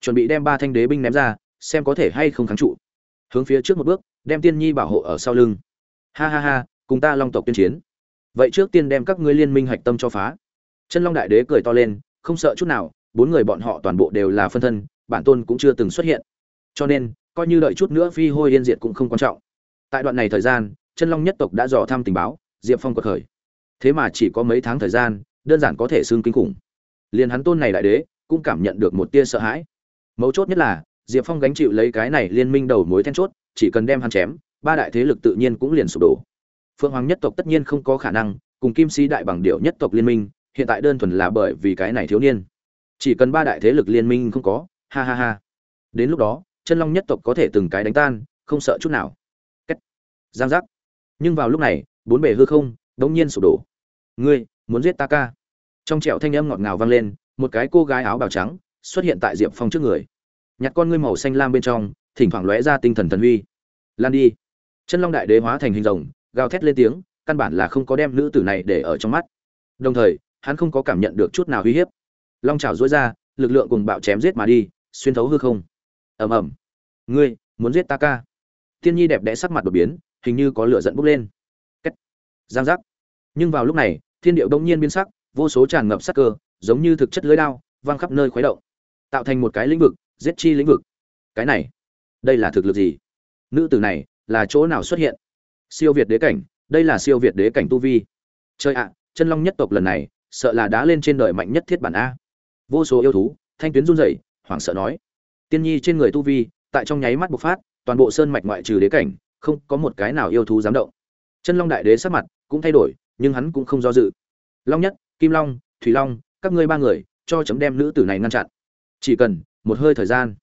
chuẩn bị đem ba thanh đế binh ném ra, xem có thể hay không kháng trụ. Hướng phía trước một bước, đem tiên nhi bảo hộ ở sau lưng. Ha ha ha, cùng ta long tộc tuyên chiến. Vậy trước tiên đem các ngươi liên minh hạch tâm cho phá. Chân long đại đế cười to lên, không sợ chút nào, bốn người bọn họ toàn bộ đều là phân thân, bản tôn cũng chưa từng xuất hiện. Cho nên, coi như đợi chút nữa phi hôi yên diệt cũng không quan trọng. Tại đoạn này thời gian, chân long nhất tộc đã dò thăm tình báo, diệp phong quật khởi. Thế mà chỉ có mấy tháng thời gian, đơn giản có thể xương kinh khủng. Liền hắn tôn này đại đế, cũng cảm nhận được một tia sợ hãi mấu chốt nhất là, diệp phong gánh chịu lấy cái này liên minh đầu mối then chốt, chỉ cần đem hắn chém, ba đại thế lực tự nhiên cũng liền sụp đổ. Phượng hoàng nhất tộc tất nhiên không có khả năng, cùng kim sĩ đại bằng điệu nhất tộc liên minh, hiện tại đơn thuần là bởi vì cái này thiếu niên. Chỉ cần ba đại thế lực liên minh không có, ha ha ha. Đến lúc đó, chân long nhất tộc có thể từng cái đánh tan, không sợ chút nào. Kết. giang giác. Nhưng vào lúc này, bốn bể hư không, đống nhiên sụp đổ. Ngươi, muốn giết ta ca? Trong trẹo thanh âm ngọt ngào vang lên, một cái cô gái áo bào trắng xuất hiện tại diệp phong trước người nhặt con ngươi màu xanh lam bên trong, thỉnh thoảng lóe ra tinh thần thần huy. Lan đi. Chân long đại đế hóa thành hình rồng, gào thét lên tiếng, căn bản là không có đem nữ tử này để ở trong mắt. Đồng thời, hắn không có cảm nhận được chút nào uy hiếp. Long trào dối ra, lực lượng cùng bạo chém giết mà đi, xuyên thấu hư không. Ầm ầm. Ngươi, muốn giết ta ca? Tiên nhi đẹp đẽ sắc mặt đột biến, hình như có lửa giận bốc lên. Cách. giang giác. Nhưng vào lúc này, thiên điệu đông nhiên biến sắc, vô số tràn ngập sắc cơ, giống như thực chất lưới đao văng khắp nơi khuấy động. Tạo thành một cái lĩnh vực giết chi lĩnh vực. Cái này, đây là thực lực gì? Nữ tử này là chỗ nào xuất hiện? Siêu việt đế cảnh, đây là siêu việt đế cảnh tu vi. Chơi ạ, chân long nhất tộc lần này, sợ là đã lên trên đời mạnh nhất thiết bản a. Vô số yêu thú, thanh tuyến run rẩy, hoảng sợ nói. Tiên nhi trên người tu vi, tại trong nháy mắt bộc phát, toàn bộ sơn mạch ngoại trừ đế cảnh, không có một cái nào yêu thú dám động. Chân long đại đế sắc mặt cũng thay đổi, nhưng hắn cũng không do dự. Long nhất, kim long, thủy long, các ngươi ba người, cho chấm đem nữ tử này ngăn chặn. Chỉ cần một hơi thời gian.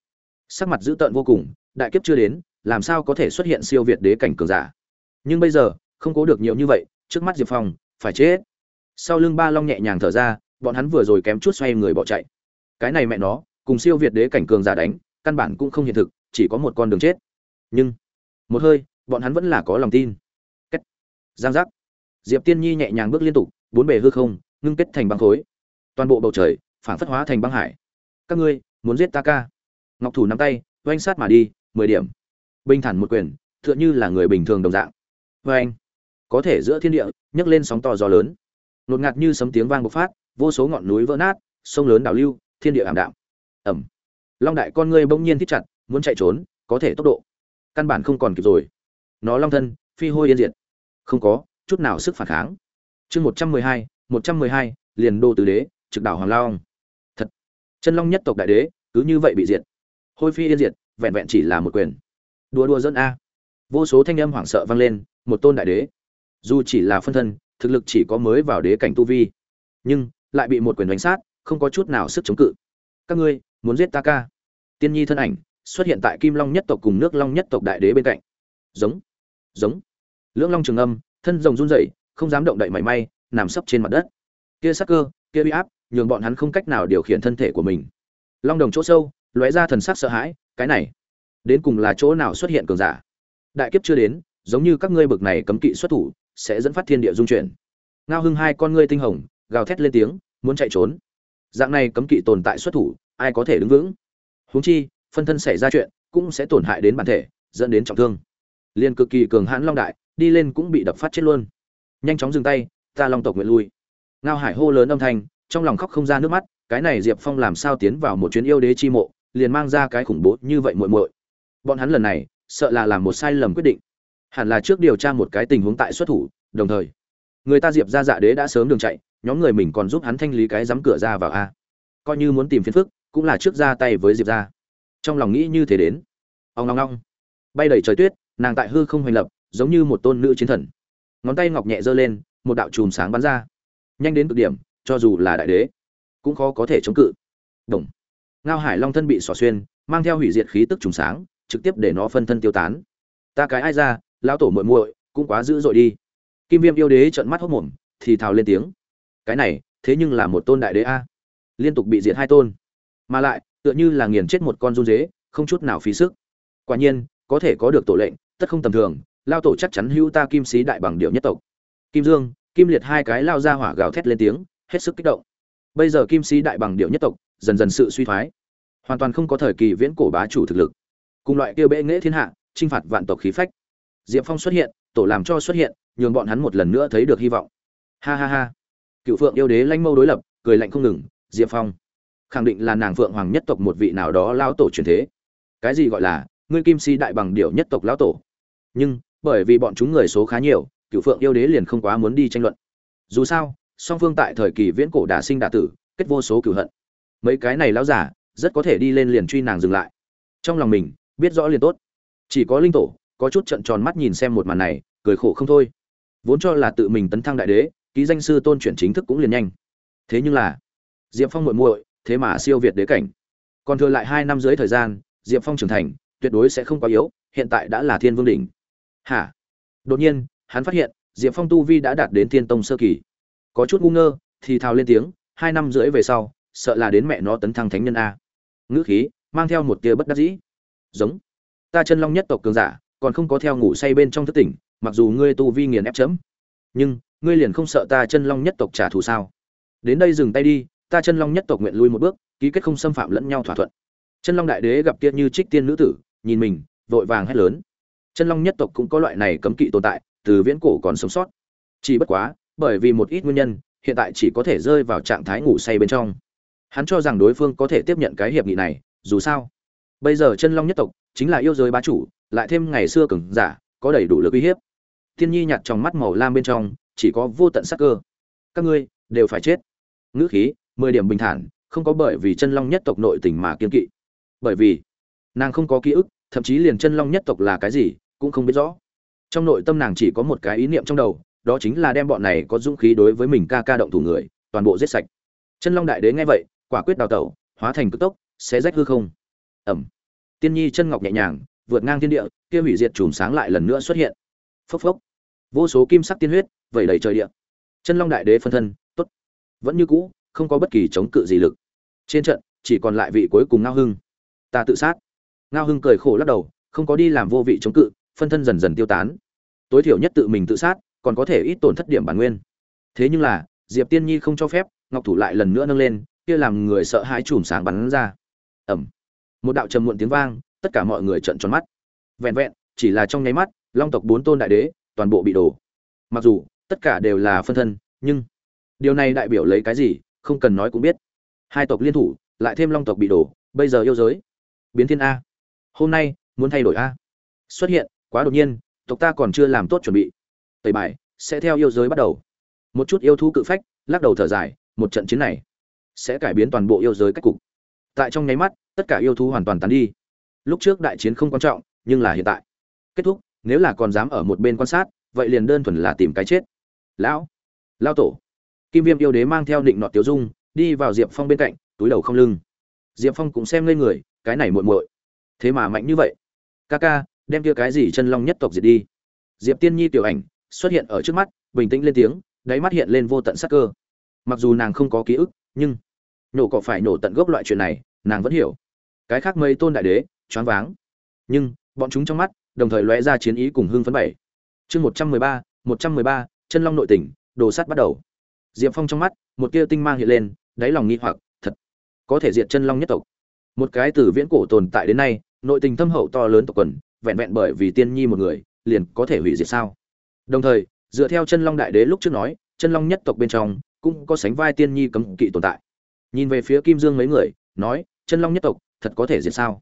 Sắc mặt dữ tợn vô cùng, đại kiếp chưa đến, làm sao có thể xuất hiện siêu việt đế cảnh cường giả? Nhưng bây giờ, không cố được nhiều như vậy, trước mắt diệp phong, phải chết. Sau lưng ba long nhẹ nhàng thở ra, bọn hắn vừa rồi kém chút xoay người bỏ chạy. Cái này mẹ nó, cùng siêu việt đế cảnh cường giả đánh, căn bản cũng không hiện thực, chỉ có một con đường chết. Nhưng, một hơi, bọn hắn vẫn là có lòng tin. Cách. giang giác. Diệp tiên nhi nhẹ nhàng bước liên tục, bốn bề hư không, ngưng kết thành băng khối. Toàn bộ bầu trời, phản phất hóa thành băng hải. Các ngươi muốn giết ta ca. Ngọc thủ nắm tay, oanh sát mà đi, mười điểm. Bình thản một quyền, tựa như là người bình thường đồng dạng. Vê anh có thể giữa thiên địa, nhấc lên sóng to gió lớn. Nột ngạt như sấm tiếng vang bộc phát, vô số ngọn núi vỡ nát, sông lớn đảo lưu, thiên địa ảm đạm. Ẩm. Long đại con ngươi bỗng nhiên thích chặt, muốn chạy trốn, có thể tốc độ. Căn bản không còn kịp rồi. Nó long thân, phi hôi yên diệt. Không có, chút nào sức phản kháng. Chương một trăm mười hai, một trăm mười hai, liền đô tứ đế, trực đảo hoàng long chân long nhất tộc đại đế, cứ như vậy bị diệt. Hôi phi yên diệt, vẹn vẹn chỉ là một quyền. Đua đua dẫn a. Vô số thanh âm hoảng sợ vang lên, một tôn đại đế. Dù chỉ là phân thân, thực lực chỉ có mới vào đế cảnh tu vi. Nhưng, lại bị một quyền đánh sát, không có chút nào sức chống cự. Các ngươi, muốn giết ta ca? Tiên nhi thân ảnh, xuất hiện tại kim long nhất tộc cùng nước long nhất tộc đại đế bên cạnh. Giống giống. Lưỡng long trường âm, thân rồng run rẩy, không dám động đậy mảy may, nằm sấp trên mặt đất kia sắc cơ, kia uy áp, nhường bọn hắn không cách nào điều khiển thân thể của mình. Long đồng chỗ sâu, lóe ra thần sắc sợ hãi, cái này, đến cùng là chỗ nào xuất hiện cường giả? Đại kiếp chưa đến, giống như các ngươi bực này cấm kỵ xuất thủ, sẽ dẫn phát thiên địa dung chuyển. Ngao hưng hai con ngươi tinh hồng, gào thét lên tiếng, muốn chạy trốn. Dạng này cấm kỵ tồn tại xuất thủ, ai có thể đứng vững? Huống chi, phân thân xảy ra chuyện, cũng sẽ tổn hại đến bản thể, dẫn đến trọng thương. Liên cực kỳ cường hãn long đại, đi lên cũng bị đập phát chết luôn. Nhanh chóng dừng tay, ta long tộc nguyện lui ngao hải hô lớn âm thanh, trong lòng khóc không ra nước mắt, cái này diệp phong làm sao tiến vào một chuyến yêu đế chi mộ, liền mang ra cái khủng bố như vậy muội muội. Bọn hắn lần này, sợ là làm một sai lầm quyết định. Hẳn là trước điều tra một cái tình huống tại xuất thủ, đồng thời, người ta diệp ra dạ đế đã sớm đường chạy, nhóm người mình còn giúp hắn thanh lý cái dám cửa ra vào a. Coi như muốn tìm phiền phức, cũng là trước ra tay với diệp ra trong lòng nghĩ như thế đến. Ông long long bay đầy trời tuyết, nàng tại hư không hoành lập, giống như một tôn nữ chiến thần. Ngón tay ngọc nhẹ giơ lên, một đạo chùm sáng bắn ra nhanh đến cực điểm, cho dù là đại đế, cũng khó có thể chống cự. Đồng. Ngao hải long thân bị xỏ xuyên, mang theo hủy diệt khí tức trùng sáng, trực tiếp để nó phân thân tiêu tán. Ta cái ai ra, lão tổ muội muội, cũng quá dữ dội đi. Kim viêm yêu đế trợn mắt hốc mồm, thì thào lên tiếng. Cái này, thế nhưng là một tôn đại đế a. Liên tục bị diệt hai tôn. Mà lại, tựa như là nghiền chết một con run dế, không chút nào phí sức. Quả nhiên, có thể có được tổ lệnh, tất không tầm thường lao tổ chắc chắn hữu ta kim sĩ đại bằng điệu nhất tộc. Kim dương kim liệt hai cái lao ra hỏa gào thét lên tiếng, hết sức kích động. Bây giờ kim sĩ đại bằng điệu nhất tộc, dần dần sự suy thoái. Hoàn toàn không có thời kỳ viễn cổ bá chủ thực lực. Cùng loại kia bệ nghệ thiên hạ, chinh phạt vạn tộc khí phách. Diệp phong xuất hiện, tổ làm cho xuất hiện, nhường bọn hắn một lần nữa thấy được hy vọng. Ha ha ha. Cựu phượng yêu đế lanh mâu đối lập, cười lạnh không ngừng, diệp phong, khẳng định là nàng phượng hoàng nhất tộc một vị nào đó lao tổ truyền thế. Cái gì gọi là, ngươi kim si đại bằng điệu nhất tộc lão tổ? Nhưng, bởi vì bọn chúng người số khá nhiều cựu phượng yêu đế liền không quá muốn đi tranh luận. Dù sao, song phương tại thời kỳ viễn cổ đà sinh đà tử, kết vô số cửu hận. Mấy cái này lão giả, rất có thể đi lên liền truy nàng dừng lại. Trong lòng mình, biết rõ liền tốt. Chỉ có linh tổ, có chút trận tròn mắt nhìn xem một màn này, cười khổ không thôi. Vốn cho là tự mình tấn thăng đại đế, ký danh sư tôn chuyển chính thức cũng liền nhanh. Thế nhưng là, diệp phong muội muội, thế mà siêu việt đế cảnh. Còn thừa lại hai năm dưới thời gian, diệp phong trưởng thành, tuyệt đối sẽ không quá yếu, hiện tại đã là thiên vương đỉnh. Hả? Đột nhiên hắn phát hiện, diệp phong tu vi đã đạt đến thiên tông sơ kỳ. Có chút ngu ngơ, thì thào lên tiếng, hai năm rưỡi về sau, sợ là đến mẹ nó tấn thăng thánh nhân a. Ngữ khí, mang theo một tia bất đắc dĩ. Giống, ta chân long nhất tộc cường giả, còn không có theo ngủ say bên trong thất tỉnh, mặc dù ngươi tu vi nghiền ép chấm, nhưng ngươi liền không sợ ta chân long nhất tộc trả thù sao? Đến đây dừng tay đi, ta chân long nhất tộc nguyện lui một bước, ký kết không xâm phạm lẫn nhau thỏa thuận. Chân long đại đế gặp tiên như trích tiên nữ tử, nhìn mình, vội vàng hét lớn. Chân long nhất tộc cũng có loại này cấm kỵ tồn tại từ viễn cổ còn sống sót. Chỉ bất quá, bởi vì một ít nguyên nhân, hiện tại chỉ có thể rơi vào trạng thái ngủ say bên trong. Hắn cho rằng đối phương có thể tiếp nhận cái hiệp nghị này, dù sao. Bây giờ chân long nhất tộc chính là yêu giới bá chủ, lại thêm ngày xưa cường giả, có đầy đủ lực uy hiếp. Thiên nhi nhặt trong mắt màu lam bên trong, chỉ có vô tận sắc cơ. Các ngươi đều phải chết. Ngữ khí, mười điểm bình thản, không có bởi vì chân long nhất tộc nội tình mà kiên kỵ. Bởi vì, nàng không có ký ức, thậm chí liền chân long nhất tộc là cái gì, cũng không biết rõ trong nội tâm nàng chỉ có một cái ý niệm trong đầu, đó chính là đem bọn này có dũng khí đối với mình ca ca động thủ người, toàn bộ giết sạch. Chân long đại đế nghe vậy, quả quyết đào tẩu, hóa thành cực tốc, sẽ rách hư không. Ẩm. Tiên nhi chân ngọc nhẹ nhàng, vượt ngang thiên địa, kia hủy diệt chùm sáng lại lần nữa xuất hiện. Phốc phốc. Vô số kim sắc tiên huyết, vẩy đầy trời địa. Chân long đại đế phân thân, tốt. Vẫn như cũ, không có bất kỳ chống cự gì lực. Trên trận, chỉ còn lại vị cuối cùng ngao hưng. Ta tự sát. Ngao hưng cười khổ lắc đầu, không có đi làm vô vị chống cự phân thân dần dần tiêu tán. Tối thiểu nhất tự mình tự sát, còn có thể ít tổn thất điểm bản nguyên. Thế nhưng là, diệp tiên nhi không cho phép, ngọc thủ lại lần nữa nâng lên, kia làm người sợ hãi chùm sáng bắn ra. Ẩm một đạo trầm muộn tiếng vang, tất cả mọi người trợn tròn mắt. Vẹn vẹn, chỉ là trong nháy mắt, long tộc bốn tôn đại đế, toàn bộ bị đổ. Mặc dù, tất cả đều là phân thân, nhưng điều này đại biểu lấy cái gì, không cần nói cũng biết. Hai tộc liên thủ, lại thêm long tộc bị đổ, bây giờ yêu giới. Biến thiên a. Hôm nay, muốn thay đổi a. Xuất hiện quá đột nhiên, tộc ta còn chưa làm tốt chuẩn bị. Tẩy bài, sẽ theo yêu giới bắt đầu. Một chút yêu thú cự phách, lắc đầu thở dài, một trận chiến này sẽ cải biến toàn bộ yêu giới cách cục. Tại trong nháy mắt, tất cả yêu thú hoàn toàn tán đi. Lúc trước đại chiến không quan trọng, nhưng là hiện tại. Kết thúc, nếu là còn dám ở một bên quan sát, vậy liền đơn thuần là tìm cái chết. Lão lao tổ. Kim viêm yêu đế mang theo định nọ tiểu dung, đi vào diệp phong bên cạnh, túi đầu không lưng. Diệp phong cũng xem lên người, cái này muội muội. Thế mà mạnh như vậy. Ca ca đem kia cái gì chân long nhất tộc diệt đi. Diệp tiên nhi tiểu ảnh xuất hiện ở trước mắt, bình tĩnh lên tiếng, đáy mắt hiện lên vô tận sắc cơ. Mặc dù nàng không có ký ức, nhưng nổ cỏ phải nổ tận gốc loại chuyện này, nàng vẫn hiểu. Cái khác mây tôn đại đế, choáng váng. Nhưng, bọn chúng trong mắt, đồng thời lóe ra chiến ý cùng hưng phấn bảy. Chương một trăm mười ba, một trăm mười ba, chân long nội tỉnh đồ sắt bắt đầu. Diệp phong trong mắt, một tia tinh mang hiện lên, đáy lòng nghi hoặc, thật có thể diệt chân long nhất tộc. Một cái từ viễn cổ tồn tại đến nay, nội tình thâm hậu to lớn tộc quần vẹn vẹn bởi vì tiên nhi một người, liền có thể hủy diệt sao? Đồng thời, dựa theo chân long đại đế lúc trước nói, chân long nhất tộc bên trong cũng có sánh vai tiên nhi cấm kỵ tồn tại. Nhìn về phía kim dương mấy người, nói, chân long nhất tộc thật có thể diệt sao?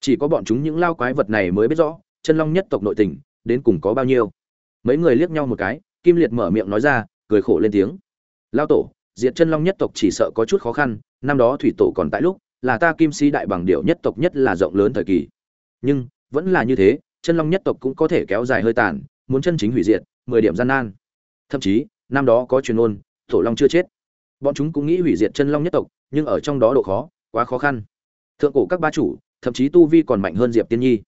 Chỉ có bọn chúng những lao quái vật này mới biết rõ, chân long nhất tộc nội tình đến cùng có bao nhiêu. Mấy người liếc nhau một cái, kim liệt mở miệng nói ra, cười khổ lên tiếng. Lao tổ, diệt chân long nhất tộc chỉ sợ có chút khó khăn, năm đó thủy tổ còn tại lúc, là ta kim si đại bằng điệu nhất tộc nhất là rộng lớn thời kỳ. Nhưng vẫn là như thế, chân long nhất tộc cũng có thể kéo dài hơi tàn, muốn chân chính hủy diệt, mười điểm gian nan. Thậm chí, năm đó có truyền ôn tổ long chưa chết. Bọn chúng cũng nghĩ hủy diệt chân long nhất tộc, nhưng ở trong đó độ khó, quá khó khăn. Thượng cổ các ba chủ, thậm chí tu vi còn mạnh hơn diệp tiên nhi.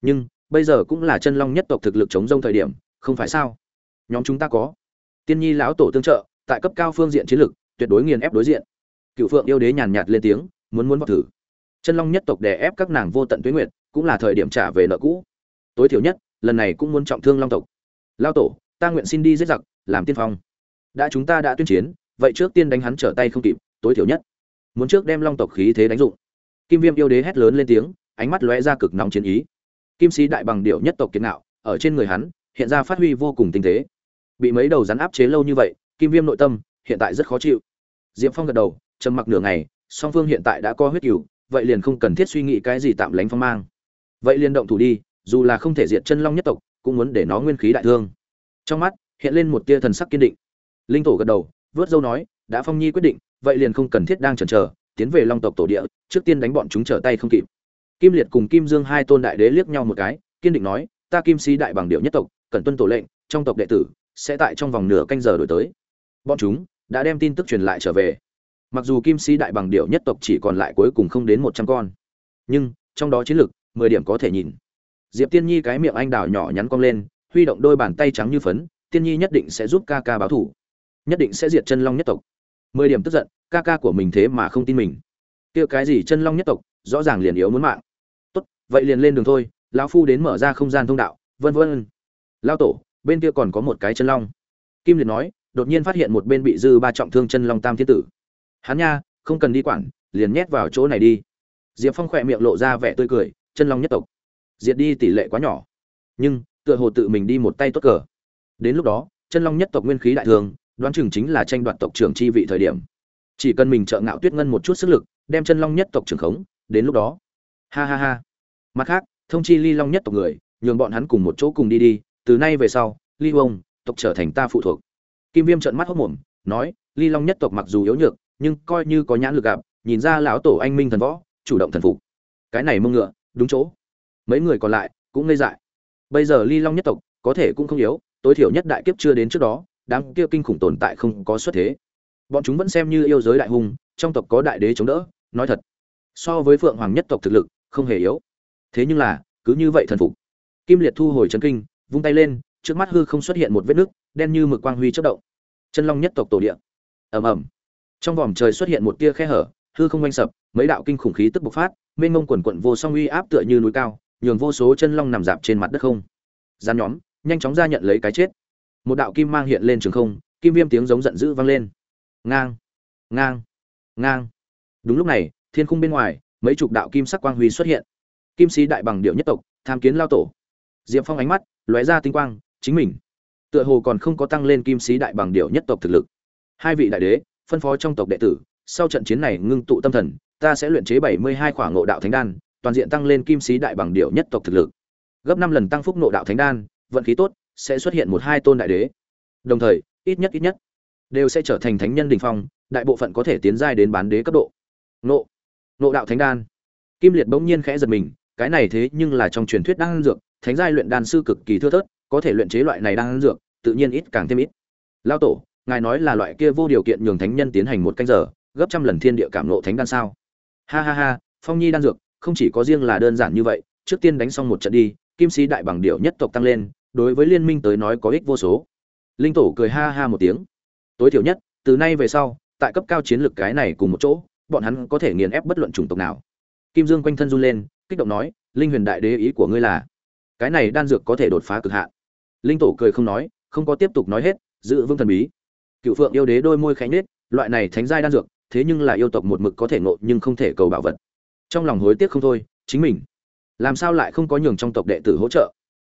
Nhưng, bây giờ cũng là chân long nhất tộc thực lực chống rông thời điểm, không phải sao? Nhóm chúng ta có. Tiên nhi lão tổ tương trợ, tại cấp cao phương diện chiến lược tuyệt đối nghiền ép đối diện. Cựu phượng yêu đế nhàn nhạt lên tiếng, muốn muốn vào thử. Chân long nhất tộc đè ép các nàng vô tận tuyến nguyệt cũng là thời điểm trả về nợ cũ. Tối thiểu nhất, lần này cũng muốn trọng thương long tộc. Lao tổ, ta nguyện xin đi giết giặc, làm tiên phong. Đã chúng ta đã tuyên chiến, vậy trước tiên đánh hắn trở tay không kịp, tối thiểu nhất. Muốn trước đem long tộc khí thế đánh dụng. Kim viêm yêu đế hét lớn lên tiếng, ánh mắt lóe ra cực nóng chiến ý. Kim sĩ đại bằng điệu nhất tộc kiến nạo ở trên người hắn, hiện ra phát huy vô cùng tinh tế. Bị mấy đầu rắn áp chế lâu như vậy, kim viêm nội tâm, hiện tại rất khó chịu. Diệp phong gật đầu, trầm mặc nửa ngày, song phương hiện tại đã có huyết cửu vậy liền không cần thiết suy nghĩ cái gì tạm lánh phong mang vậy liền động thủ đi, dù là không thể diệt chân long nhất tộc, cũng muốn để nó nguyên khí đại thương. Trong mắt, hiện lên một tia thần sắc kiên định. Linh tổ gật đầu, vớt dâu nói, đã phong nhi quyết định, vậy liền không cần thiết đang chần chờ, tiến về long tộc tổ địa, trước tiên đánh bọn chúng trở tay không kịp. Kim liệt cùng kim dương hai tôn đại đế liếc nhau một cái, kiên định nói, ta kim sĩ đại bằng điệu nhất tộc cần tuân tổ lệnh, trong tộc đệ tử sẽ tại trong vòng nửa canh giờ đổi tới. Bọn chúng đã đem tin tức truyền lại trở về. Mặc dù kim sĩ đại bằng điệu nhất tộc chỉ còn lại cuối cùng không đến một trăm con, nhưng trong đó chiến lược mười điểm có thể nhìn. Diệp tiên nhi cái miệng anh đào nhỏ nhắn cong lên, huy động đôi bàn tay trắng như phấn, tiên nhi nhất định sẽ giúp ca ca báo thủ. Nhất định sẽ diệt chân long nhất tộc. Mười điểm tức giận, ca ca của mình thế mà không tin mình. Kia cái gì chân long nhất tộc, rõ ràng liền yếu muốn mạng. Tốt, vậy liền lên đường thôi, lão phu đến mở ra không gian thông đạo, vân vân. Lao tổ, bên kia còn có một cái chân long. Kim liệt nói, đột nhiên phát hiện một bên bị dư ba trọng thương chân long tam thiên tử. Hắn nha, không cần đi quản, liền nhét vào chỗ này đi. Diệp phong khỏe miệng lộ ra vẻ tươi cười chân long nhất tộc. Diệt đi tỷ lệ quá nhỏ. Nhưng, tựa hồ tự mình đi một tay tốt cờ. Đến lúc đó, chân long nhất tộc nguyên khí đại thường, đoán chừng chính là tranh đoạt tộc trưởng chi vị thời điểm. Chỉ cần mình trợ ngạo tuyết ngân một chút sức lực, đem chân long nhất tộc trưởng khống, đến lúc đó. Ha ha ha. Mặt khác, thông chi ly long nhất tộc người, nhường bọn hắn cùng một chỗ cùng đi đi, từ nay về sau, ly ông tộc trở thành ta phụ thuộc. Kim viêm trợn mắt hốc mồm, nói, ly long nhất tộc mặc dù yếu nhược, nhưng coi như có nhãn lực gặp, nhìn ra lão tổ anh minh thần võ, chủ động thần phục. Cái này mông ngựa đúng chỗ. Mấy người còn lại cũng ngây dại. Bây giờ ly long nhất tộc có thể cũng không yếu tối thiểu nhất đại kiếp chưa đến trước đó đám kia kinh khủng tồn tại không có xuất thế. Bọn chúng vẫn xem như yêu giới đại hùng trong tộc có đại đế chống đỡ nói thật so với phượng hoàng nhất tộc thực lực không hề yếu. Thế nhưng là cứ như vậy thần phục. Kim liệt thu hồi chân kinh vung tay lên trước mắt hư không xuất hiện một vết nứt, đen như mực quang huy chất động. Chân long nhất tộc tổ địa. Ầm ầm. Trong vòm trời xuất hiện một tia khe hở hư không oanh sập mấy đạo kinh khủng khí tức bộc phát mênh mông quần quận vô song uy áp tựa như núi cao, nhường vô số chân long nằm dạp trên mặt đất không. Gian nhóm, nhanh chóng ra nhận lấy cái chết. Một đạo kim mang hiện lên trường không, kim viêm tiếng giống giận dữ vang lên. Ngang ngang ngang. Đúng lúc này, thiên khung bên ngoài, mấy chục đạo kim sắc quang huy xuất hiện. Kim sĩ đại bằng điệu nhất tộc, tham kiến lao tổ. Diệp phong ánh mắt lóe ra tinh quang, chính mình tựa hồ còn không có tăng lên kim sĩ đại bằng điệu nhất tộc thực lực. Hai vị đại đế, phân phó trong tộc đệ tử sau trận chiến này ngưng tụ tâm thần ta sẽ luyện chế bảy mươi hai khỏa ngộ đạo thánh đan toàn diện tăng lên kim sĩ đại bằng điệu nhất tộc thực lực. Gấp năm lần tăng phúc ngộ đạo thánh đan vận khí tốt sẽ xuất hiện một hai tôn đại đế. Đồng thời ít nhất ít nhất đều sẽ trở thành thánh nhân đỉnh phong đại bộ phận có thể tiến giai đến bán đế cấp độ. Ngộ, ngộ đạo thánh đan. Kim liệt bỗng nhiên khẽ giật mình cái này thế nhưng là trong truyền thuyết đan dược thánh giai luyện đan sư cực kỳ thưa thớt có thể luyện chế loại này đan dược tự nhiên ít càng thêm ít. Lão tổ ngài nói là loại kia vô điều kiện nhường thánh nhân tiến hành một canh giờ gấp trăm lần thiên địa cảm nộ thánh đan sao? Ha ha ha, phong nhi đan dược, không chỉ có riêng là đơn giản như vậy, trước tiên đánh xong một trận đi, kim sĩ đại bằng điệu nhất tộc tăng lên, đối với liên minh tới nói có ích vô số. Linh tổ cười ha ha một tiếng. Tối thiểu nhất, từ nay về sau, tại cấp cao chiến lược cái này cùng một chỗ, bọn hắn có thể nghiền ép bất luận chủng tộc nào. Kim dương quanh thân run lên, kích động nói, linh huyền đại đế ý của ngươi là, cái này đan dược có thể đột phá cực hạn. Linh tổ cười không nói, không có tiếp tục nói hết, giữ vững thần bí. Cựu phượng yêu đế đôi môi khánh nết loại này thánh giai đan dược thế nhưng là yêu tộc một mực có thể ngộ nhưng không thể cầu bảo vật. Trong lòng hối tiếc không thôi, chính mình. Làm sao lại không có nhường trong tộc đệ tử hỗ trợ?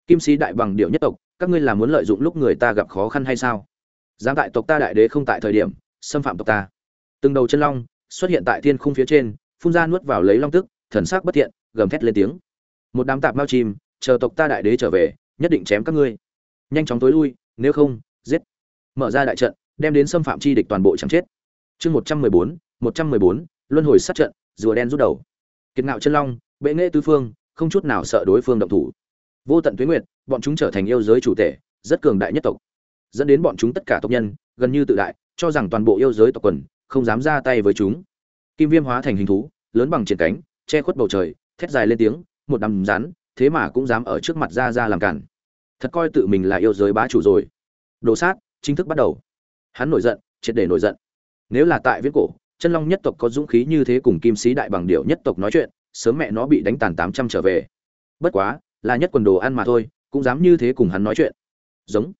Kim sĩ đại bằng điệu nhất tộc, các ngươi là muốn lợi dụng lúc người ta gặp khó khăn hay sao? Dám tại tộc ta đại đế không tại thời điểm, xâm phạm tộc ta. Từng đầu chân long xuất hiện tại thiên khung phía trên, phun ra nuốt vào lấy long tức, thần sắc bất thiện, gầm thét lên tiếng. Một đám tạp mao chim, chờ tộc ta đại đế trở về, nhất định chém các ngươi. Nhanh chóng tối lui, nếu không, giết. Mở ra đại trận, đem đến xâm phạm chi địch toàn bộ chẳng chết chương một trăm mười bốn, một trăm mười bốn, luân hồi sát trận, rùa đen rút đầu. Kiệt ngạo chân long, bệ nghệ tứ phương, không chút nào sợ đối phương động thủ. Vô tận tuyến nguyệt, bọn chúng trở thành yêu giới chủ thể, rất cường đại nhất tộc. Dẫn đến bọn chúng tất cả tộc nhân, gần như tự đại, cho rằng toàn bộ yêu giới tộc quần, không dám ra tay với chúng. Kim viêm hóa thành hình thú, lớn bằng triển cánh, che khuất bầu trời, thét dài lên tiếng, một đám rắn, thế mà cũng dám ở trước mặt ra ra làm cản. Thật coi tự mình là yêu giới bá chủ rồi. Đồ sát, chính thức bắt đầu. Hắn nổi giận, triệt để nổi giận nếu là tại viễn cổ, chân long nhất tộc có dũng khí như thế cùng kim sĩ đại bằng điệu nhất tộc nói chuyện, sớm mẹ nó bị đánh tàn tám trăm trở về. Bất quá, là nhất quần đồ ăn mà thôi, cũng dám như thế cùng hắn nói chuyện. Giống.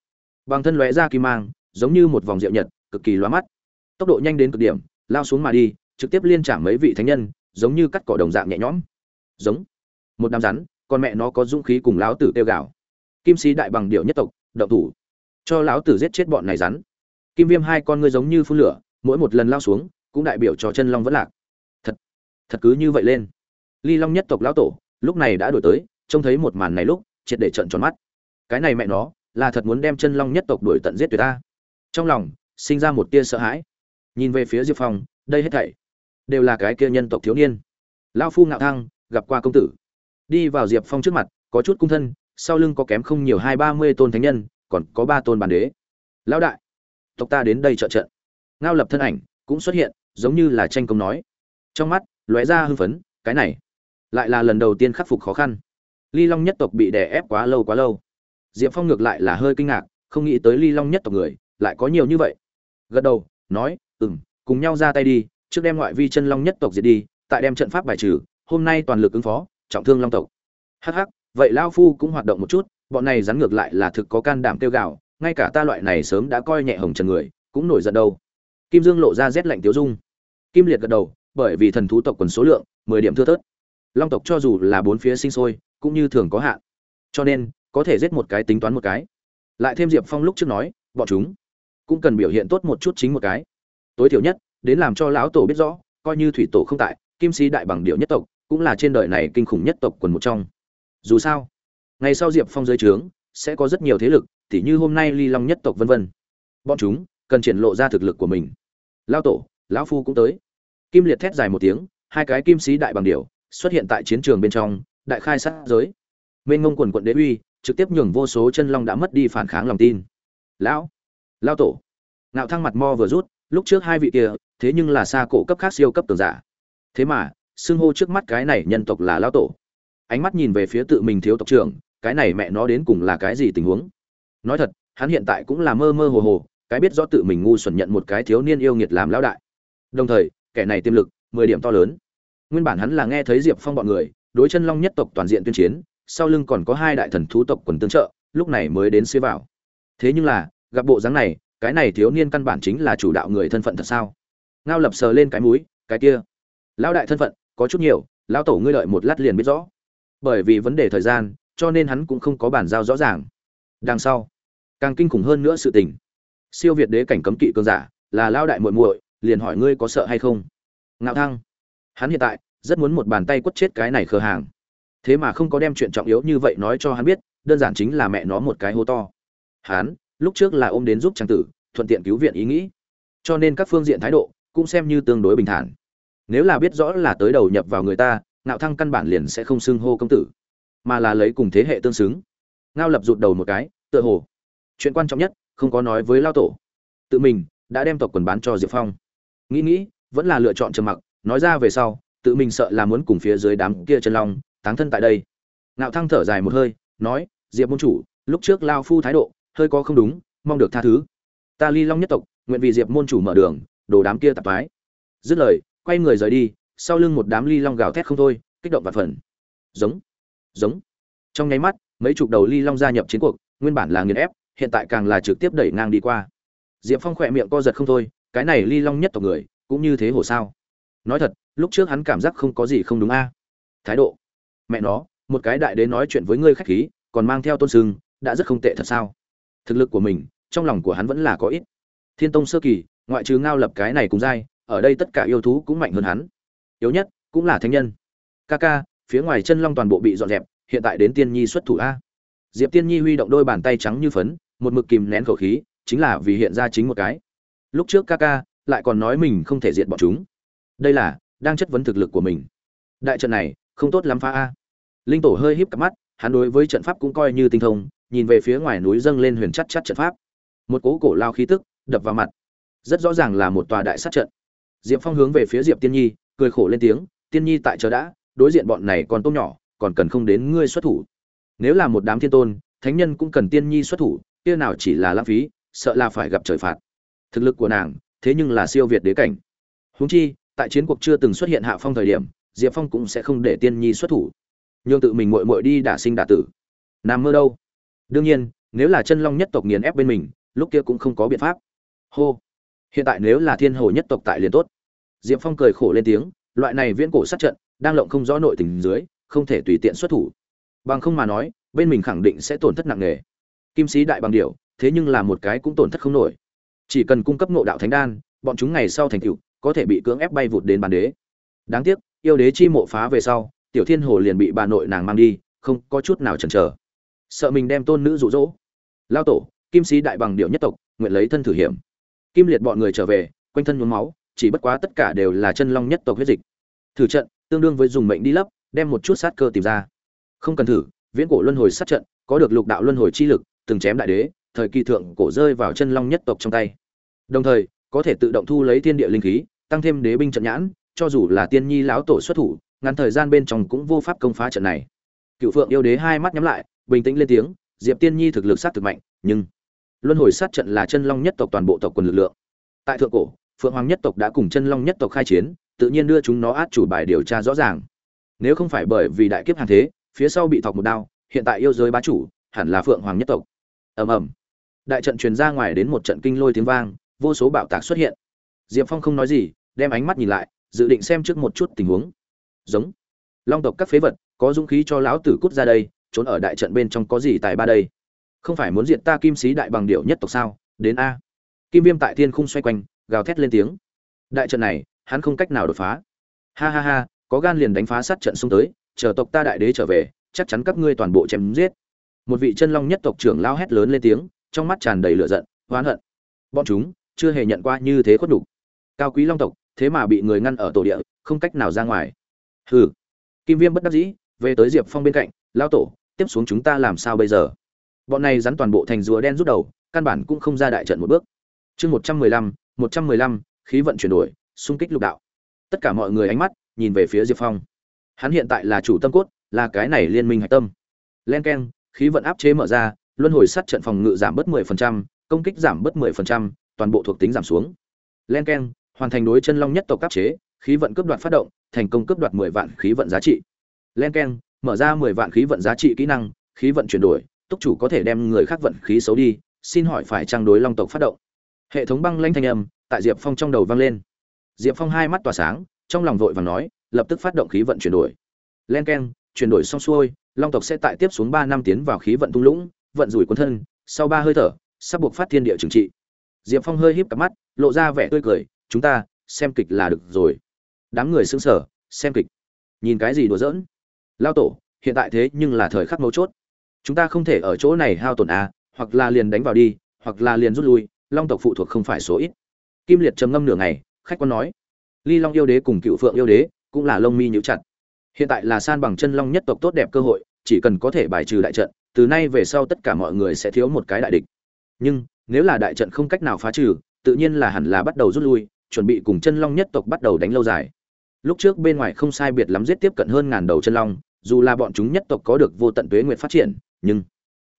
Bằng thân lóe ra kim mang, giống như một vòng rượu nhật, cực kỳ loa mắt. Tốc độ nhanh đến cực điểm, lao xuống mà đi, trực tiếp liên trả mấy vị thánh nhân, giống như cắt cỏ đồng dạng nhẹ nhõm. Giống. Một đám rắn, con mẹ nó có dũng khí cùng lão tử tiêu gạo kim sĩ đại bằng điệu nhất tộc đậu thủ. Cho lão tử giết chết bọn này rắn. Kim viêm hai con ngươi giống như phun lửa mỗi một lần lao xuống, cũng đại biểu cho chân long vẫn lạc. Thật thật cứ như vậy lên. Ly long nhất tộc lão tổ, lúc này đã đổi tới, trông thấy một màn này lúc, triệt để trận tròn mắt. Cái này mẹ nó, là thật muốn đem chân long nhất tộc đuổi tận giết tuyệt ta. Trong lòng, sinh ra một tia sợ hãi. Nhìn về phía diệp phong, đây hết thảy, đều là cái kia nhân tộc thiếu niên. Lao phu ngạo thăng, gặp qua công tử. Đi vào diệp phong trước mặt, có chút cung thân, sau lưng có kém không nhiều hai ba mươi tôn thánh nhân, còn có ba tôn bản đế. Lão đại, tộc ta đến đây trợ trận ngao lập thân ảnh cũng xuất hiện, giống như là tranh công nói. Trong mắt, lóe ra hưng phấn, cái này lại là lần đầu tiên khắc phục khó khăn. Ly long nhất tộc bị đè ép quá lâu quá lâu. Diệp phong ngược lại là hơi kinh ngạc, không nghĩ tới ly long nhất tộc người lại có nhiều như vậy. Gật đầu, nói ừ m cùng nhau ra tay đi, trước đem ngoại vi chân long nhất tộc diệt đi, tại đem trận pháp bài trừ, hôm nay toàn lực ứng phó, trọng thương long tộc. Hh vậy lao phu cũng hoạt động một chút, bọn này rắn ngược lại là thực có can đảm tiêu gạo ngay cả ta loại này sớm đã coi nhẹ hồng trần người, cũng nổi giận đâu kim dương lộ ra rét lạnh tiêu dung. Kim liệt gật đầu, bởi vì thần thú tộc quần số lượng, mười điểm thưa thớt. Long tộc cho dù là bốn phía sinh sôi, cũng như thường có hạn. Cho nên, có thể giết một cái tính toán một cái. Lại thêm diệp phong lúc trước nói, bọn chúng cũng cần biểu hiện tốt một chút chính một cái. Tối thiểu nhất, đến làm cho lão tổ biết rõ, coi như thủy tổ không tại, kim sĩ đại bằng điệu nhất tộc, cũng là trên đời này kinh khủng nhất tộc quần một trong. Dù sao ngày sau diệp phong dưới trướng, sẽ có rất nhiều thế lực, tỉ như hôm nay ly long nhất tộc vân vân. Bọn chúng cần triển lộ ra thực lực của mình lao tổ, lão phu cũng tới. Kim liệt thét dài một tiếng, hai cái kim sĩ đại bằng điều xuất hiện tại chiến trường bên trong, đại khai sát giới. Mênh ngông quần quận đế uy, trực tiếp nhường vô số chân long đã mất đi phản kháng lòng tin. Lão lao tổ. Ngạo thăng mặt mo vừa rút, lúc trước hai vị kia, thế nhưng là xa cổ cấp khác siêu cấp tường giả. Thế mà, xưng hô trước mắt cái này nhân tộc là lao tổ. Ánh mắt nhìn về phía tự mình thiếu tộc trưởng, cái này mẹ nó đến cùng là cái gì tình huống? Nói thật, hắn hiện tại cũng là mơ mơ hồ hồ cái biết rõ tự mình ngu xuẩn nhận một cái thiếu niên yêu nghiệt làm lão đại. Đồng thời, kẻ này tiềm lực, mười điểm to lớn. Nguyên bản hắn là nghe thấy diệp phong bọn người, đối chân long nhất tộc toàn diện tuyên chiến, sau lưng còn có hai đại thần thú tộc quần tương trợ, lúc này mới đến xế vào. Thế nhưng là, gặp bộ dáng này, cái này thiếu niên căn bản chính là chủ đạo người thân phận thật sao? Ngao lập sờ lên cái mũi, cái kia. Lão đại thân phận, có chút nhiều, lão tổ ngươi đợi một lát liền biết rõ. Bởi vì vấn đề thời gian, cho nên hắn cũng không có bản giao rõ ràng. Đằng sau, càng kinh khủng hơn nữa sự tình siêu việt đế cảnh cấm kỵ cường giả, là lao đại muội muội, liền hỏi ngươi có sợ hay không? Ngạo thăng. Hắn hiện tại, rất muốn một bàn tay quất chết cái này khờ hàng. Thế mà không có đem chuyện trọng yếu như vậy nói cho hắn biết, đơn giản chính là mẹ nó một cái hô to. Hắn, lúc trước là ôm đến giúp trang tử, thuận tiện cứu viện ý nghĩ. Cho nên các phương diện thái độ, cũng xem như tương đối bình thản. Nếu là biết rõ là tới đầu nhập vào người ta, ngạo thăng căn bản liền sẽ không xưng hô công tử, mà là lấy cùng thế hệ tương xứng. Ngao lập rụt đầu một cái, tựa hồ. Chuyện quan trọng nhất không có nói với lao tổ. Tự mình đã đem tộc quần bán cho diệp phong. Nghĩ nghĩ, vẫn là lựa chọn trầm mặc, nói ra về sau, tự mình sợ là muốn cùng phía dưới đám kia chân long táng thân tại đây. Ngạo thăng thở dài một hơi, nói, diệp môn chủ, lúc trước lao phu thái độ hơi có không đúng, mong được tha thứ. Ta ly long nhất tộc, nguyện vì diệp môn chủ mở đường, đồ đám kia tạp thái dứt lời, quay người rời đi, sau lưng một đám ly long gào thét không thôi, kích động và phần giống giống. Trong nháy mắt, mấy chục đầu ly long gia nhập chiến cuộc, nguyên bản là nghiền ép hiện tại càng là trực tiếp đẩy ngang đi qua. Diệp phong khỏe miệng co giật không thôi, cái này ly long nhất tộc người, cũng như thế hồ sao? Nói thật, lúc trước hắn cảm giác không có gì không đúng a. Thái độ. Mẹ nó, một cái đại đế nói chuyện với ngươi khách khí, còn mang theo tôn sưng, đã rất không tệ thật sao? Thực lực của mình, trong lòng của hắn vẫn là có ít. Thiên tông sơ kỳ, ngoại trừ ngao lập cái này cùng dai ở đây tất cả yêu thú cũng mạnh hơn hắn. Yếu nhất, cũng là thánh nhân. Ca ca, phía ngoài chân long toàn bộ bị dọn dẹp, hiện tại đến tiên nhi xuất thủ a. Diệp tiên nhi huy động đôi bàn tay trắng như phấn một mực kìm nén khẩu khí, chính là vì hiện ra chính một cái. Lúc trước ca ca lại còn nói mình không thể diệt bọn chúng. Đây là đang chất vấn thực lực của mình. Đại trận này không tốt lắm phá a. Linh tổ hơi híp cặp mắt, hắn đối với trận pháp cũng coi như tinh thông, nhìn về phía ngoài núi dâng lên huyền chắc chắc trận pháp. Một cố cổ lao khí tức đập vào mặt. Rất rõ ràng là một tòa đại sát trận. Diệp phong hướng về phía diệp tiên nhi, cười khổ lên tiếng, tiên nhi tại chờ đã, đối diện bọn này còn tôm nhỏ, còn cần không đến ngươi xuất thủ. Nếu là một đám thiên tôn, thánh nhân cũng cần tiên nhi xuất thủ kia nào chỉ là lãng phí, sợ là phải gặp trời phạt. Thực lực của nàng, thế nhưng là siêu việt đế cảnh. Huống chi, tại chiến cuộc chưa từng xuất hiện hạ phong thời điểm, diệp phong cũng sẽ không để tiên nhi xuất thủ. Nhường tự mình mội mội đi đả sinh đả tử. Nằm mơ đâu? Đương nhiên, nếu là chân long nhất tộc nghiền ép bên mình, lúc kia cũng không có biện pháp. Hô! Hiện tại nếu là thiên hồ nhất tộc tại liền tốt. Diệp phong cười khổ lên tiếng, loại này viễn cổ sát trận, đang lộng không rõ nội tình dưới, không thể tùy tiện xuất thủ. Bằng không mà nói, bên mình khẳng định sẽ tổn thất nặng nề kim sĩ đại bằng điểu, thế nhưng là một cái cũng tổn thất không nổi. Chỉ cần cung cấp ngộ đạo thánh đan, bọn chúng ngày sau thành tựu, có thể bị cưỡng ép bay vụt đến bàn đế. Đáng tiếc, yêu đế chi mộ phá về sau, tiểu thiên hồ liền bị bà nội nàng mang đi, không có chút nào chần chờ. Sợ mình đem tôn nữ rụ rỗ lao tổ, kim sĩ đại bằng điệu nhất tộc, nguyện lấy thân thử hiểm. Kim liệt bọn người trở về, quanh thân nhuốm máu, chỉ bất quá tất cả đều là chân long nhất tộc huyết dịch. Thử trận, tương đương với dùng mệnh đi lấp, đem một chút sát cơ tìm ra. Không cần thử, viễn cổ luân hồi sát trận, có được lục đạo luân hồi chi lực từng chém đại đế, thời kỳ thượng cổ rơi vào chân long nhất tộc trong tay. Đồng thời, có thể tự động thu lấy thiên địa linh khí, tăng thêm đế binh trận nhãn, cho dù là tiên nhi lão tổ xuất thủ, ngắn thời gian bên trong cũng vô pháp công phá trận này. Cựu phượng yêu đế hai mắt nhắm lại, bình tĩnh lên tiếng, diệp tiên nhi thực lực sát thực mạnh, nhưng luân hồi sát trận là chân long nhất tộc toàn bộ tộc quần lực lượng. Tại thượng cổ, phượng hoàng nhất tộc đã cùng chân long nhất tộc khai chiến, tự nhiên đưa chúng nó át chủ bài điều tra rõ ràng. Nếu không phải bởi vì đại kiếp hàng thế, phía sau bị thọc một đao, hiện tại yêu giới bá chủ hẳn là phượng hoàng nhất tộc ầm ầm. Đại trận truyền ra ngoài đến một trận kinh lôi tiếng vang, vô số bạo tạc xuất hiện. Diệp phong không nói gì, đem ánh mắt nhìn lại, dự định xem trước một chút tình huống. Giống. Long tộc các phế vật, có dũng khí cho lão tử cút ra đây, trốn ở đại trận bên trong có gì tại ba đây? Không phải muốn diện ta kim sĩ đại bằng điệu nhất tộc sao? Đến a. Kim viêm tại thiên khung xoay quanh, gào thét lên tiếng. Đại trận này, hắn không cách nào đột phá. Ha ha ha, có gan liền đánh phá sát trận xung tới, chờ tộc ta đại đế trở về, chắc chắn các ngươi toàn bộ chém giết một vị chân long nhất tộc trưởng lao hét lớn lên tiếng, trong mắt tràn đầy lửa giận, oán hận. Bọn chúng chưa hề nhận qua như thế khuất đủ. cao quý long tộc, thế mà bị người ngăn ở tổ địa, không cách nào ra ngoài. Hừ. Kim viêm bất đắc dĩ, về tới diệp phong bên cạnh, lao tổ, tiếp xuống chúng ta làm sao bây giờ? Bọn này rắn toàn bộ thành rùa đen rút đầu, căn bản cũng không ra đại trận một bước. Chương một trăm mười lăm, một trăm mười lăm, khí vận chuyển đổi, xung kích lục đạo. Tất cả mọi người ánh mắt nhìn về phía diệp phong. Hắn hiện tại là chủ tâm cốt, là cái này liên minh hạch tâm. Len k e n khí vận áp chế mở ra, luân hồi sát trận phòng ngự giảm bớt mười phần trăm, công kích giảm bớt mười phần trăm, toàn bộ thuộc tính giảm xuống. Len hoàn thành đối chân long nhất tộc cấp chế, khí vận cướp đoạt phát động, thành công cướp đoạt mười vạn khí vận giá trị. Len mở ra mười vạn khí vận giá trị kỹ năng, khí vận chuyển đổi, túc chủ có thể đem người khác vận khí xấu đi, xin hỏi phải trang đối long tộc phát động? Hệ thống băng lanh thanh âm, tại diệp phong trong đầu vang lên. Diệp phong hai mắt tỏa sáng, trong lòng vội vàng nói, lập tức phát động khí vận chuyển đổi. Len chuyển đổi xong xuôi long tộc sẽ tại tiếp xuống ba năm tiến vào khí vận tung lũng, vận rủi quân thân, sau ba hơi thở, sắp buộc phát thiên địa trừng trị. Diệp phong hơi híp cặp mắt, lộ ra vẻ tươi cười, chúng ta, xem kịch là được rồi. Đám người xứng sở xem kịch. Nhìn cái gì đùa giỡn? Lao tổ, hiện tại thế nhưng là thời khắc mấu chốt. Chúng ta không thể ở chỗ này hao tổn à hoặc là liền đánh vào đi, hoặc là liền rút lui, long tộc phụ thuộc không phải số ít. Kim liệt trầm ngâm nửa ngày, khách quan nói, ly long yêu đế cùng cựu phượng yêu đế cũng là lông mi nhíu chặt hiện tại là san bằng chân long nhất tộc tốt đẹp cơ hội, chỉ cần có thể bài trừ đại trận, từ nay về sau tất cả mọi người sẽ thiếu một cái đại địch. Nhưng, nếu là đại trận không cách nào phá trừ, tự nhiên là hẳn là bắt đầu rút lui, chuẩn bị cùng chân long nhất tộc bắt đầu đánh lâu dài. Lúc trước bên ngoài không sai biệt lắm giết tiếp cận hơn ngàn đầu chân long, dù là bọn chúng nhất tộc có được vô tận tuế nguyện phát triển, nhưng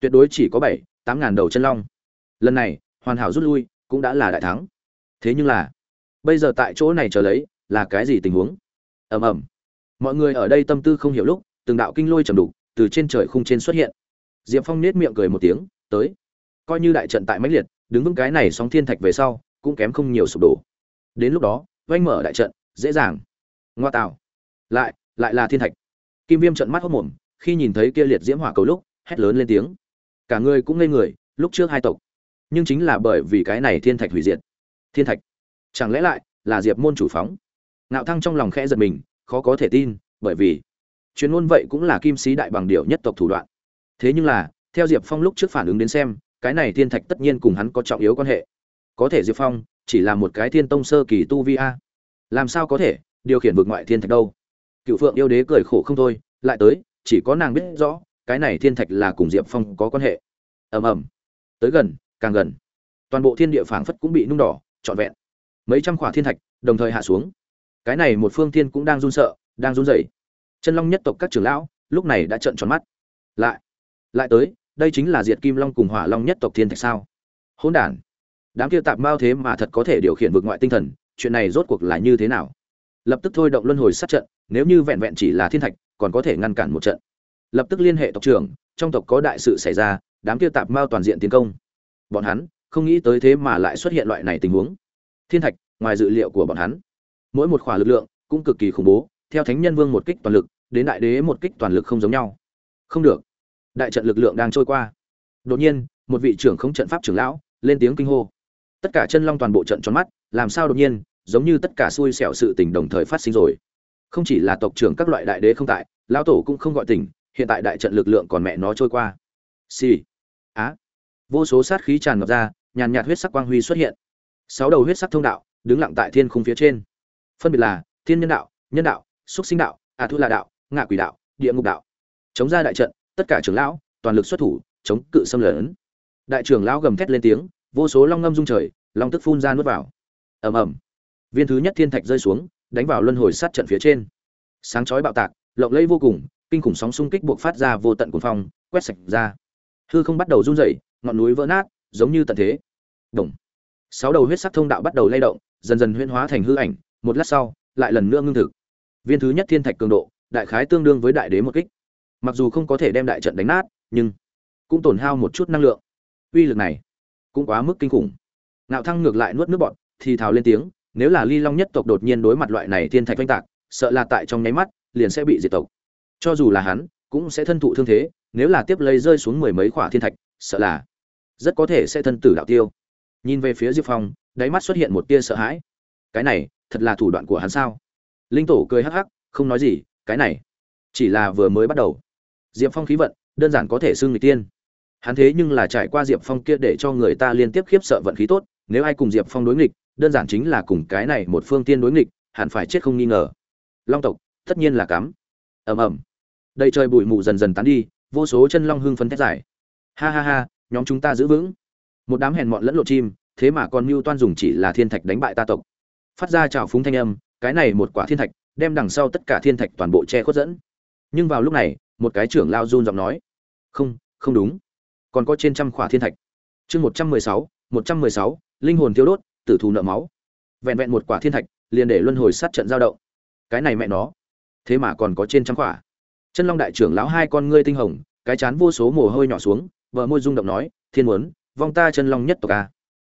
tuyệt đối chỉ có bảy, tám ngàn đầu chân long. Lần này, hoàn hảo rút lui cũng đã là đại thắng. Thế nhưng là, bây giờ tại chỗ này chờ lấy là cái gì tình huống? Ầm ầm mọi người ở đây tâm tư không hiểu lúc, từng đạo kinh lôi trầm đục từ trên trời khung trên xuất hiện. Diệp phong nết miệng cười một tiếng, tới. Coi như đại trận tại mãnh liệt, đứng vững cái này sóng thiên thạch về sau, cũng kém không nhiều sụp đổ. Đến lúc đó oanh mở đại trận, dễ dàng. Ngoa tạo. Lại lại là thiên thạch. Kim viêm trận mắt hốc mồm, khi nhìn thấy kia liệt diễm hỏa cầu lúc, hét lớn lên tiếng. Cả người cũng ngây người, lúc trước hai tộc. Nhưng chính là bởi vì cái này thiên thạch hủy diệt. Thiên thạch. Chẳng lẽ lại là diệp môn chủ phóng? Ngạo thăng trong lòng khẽ giật mình khó có thể tin, bởi vì chuyên môn vậy cũng là kim sĩ đại bằng điệu nhất tộc thủ đoạn. Thế nhưng là, theo diệp phong lúc trước phản ứng đến xem, cái này thiên thạch tất nhiên cùng hắn có trọng yếu quan hệ. Có thể diệp phong chỉ là một cái thiên tông sơ kỳ tu vi a. Làm sao có thể điều khiển vượt ngoại thiên thạch đâu? Cựu phượng yêu đế cười khổ không thôi, lại tới, chỉ có nàng biết rõ, cái này thiên thạch là cùng diệp phong có quan hệ. Ầm ầm. Tới gần, càng gần. Toàn bộ thiên địa phảng phất cũng bị nung đỏ, trọn vẹn. Mấy trăm khỏa thiên thạch đồng thời hạ xuống cái này một phương thiên cũng đang run sợ, đang run rẩy. Chân long nhất tộc các trưởng lão, lúc này đã trợn tròn mắt. Lại lại tới, đây chính là diệt kim long cùng hỏa long nhất tộc thiên thạch sao? Hỗn đản. Đám kia tạp mao thế mà thật có thể điều khiển vực ngoại tinh thần, chuyện này rốt cuộc là như thế nào? Lập tức thôi động luân hồi sát trận, nếu như vẹn vẹn chỉ là thiên thạch, còn có thể ngăn cản một trận. Lập tức liên hệ tộc trưởng, trong tộc có đại sự xảy ra, đám kia tạp mao toàn diện tiến công. Bọn hắn, không nghĩ tới thế mà lại xuất hiện loại này tình huống. Thiên thạch, ngoài dự liệu của bọn hắn mỗi một khỏa lực lượng cũng cực kỳ khủng bố, theo thánh nhân vương một kích toàn lực, đến đại đế một kích toàn lực không giống nhau. Không được. Đại trận lực lượng đang trôi qua. Đột nhiên, một vị trưởng không trận pháp trưởng lão lên tiếng kinh hô. Tất cả chân long toàn bộ trận tròn mắt, làm sao đột nhiên, giống như tất cả xui xẻo sự tình đồng thời phát sinh rồi. Không chỉ là tộc trưởng các loại đại đế không tại, lão tổ cũng không gọi tỉnh, hiện tại đại trận lực lượng còn mẹ nó trôi qua. Xì、sì. á. Vô số sát khí tràn ngập ra, nhàn nhạt huyết sắc quang huy xuất hiện. Sáu đầu huyết sắc thông đạo, đứng lặng tại thiên khung phía trên phân biệt là thiên nhân đạo nhân đạo xúc sinh đạo a thu la đạo, ngạ quỷ đạo, địa ngục đạo. Chống ra đại trận, tất cả trưởng lão, toàn lực xuất thủ, chống cự xâm lấn. Đại trưởng lão gầm thét lên tiếng, vô số long ngâm rung trời, long tức phun ra nuốt vào. Ầm ầm. Viên thứ nhất thiên thạch rơi xuống, đánh vào luân hồi sát trận phía trên. Sáng chói bạo tạc, lộng lẫy vô cùng, kinh khủng sóng xung kích buộc phát ra vô tận cuồng phong, quét sạch ra. Hư không bắt đầu run rẩy, ngọn núi vỡ nát, giống như tận thế. Động. sáu đầu huyết sắc thông đạo bắt đầu lay động, dần dần huyễn hóa thành hư ảnh một lát sau, lại lần nữa ngưng thực. Viên thứ nhất thiên thạch cường độ, đại khái tương đương với đại đế một kích. Mặc dù không có thể đem đại trận đánh nát, nhưng cũng tổn hao một chút năng lượng. Uy lực này cũng quá mức kinh khủng. Ngạo thăng ngược lại nuốt nước bọt, thì thào lên tiếng, nếu là ly long nhất tộc đột nhiên đối mặt loại này thiên thạch oanh tạc, sợ là tại trong nháy mắt, liền sẽ bị diệt tộc. Cho dù là hắn, cũng sẽ thân thụ thương thế, nếu là tiếp lấy rơi xuống mười mấy khỏa thiên thạch, sợ là rất có thể sẽ thân tử đạo tiêu. Nhìn về phía diệp phong, đáy mắt xuất hiện một tia sợ hãi cái này, thật là thủ đoạn của hắn sao? Linh tổ cười hắc hắc, không nói gì, cái này, chỉ là vừa mới bắt đầu. Diệp phong khí vận, đơn giản có thể xưng người tiên. Hắn thế nhưng là trải qua diệp phong kia để cho người ta liên tiếp khiếp sợ vận khí tốt, nếu ai cùng diệp phong đối nghịch, đơn giản chính là cùng cái này một phương tiên đối nghịch, hẳn phải chết không nghi ngờ. Long tộc, tất nhiên là cắm. Ầm ầm. Đầy trời bụi mù dần dần tán đi, vô số chân long hưng phấn thét giải ha ha ha, nhóm chúng ta giữ vững. Một đám hèn mọn lẫn lộ chim, thế mà còn mưu toan dùng chỉ là thiên thạch đánh bại ta tộc phát ra trào phúng thanh âm, cái này một quả thiên thạch, đem đằng sau tất cả thiên thạch toàn bộ che khuất dẫn. Nhưng vào lúc này, một cái trưởng lao run giọng nói, không không đúng. Còn có trên trăm khỏa thiên thạch. Chương một trăm mười sáu, một trăm mười sáu, linh hồn thiếu đốt, tử thù nợ máu. Vẹn vẹn một quả thiên thạch, liền để luân hồi sát trận giao động. Cái này mẹ nó. Thế mà còn có trên trăm quả. Chân long đại trưởng lão hai con ngươi tinh hồng, cái chán vô số mồ hôi nhỏ xuống vợ môi rung động nói, thiên muốn, vong ta chân long nhất tộc a.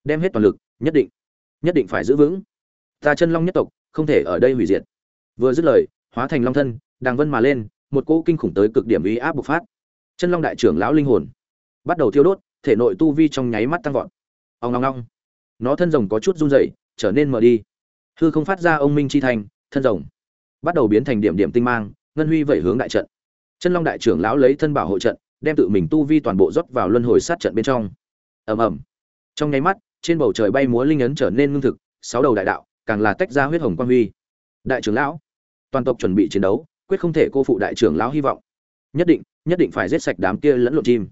Đem hết toàn lực, nhất định nhất định phải giữ vững ta chân long nhất tộc, không thể ở đây hủy diệt. Vừa dứt lời, hóa thành long thân, đàng vân mà lên, một cỗ kinh khủng tới cực điểm uy áp bộc phát. Chân long đại trưởng lão linh hồn bắt đầu thiêu đốt, thể nội tu vi trong nháy mắt tăng vọt. Ông ngong ngong nó thân rồng có chút run rẩy, trở nên mờ đi. Hư không phát ra ông minh chi thành thân rồng bắt đầu biến thành điểm điểm tinh mang, ngân huy vẩy hướng đại trận. Chân long đại trưởng lão lấy thân bảo hộ trận, đem tự mình tu vi toàn bộ rót vào luân hồi sát trận bên trong. Ầm ầm. Trong nháy mắt, trên bầu trời bay múa linh ấn trở nên ngưng thực, sáu đầu đại đạo càng là tách ra huyết hồng quang huy. Đại trưởng lão, toàn tộc chuẩn bị chiến đấu, quyết không thể cô phụ đại trưởng lão hy vọng. Nhất định nhất định phải giết sạch đám kia lẫn lộn chim.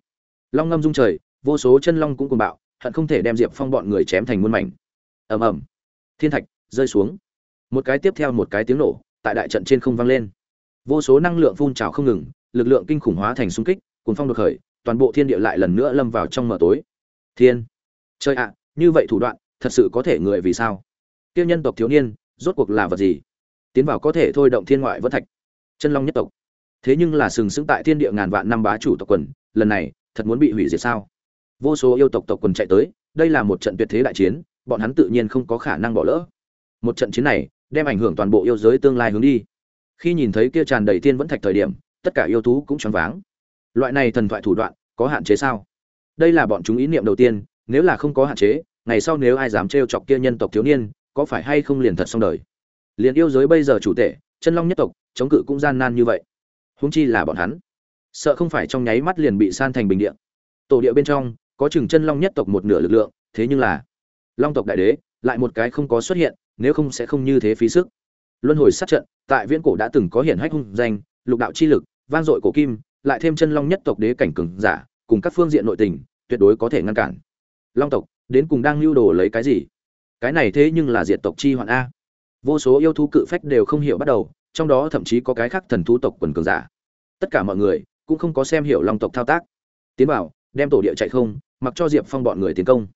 Long ngâm dung trời, vô số chân long cũng cùng bạo, hận không thể đem diệp phong bọn người chém thành muôn mảnh. Ầm ầm. Thiên thạch rơi xuống. Một cái tiếp theo một cái tiếng nổ, tại đại trận trên không vang lên. Vô số năng lượng phun trào không ngừng, lực lượng kinh khủng hóa thành xung kích cuốn phong đột khởi, toàn bộ thiên địa lại lần nữa lâm vào trong mờ tối. Thiên. Chơi ạ, như vậy thủ đoạn, thật sự có thể người vì sao? Tiêu nhân tộc thiếu niên, rốt cuộc là vật gì? Tiến vào có thể thôi động thiên ngoại vân thạch. Chân long nhất tộc. Thế nhưng là sừng sững tại thiên địa ngàn vạn năm bá chủ tộc quần, lần này, thật muốn bị hủy diệt sao? Vô số yêu tộc tộc quần chạy tới, đây là một trận tuyệt thế đại chiến, bọn hắn tự nhiên không có khả năng bỏ lỡ. Một trận chiến này, đem ảnh hưởng toàn bộ yêu giới tương lai hướng đi. Khi nhìn thấy kia tràn đầy thiên vẫn thạch thời điểm, tất cả yêu thú cũng choáng váng. Loại này thần thoại thủ đoạn, có hạn chế sao? Đây là bọn chúng ý niệm đầu tiên, nếu là không có hạn chế, ngày sau nếu ai dám trêu chọc kia nhân tộc thiếu niên có phải hay không liền thật xong đời? Liền yêu giới bây giờ chủ tể, chân long nhất tộc, chống cự cũng gian nan như vậy. Huống chi là bọn hắn. Sợ không phải trong nháy mắt liền bị san thành bình địa. Tổ địa bên trong, có chừng chân long nhất tộc một nửa lực lượng, thế nhưng là long tộc đại đế, lại một cái không có xuất hiện, nếu không sẽ không như thế phí sức. Luân hồi sát trận, tại viễn cổ đã từng có hiển hách hung danh, lục đạo chi lực, vang dội cổ kim, lại thêm chân long nhất tộc đế cảnh cường giả, cùng các phương diện nội tình, tuyệt đối có thể ngăn cản. Long tộc, đến cùng đang lưu đồ lấy cái gì? Cái này thế nhưng là diệt tộc chi hoạn a. Vô số yêu thú cự phách đều không hiểu bắt đầu, trong đó thậm chí có cái khác thần thú tộc quần cường giả. Tất cả mọi người cũng không có xem hiểu long tộc thao tác. Tiến bảo đem tổ địa chạy không, mặc cho diệp phong bọn người tiến công.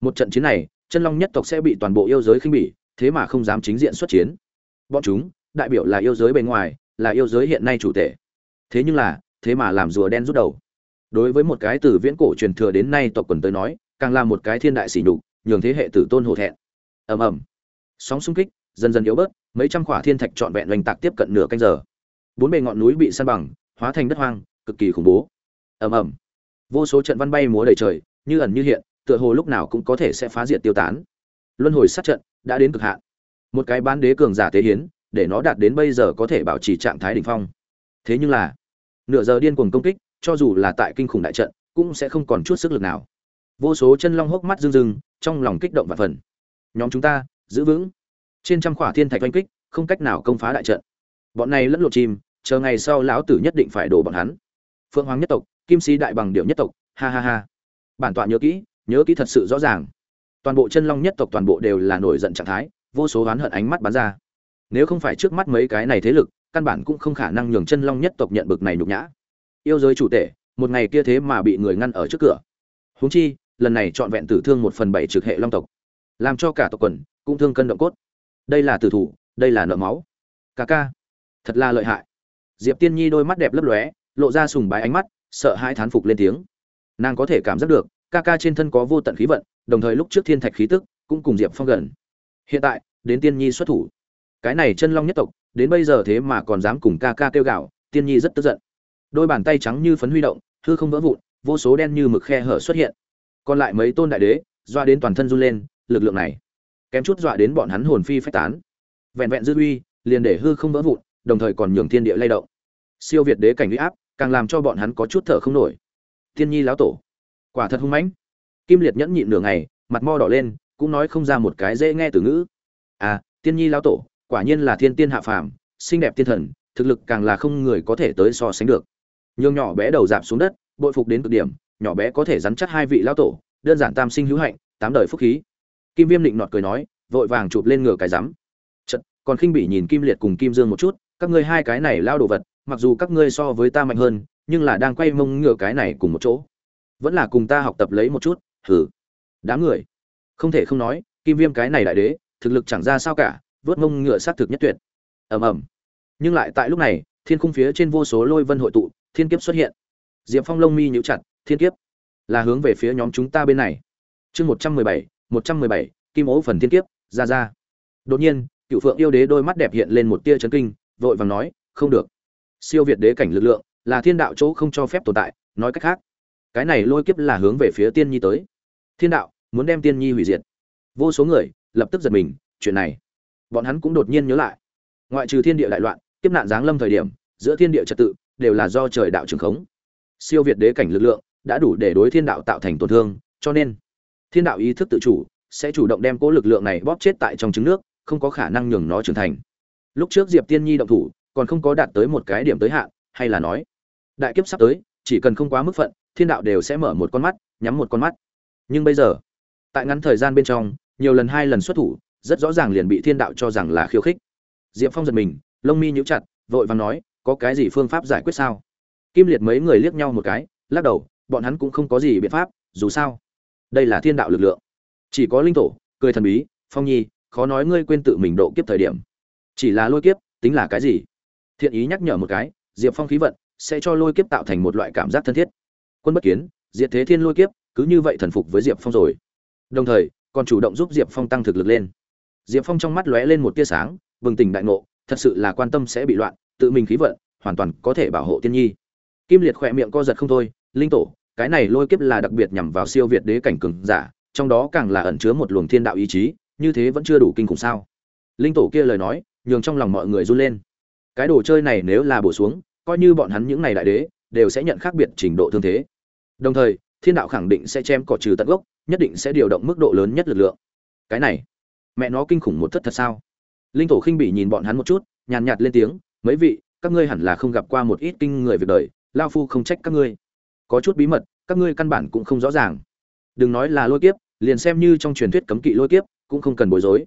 Một trận chiến này, chân long nhất tộc sẽ bị toàn bộ yêu giới khinh bỉ, thế mà không dám chính diện xuất chiến. Bọn chúng, đại biểu là yêu giới bề ngoài, là yêu giới hiện nay chủ tể thế nhưng là, thế mà làm rùa đen rút đầu. Đối với một cái từ viễn cổ truyền thừa đến nay tộc quần tới nói, càng là một cái thiên đại sỉ nhục, nhường thế hệ tử tôn hổ thẹn ầm ầm. Sóng xung kích, dần dần yếu bớt, mấy trăm khỏa thiên thạch trọn vẹn oanh tạc tiếp cận nửa canh giờ. Bốn bề ngọn núi bị san bằng, hóa thành đất hoang, cực kỳ khủng bố. Ầm ầm. Vô số trận văn bay múa đầy trời, như ẩn như hiện, tựa hồ lúc nào cũng có thể sẽ phá diệt tiêu tán. Luân hồi sát trận đã đến cực hạn. Một cái bán đế cường giả tế hiến, để nó đạt đến bây giờ có thể bảo trì trạng thái đỉnh phong. Thế nhưng là, nửa giờ điên cuồng công kích, cho dù là tại kinh khủng đại trận, cũng sẽ không còn chút sức lực nào. Vô số chân long hốc mắt rưng rưng, trong lòng kích động và phần nhóm chúng ta, giữ vững. Trên trăm khỏa thiên thạch oanh kích, không cách nào công phá đại trận. Bọn này lẫn lộn chim chờ ngày sau lão tử nhất định phải đổ bọn hắn. Phượng hoàng nhất tộc, kim sĩ đại bằng điệu nhất tộc, ha ha ha. Bản tọa nhớ kỹ nhớ kỹ thật sự rõ ràng. Toàn bộ chân long nhất tộc toàn bộ đều là nổi giận trạng thái, vô số oán hận ánh mắt bắn ra. Nếu không phải trước mắt mấy cái này thế lực, căn bản cũng không khả năng nhường chân long nhất tộc nhận bực này nhục nhã. Yêu giới chủ tể, một ngày kia thế mà bị người ngăn ở trước cửa. Huống chi, lần này trọn vẹn tử thương một phần bảy trực hệ long tộc làm cho cả tộc quần cũng thương cân động cốt. Đây là tử thủ, đây là nợ máu. Ca ca, thật là lợi hại. Diệp tiên nhi đôi mắt đẹp lấp lóe, lộ ra sùng bái ánh mắt, sợ hãi thán phục lên tiếng. Nàng có thể cảm giác được, ca ca trên thân có vô tận khí vận, đồng thời lúc trước thiên thạch khí tức cũng cùng diệp phong gần. Hiện tại, đến tiên nhi xuất thủ. Cái này chân long nhất tộc, đến bây giờ thế mà còn dám cùng ca ca kêu gạo tiên nhi rất tức giận. Đôi bàn tay trắng như phấn huy động, hư không vỡ vụn, vô số đen như mực khe hở xuất hiện. Còn lại mấy tôn đại đế, doa đến toàn thân run lên lực lượng này. Kém chút dọa đến bọn hắn hồn phi phách tán. Vẹn vẹn dư uy, liền để hư không vỡ vụn, đồng thời còn nhường thiên địa lay động. Siêu việt đế cảnh uy áp, càng làm cho bọn hắn có chút thở không nổi. Thiên nhi lão tổ, quả thật hung mãnh. Kim liệt nhẫn nhịn nửa ngày, mặt mo đỏ lên, cũng nói không ra một cái dễ nghe từ ngữ. À tiên nhi lão tổ, quả nhiên là thiên tiên hạ phàm, xinh đẹp tiên thần, thực lực càng là không người có thể tới so sánh được. Nhường nhỏ bé đầu dạp xuống đất, bội phục đến cực điểm, nhỏ bé có thể rắn chắc hai vị lão tổ, đơn giản tam sinh hữu hạnh, tám đời phúc khí kim viêm định nọt cười nói, vội vàng chụp lên ngửa cái rắm. Chật còn khinh bỉ nhìn kim liệt cùng kim dương một chút, các ngươi hai cái này lao đồ vật, mặc dù các ngươi so với ta mạnh hơn, nhưng là đang quay mông ngựa cái này cùng một chỗ. Vẫn là cùng ta học tập lấy một chút hử đám người. Không thể không nói, kim viêm cái này đại đế, thực lực chẳng ra sao cả, vớt mông ngựa sát thực nhất tuyệt. Ầm ầm. Nhưng lại tại lúc này, thiên khung phía trên vô số lôi vân hội tụ, thiên kiếp xuất hiện. Diệp phong lông mi nhíu chặt, thiên kiếp. Là hướng về phía nhóm chúng ta bên này. Chương một trăm mười bảy một trăm mười bảy, kim ố phần thiên kiếp, ra ra. Đột nhiên cựu phượng yêu đế đôi mắt đẹp hiện lên một tia chấn kinh, vội vàng nói, không được. Siêu việt đế cảnh lực lượng là thiên đạo chỗ không cho phép tồn tại, nói cách khác, cái này lôi kiếp là hướng về phía tiên nhi tới. Thiên đạo muốn đem tiên nhi hủy diệt. Vô số người lập tức giật mình, chuyện này, bọn hắn cũng đột nhiên nhớ lại. Ngoại trừ thiên địa đại loạn, kiếp nạn giáng lâm thời điểm, giữa thiên địa trật tự đều là do trời đạo trường khống. Siêu việt đế cảnh lực lượng đã đủ để đối thiên đạo tạo thành tổn thương, cho nên thiên đạo ý thức tự chủ, sẽ chủ động đem cố lực lượng này bóp chết tại trong trứng nước, không có khả năng nhường nó trưởng thành. Lúc trước diệp tiên nhi động thủ, còn không có đạt tới một cái điểm tới hạn, hay là nói, đại kiếp sắp tới, chỉ cần không quá mức phận, thiên đạo đều sẽ mở một con mắt, nhắm một con mắt. Nhưng bây giờ, tại ngắn thời gian bên trong, nhiều lần hai lần xuất thủ, rất rõ ràng liền bị thiên đạo cho rằng là khiêu khích. Diệp phong giật mình, lông mi nhíu chặt, vội vàng nói, có cái gì phương pháp giải quyết sao? Kim liệt mấy người liếc nhau một cái, lắc đầu, bọn hắn cũng không có gì biện pháp, dù sao đây là thiên đạo lực lượng. Chỉ có linh tổ, cười thần bí, phong nhi, khó nói ngươi quên tự mình độ kiếp thời điểm. Chỉ là lôi kiếp, tính là cái gì? Thiện ý nhắc nhở một cái, diệp phong khí vận sẽ cho lôi kiếp tạo thành một loại cảm giác thân thiết. Quân bất kiến, diệt thế thiên lôi kiếp, cứ như vậy thần phục với diệp phong rồi. Đồng thời, còn chủ động giúp diệp phong tăng thực lực lên. Diệp phong trong mắt lóe lên một tia sáng, bừng tỉnh đại ngộ, thật sự là quan tâm sẽ bị loạn, tự mình khí vận hoàn toàn có thể bảo hộ tiên nhi. Kim liệt khỏe miệng co giật không thôi, linh tổ cái này lôi kiếp là đặc biệt nhằm vào siêu việt đế cảnh cường giả, trong đó càng là ẩn chứa một luồng thiên đạo ý chí, như thế vẫn chưa đủ kinh khủng sao? Linh tổ kia lời nói, nhường trong lòng mọi người run lên. Cái đồ chơi này nếu là bổ xuống, coi như bọn hắn những này đại đế, đều sẽ nhận khác biệt trình độ thương thế. Đồng thời, thiên đạo khẳng định sẽ chém cỏ trừ tận gốc, nhất định sẽ điều động mức độ lớn nhất lực lượng. Cái này, mẹ nó kinh khủng một thất thật sao? Linh tổ khinh bị nhìn bọn hắn một chút, nhàn nhạt lên tiếng, mấy vị, các ngươi hẳn là không gặp qua một ít kinh người việc đời, lao phu không trách các ngươi có chút bí mật, các ngươi căn bản cũng không rõ ràng. Đừng nói là lôi kiếp, liền xem như trong truyền thuyết cấm kỵ lôi kiếp, cũng không cần bối rối.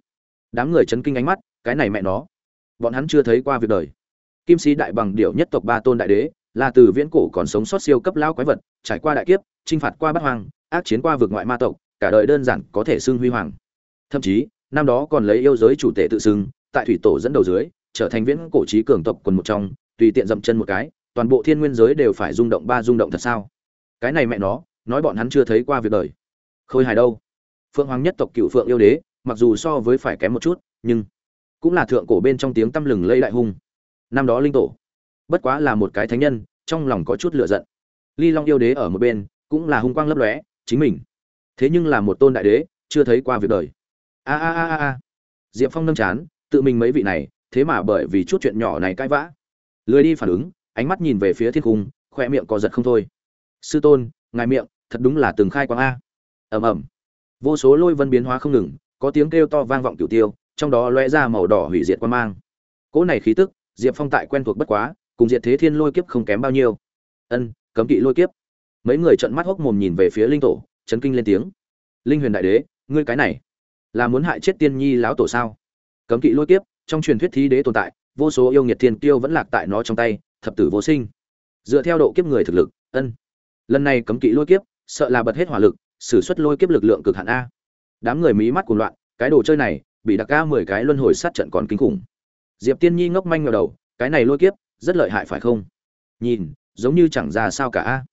Đám người chấn kinh ánh mắt, cái này mẹ nó. Bọn hắn chưa thấy qua việc đời. Kim sĩ đại bằng điệu nhất tộc ba tôn đại đế, là từ viễn cổ còn sống sót siêu cấp lao quái vật, trải qua đại kiếp, chinh phạt qua bát hoang, ác chiến qua vực ngoại ma tộc, cả đời đơn giản có thể xưng huy hoàng. Thậm chí, năm đó còn lấy yêu giới chủ tể tự xưng, tại thủy tổ dẫn đầu dưới, trở thành viễn cổ trí cường tộc quần một trong, tùy tiện dậm chân một cái, toàn bộ thiên nguyên giới đều phải rung động ba rung động thật sao? Cái này mẹ nó, nói bọn hắn chưa thấy qua việc đời. Khôi hài đâu? Phượng hoàng nhất tộc cựu phượng yêu đế, mặc dù so với phải kém một chút, nhưng cũng là thượng cổ bên trong tiếng tăm lừng lây đại hung. Năm đó linh tổ, bất quá là một cái thánh nhân, trong lòng có chút lựa giận. Ly long yêu đế ở một bên, cũng là hung quang lấp lóe, chính mình. Thế nhưng là một tôn đại đế, chưa thấy qua việc đời. A a a a diệp phong nâm chán, tự mình mấy vị này, thế mà bởi vì chút chuyện nhỏ này cãi vã. Lười đi phản ứng, ánh mắt nhìn về phía thiên cung, khoe miệng có giật không thôi sư tôn, ngài miệng, thật đúng là từng khai quang a. Ầm ầm. Vô số lôi vân biến hóa không ngừng, có tiếng kêu to vang vọng cửu tiêu, trong đó lóe ra màu đỏ hủy diệt quan mang. Cỗ này khí tức, diệp phong tại quen thuộc bất quá, cùng diệt thế thiên lôi kiếp không kém bao nhiêu. Ân, cấm kỵ lôi kiếp. Mấy người trợn mắt hốc mồm nhìn về phía linh tổ, chấn kinh lên tiếng. Linh huyền đại đế, ngươi cái này, là muốn hại chết tiên nhi lão tổ sao? Cấm kỵ lôi kiếp, trong truyền thuyết thí đế tồn tại, vô số yêu nghiệt thiên tiêu vẫn lạc tại nó trong tay, thập tử vô sinh. Dựa theo độ kiếp người thực lực, ân lần này cấm kỵ lôi kiếp, sợ là bật hết hỏa lực, sử xuất lôi kiếp lực lượng cực hạn a. Đám người mí mắt cuồng loạn, cái đồ chơi này, bị đặc ca mười cái luân hồi sát trận còn kinh khủng. Diệp tiên nhi ngốc manh ngờ đầu, cái này lôi kiếp, rất lợi hại phải không? Nhìn, giống như chẳng ra sao cả a.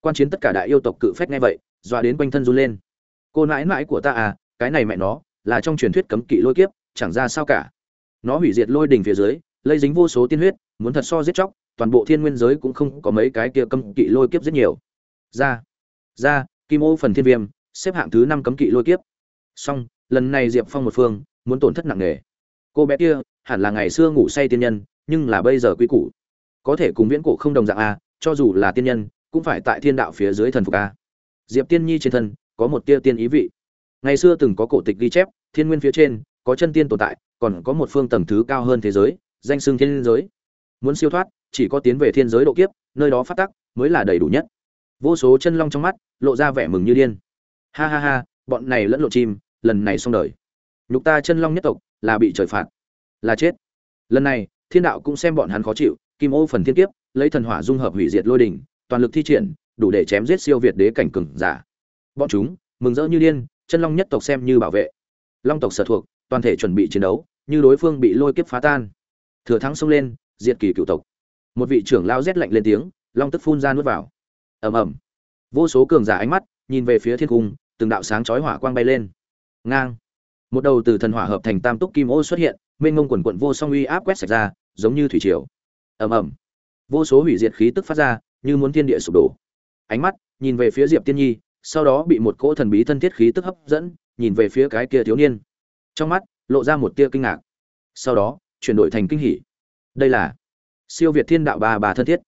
Quan chiến tất cả đại yêu tộc cự phách nghe vậy, dọa đến quanh thân run lên. Cô nãi nãi của ta à cái này mẹ nó, là trong truyền thuyết cấm kỵ lôi kiếp, chẳng ra sao cả. Nó hủy diệt lôi đỉnh phía dưới, lây dính vô số tiên huyết, muốn thật so giết chóc, toàn bộ thiên nguyên giới cũng không có mấy cái kia cấm kỵ lôi kiếp rất nhiều ra. Ra, kim ô phần thiên viêm, xếp hạng thứ năm cấm kỵ lôi kiếp. Song lần này diệp phong một phương, muốn tổn thất nặng nề. Cô bé kia, hẳn là ngày xưa ngủ say tiên nhân, nhưng là bây giờ quy củ. Có thể cùng viễn cổ không đồng dạng a, cho dù là tiên nhân, cũng phải tại thiên đạo phía dưới thần phục a. Diệp tiên nhi trên thân, có một tia tiên ý vị. Ngày xưa từng có cổ tịch ghi chép, thiên nguyên phía trên, có chân tiên tồn tại, còn có một phương tầng thứ cao hơn thế giới, danh xưng thiên giới. Muốn siêu thoát, chỉ có tiến về thiên giới độ kiếp, nơi đó phát tắc, mới là đầy đủ nhất vô số chân long trong mắt lộ ra vẻ mừng như điên. Ha ha ha, bọn này lẫn lộn chim, lần này xong đời. Nhục ta chân long nhất tộc là bị trời phạt, là chết. Lần này, thiên đạo cũng xem bọn hắn khó chịu, kim ô phần thiên kiếp, lấy thần hỏa dung hợp hủy diệt lôi đỉnh, toàn lực thi triển, đủ để chém giết siêu việt đế cảnh cường giả. Bọn chúng, mừng rỡ như điên, chân long nhất tộc xem như bảo vệ. Long tộc sở thuộc, toàn thể chuẩn bị chiến đấu, như đối phương bị lôi kiếp phá tan. Thừa thắng xông lên, diệt kỳ cựu tộc. Một vị trưởng lao rét lạnh lên tiếng, long tức phun ra nuốt vào ầm ầm. Vô số cường giả ánh mắt nhìn về phía thiên cung, từng đạo sáng chói hỏa quang bay lên. Ngang. Một đầu từ thần hỏa hợp thành tam túc kim ô xuất hiện, mênh ngông quần quận vô song uy áp quét sạch ra, giống như thủy triều. Ầm ầm. Vô số hủy diệt khí tức phát ra, như muốn thiên địa sụp đổ. Ánh mắt nhìn về phía diệp tiên nhi, sau đó bị một cỗ thần bí thân thiết khí tức hấp dẫn, nhìn về phía cái kia thiếu niên. Trong mắt lộ ra một tia kinh ngạc. Sau đó, chuyển đổi thành kinh hỉ. Đây là siêu việt thiên đạo ba bà thân thiết.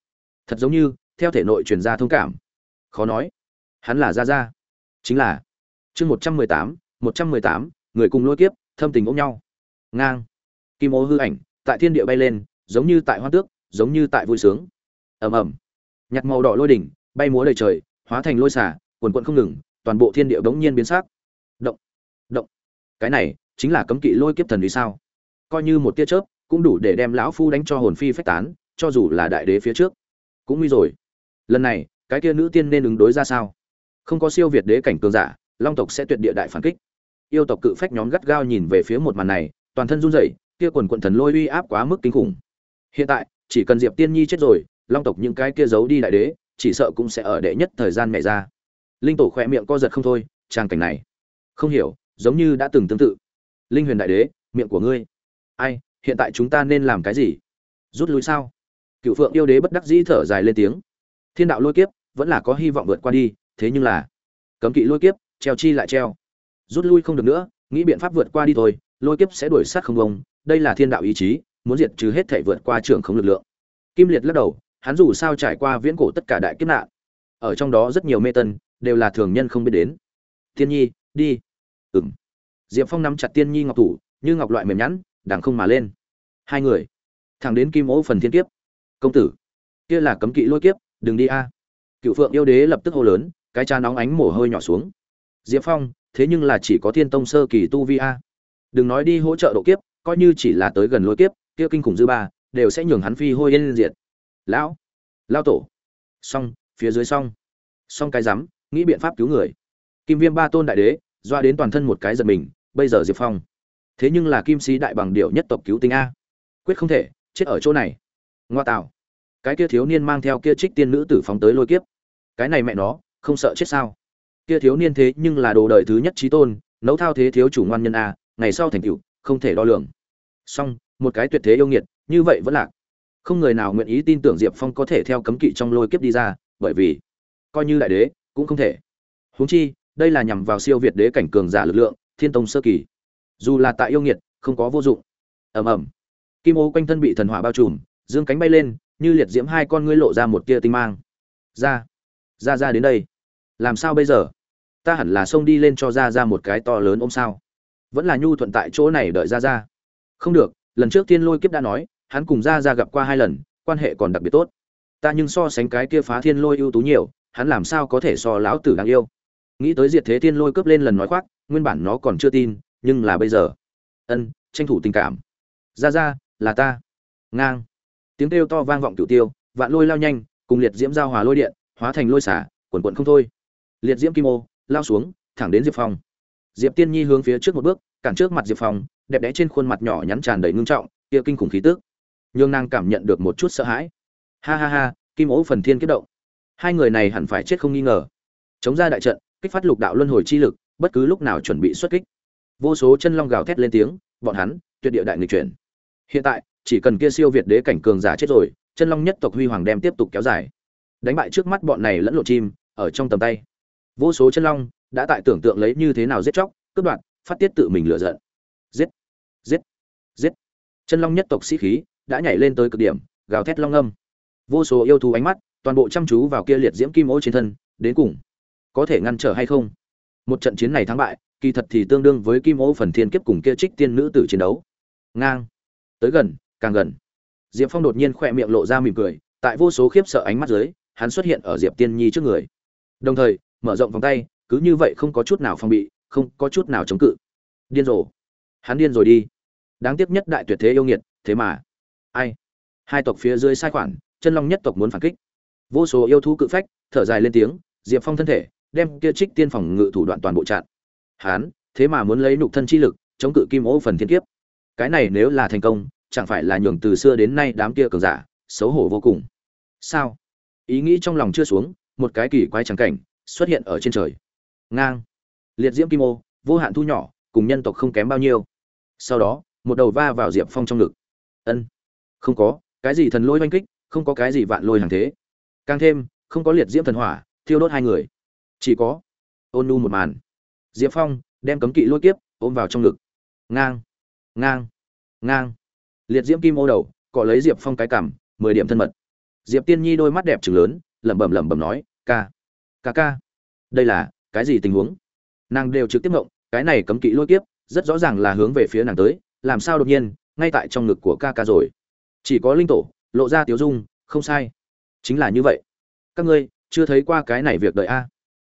Thật giống như theo thể nội truyền ra thông cảm. Khó nói. Hắn là gia gia. Chính là. Chương một trăm mười tám, một trăm mười tám, người cùng lôi kiếp, thâm tình ôm nhau. Ngang. Kim ô hư ảnh, tại thiên địa bay lên, giống như tại hoa tước, giống như tại vui sướng. Ầm ầm. Nhặt màu đỏ lôi đỉnh, bay múa đầy trời, hóa thành lôi xả quần quận không ngừng, toàn bộ thiên địa bỗng nhiên biến sắc. Động. Động. Cái này, chính là cấm kỵ lôi kiếp thần vì sao? Coi như một tia chớp, cũng đủ để đem lão phu đánh cho hồn phi phách tán, cho dù là đại đế phía trước. Cũng nguy rồi lần này, cái kia nữ tiên nên ứng đối ra sao? Không có siêu việt đế cảnh cường giả, long tộc sẽ tuyệt địa đại phản kích. Yêu tộc cự phách nhóm gắt gao nhìn về phía một màn này, toàn thân run rẩy, kia quần quận thần lôi uy áp quá mức kinh khủng. Hiện tại, chỉ cần diệp tiên nhi chết rồi, long tộc những cái kia giấu đi đại đế, chỉ sợ cũng sẽ ở đệ nhất thời gian mẹ ra. Linh tổ khỏe miệng co giật không thôi trang cảnh này. Không hiểu, giống như đã từng tương tự. Linh huyền đại đế, miệng của ngươi. Ai, hiện tại chúng ta nên làm cái gì? Rút lui sao? Cựu phượng yêu đế bất đắc dĩ thở dài lên tiếng thiên đạo lôi kiếp vẫn là có hy vọng vượt qua đi, thế nhưng là cấm kỵ lôi kiếp, treo chi lại treo. Rút lui không được nữa, nghĩ biện pháp vượt qua đi thôi, lôi kiếp sẽ đuổi sát không ông đây là thiên đạo ý chí, muốn diệt trừ hết thể vượt qua trường không lực lượng. Kim liệt lắc đầu, hắn dù sao trải qua viễn cổ tất cả đại kiếp nạn, ở trong đó rất nhiều mê tân, đều là thường nhân không biết đến. Tiên nhi, đi. Ừng diệp phong nắm chặt tiên nhi ngọc thủ, như ngọc loại mềm nhẵn, đằng không mà lên. Hai người thẳng đến kim ố phần thiên kiếp. Công tử, kia là cấm kỵ lôi kiếp đừng đi a. Cựu phượng yêu đế lập tức hô lớn, cái cha nóng ánh mồ hôi nhỏ xuống. Diệp phong, thế nhưng là chỉ có thiên tông sơ kỳ tu vi a. Đừng nói đi hỗ trợ độ kiếp, coi như chỉ là tới gần lối kiếp, kia kinh khủng dư ba, đều sẽ nhường hắn phi hôi yên diệt. Lão lao tổ. Xong, phía dưới xong. Xong cái rắm, nghĩ biện pháp cứu người. Kim viêm ba tôn đại đế, doa đến toàn thân một cái giật mình, bây giờ diệp phong. Thế nhưng là kim sĩ đại bằng điệu nhất tộc cứu tinh a. Quyết không thể, chết ở chỗ này. Ngoa tạo cái kia thiếu niên mang theo kia trích tiên nữ tử phóng tới lôi kiếp. Cái này mẹ nó, không sợ chết sao? Kia thiếu niên thế nhưng là đồ đời thứ nhất trí tôn, nấu thao thế thiếu chủ ngoan nhân a ngày sau thành tựu, không thể đo lường. Song một cái tuyệt thế yêu nghiệt, như vậy vẫn lạc. Không người nào nguyện ý tin tưởng diệp phong có thể theo cấm kỵ trong lôi kiếp đi ra, bởi vì coi như đại đế cũng không thể. Huống chi, đây là nhằm vào siêu việt đế cảnh cường giả lực lượng, thiên tông sơ kỳ. Dù là tại yêu nghiệt, không có vô dụng. Ầm ầm. Kim ô quanh thân bị thần hỏa bao trùm, dương cánh bay lên như liệt diễm hai con ngươi lộ ra một tia tinh mang. Ra ra ra đến đây. Làm sao bây giờ? Ta hẳn là xông đi lên cho ra ra một cái to lớn ôm sao. Vẫn là nhu thuận tại chỗ này đợi ra ra. Không được, lần trước thiên lôi kiếp đã nói, hắn cùng ra ra gặp qua hai lần, quan hệ còn đặc biệt tốt. Ta nhưng so sánh cái kia phá thiên lôi ưu tú nhiều, hắn làm sao có thể so lão tử đáng yêu? Nghĩ tới diệt thế thiên lôi cướp lên lần nói khoác, nguyên bản nó còn chưa tin, nhưng là bây giờ. Ân, tranh thủ tình cảm. Ra ra, là ta. Ngang tiếng kêu to vang vọng cửu tiêu, vạn lôi lao nhanh, cùng liệt diễm giao hòa lôi điện, hóa thành lôi xả, quần quận không thôi. Liệt diễm kim ô, lao xuống, thẳng đến diệp phong. Diệp tiên nhi hướng phía trước một bước, cản trước mặt diệp phong, đẹp đẽ trên khuôn mặt nhỏ nhắn tràn đầy ngưng trọng, kia kinh khủng khí tức. Nhương nàng cảm nhận được một chút sợ hãi. Ha ha ha, kim ố phần thiên kết động. Hai người này hẳn phải chết không nghi ngờ. Chống ra đại trận, kích phát lục đạo luân hồi chi lực, bất cứ lúc nào chuẩn bị xuất kích. Vô số chân long gào thét lên tiếng, bọn hắn, tuyệt địa đại nghịch chuyển. Hiện tại chỉ cần kia siêu việt đế cảnh cường giả chết rồi, chân long nhất tộc huy hoàng đem tiếp tục kéo dài. Đánh bại trước mắt bọn này lẫn lộn chim, ở trong tầm tay. Vô số chân long đã tại tưởng tượng lấy như thế nào giết chóc, cướp đoạt, phát tiết tự mình lựa giận. Giết giết giết. Chân long nhất tộc sĩ khí đã nhảy lên tới cực điểm, gào thét long âm. Vô số yêu thú ánh mắt, toàn bộ chăm chú vào kia liệt diễm kim ô trên thân, đến cùng có thể ngăn trở hay không? Một trận chiến này thắng bại, kỳ thật thì tương đương với kim ô phần thiên kiếp cùng kia trích tiên nữ tử chiến đấu. Ngang. Tới gần càng gần. Diệp phong đột nhiên khỏe miệng lộ ra mỉm cười, tại vô số khiếp sợ ánh mắt dưới, hắn xuất hiện ở diệp tiên nhi trước người. Đồng thời, mở rộng vòng tay, cứ như vậy không có chút nào phòng bị, không có chút nào chống cự. Điên rồ. Hắn điên rồi đi. Đáng tiếc nhất đại tuyệt thế yêu nghiệt, thế mà. Ai? Hai tộc phía dưới sai khoản, chân long nhất tộc muốn phản kích. Vô số yêu thú cự phách, thở dài lên tiếng, diệp phong thân thể, đem kia trích tiên phòng ngự thủ đoạn toàn bộ chặn. Hắn, thế mà muốn lấy nục thân chi lực, chống cự kim ô phần thiên kiếp. Cái này nếu là thành công chẳng phải là nhường từ xưa đến nay đám kia cường giả, xấu hổ vô cùng. Sao? Ý nghĩ trong lòng chưa xuống, một cái kỳ quái trắng cảnh xuất hiện ở trên trời. Ngang. Liệt diễm kim ô, vô hạn thu nhỏ, cùng nhân tộc không kém bao nhiêu. Sau đó, một đầu va vào diệp phong trong ngực. Ân. Không có, cái gì thần lôi oanh kích, không có cái gì vạn lôi hàng thế. Càng thêm, không có liệt diễm thần hỏa, thiêu đốt hai người. Chỉ có ôn nu một màn. Diệp phong đem cấm kỵ lôi kiếp ôm vào trong ngực. Ngang. Ngang. Ngang liệt diễm kim ô đầu, cọ lấy diệp phong cái cảm mười điểm thân mật. Diệp tiên nhi đôi mắt đẹp trừng lớn, lẩm bẩm lẩm bẩm nói, ca ca ca, đây là cái gì tình huống? Nàng đều trực tiếp ngộng, cái này cấm kỵ lôi kiếp, rất rõ ràng là hướng về phía nàng tới, làm sao đột nhiên, ngay tại trong ngực của ca ca rồi. Chỉ có linh tổ, lộ ra tiếu dung, không sai. Chính là như vậy. Các ngươi, chưa thấy qua cái này việc đợi a?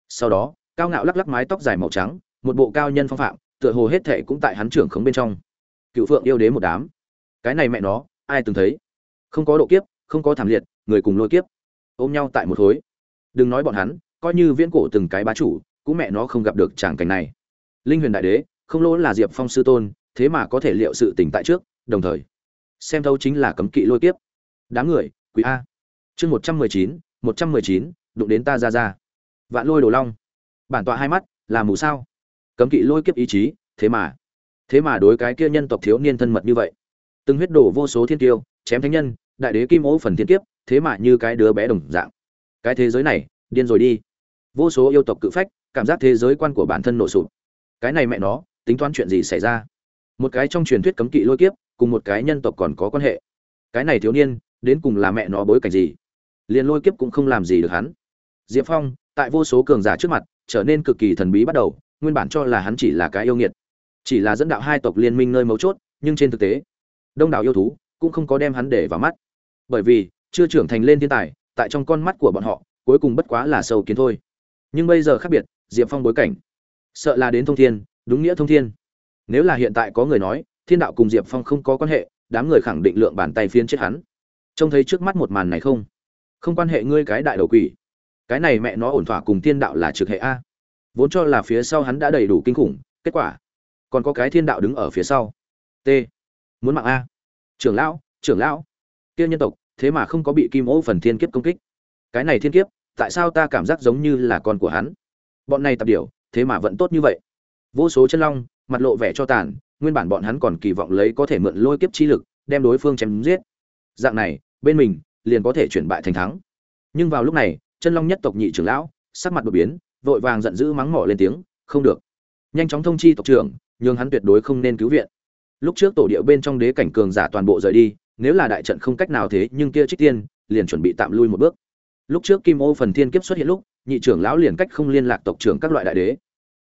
Sau đó, cao ngạo lắc lắc mái tóc dài màu trắng, một bộ cao nhân phong phạm, tựa hồ hết thệ cũng tại hắn trưởng khống bên trong. Cựu phượng yêu đế một đám cái này mẹ nó, ai từng thấy? Không có độ kiếp, không có thảm liệt, người cùng lôi kiếp. Ôm nhau tại một khối. Đừng nói bọn hắn, coi như viễn cổ từng cái bá chủ, cũng mẹ nó không gặp được tràng cảnh này. Linh huyền đại đế, không lỗ là diệp phong sư tôn, thế mà có thể liệu sự tỉnh tại trước, đồng thời, xem thâu chính là cấm kỵ lôi kiếp. Đám người quý a. Chương một trăm mười chín, một trăm mười chín, đụng đến ta ra ra. Vạn lôi đồ long. Bản tọa hai mắt, là mù sao? Cấm kỵ lôi kiếp ý chí, thế mà thế mà đối cái kia nhân tộc thiếu niên thân mật như vậy từng huyết đổ vô số thiên tiêu chém thánh nhân, đại đế kim ô phần thiên kiếp, thế mà như cái đứa bé đồng dạng. Cái thế giới này, điên rồi đi. Vô số yêu tộc cự phách, cảm giác thế giới quan của bản thân nổ sụp. Cái này mẹ nó, tính toán chuyện gì xảy ra? Một cái trong truyền thuyết cấm kỵ lôi kiếp, cùng một cái nhân tộc còn có quan hệ. Cái này thiếu niên, đến cùng là mẹ nó bối cảnh gì? Liền lôi kiếp cũng không làm gì được hắn. Diệp phong, tại vô số cường giả trước mặt, trở nên cực kỳ thần bí bắt đầu, nguyên bản cho là hắn chỉ là cái yêu nghiệt. Chỉ là dẫn đạo hai tộc liên minh nơi mấu chốt, nhưng trên thực tế đông đảo yêu thú cũng không có đem hắn để vào mắt. Bởi vì, chưa trưởng thành lên thiên tài, tại trong con mắt của bọn họ, cuối cùng bất quá là sâu kiến thôi. Nhưng bây giờ khác biệt, diệp phong bối cảnh. Sợ là đến thông thiên, đúng nghĩa thông thiên. Nếu là hiện tại có người nói, thiên đạo cùng diệp phong không có quan hệ, đám người khẳng định lượng bàn tay phiến chết hắn. Trông thấy trước mắt một màn này không? Không quan hệ ngươi cái đại đầu quỷ. Cái này mẹ nó ổn thỏa cùng thiên đạo là trực hệ a. Vốn cho là phía sau hắn đã đầy đủ kinh khủng, kết quả, còn có cái thiên đạo đứng ở phía sau. T muốn mạng a. Trưởng lão trưởng lão. Kia nhân tộc, thế mà không có bị kim ô phần thiên kiếp công kích. Cái này thiên kiếp, tại sao ta cảm giác giống như là con của hắn? Bọn này tập điều thế mà vẫn tốt như vậy. Vô số chân long, mặt lộ vẻ cho tàn, nguyên bản bọn hắn còn kỳ vọng lấy có thể mượn lôi kiếp chi lực, đem đối phương chém giết. Dạng này, bên mình, liền có thể chuyển bại thành thắng. Nhưng vào lúc này, chân long nhất tộc nhị trưởng lão, sắc mặt đột biến, vội vàng giận dữ mắng mỏ lên tiếng, không được. Nhanh chóng thông chi tộc trưởng nhưng hắn tuyệt đối không nên cứu viện lúc trước tổ địa bên trong đế cảnh cường giả toàn bộ rời đi, nếu là đại trận không cách nào thế, nhưng kia trích tiên liền chuẩn bị tạm lui một bước. Lúc trước kim ô phần thiên kiếp xuất hiện lúc, nhị trưởng lão liền cách không liên lạc tộc trưởng các loại đại đế.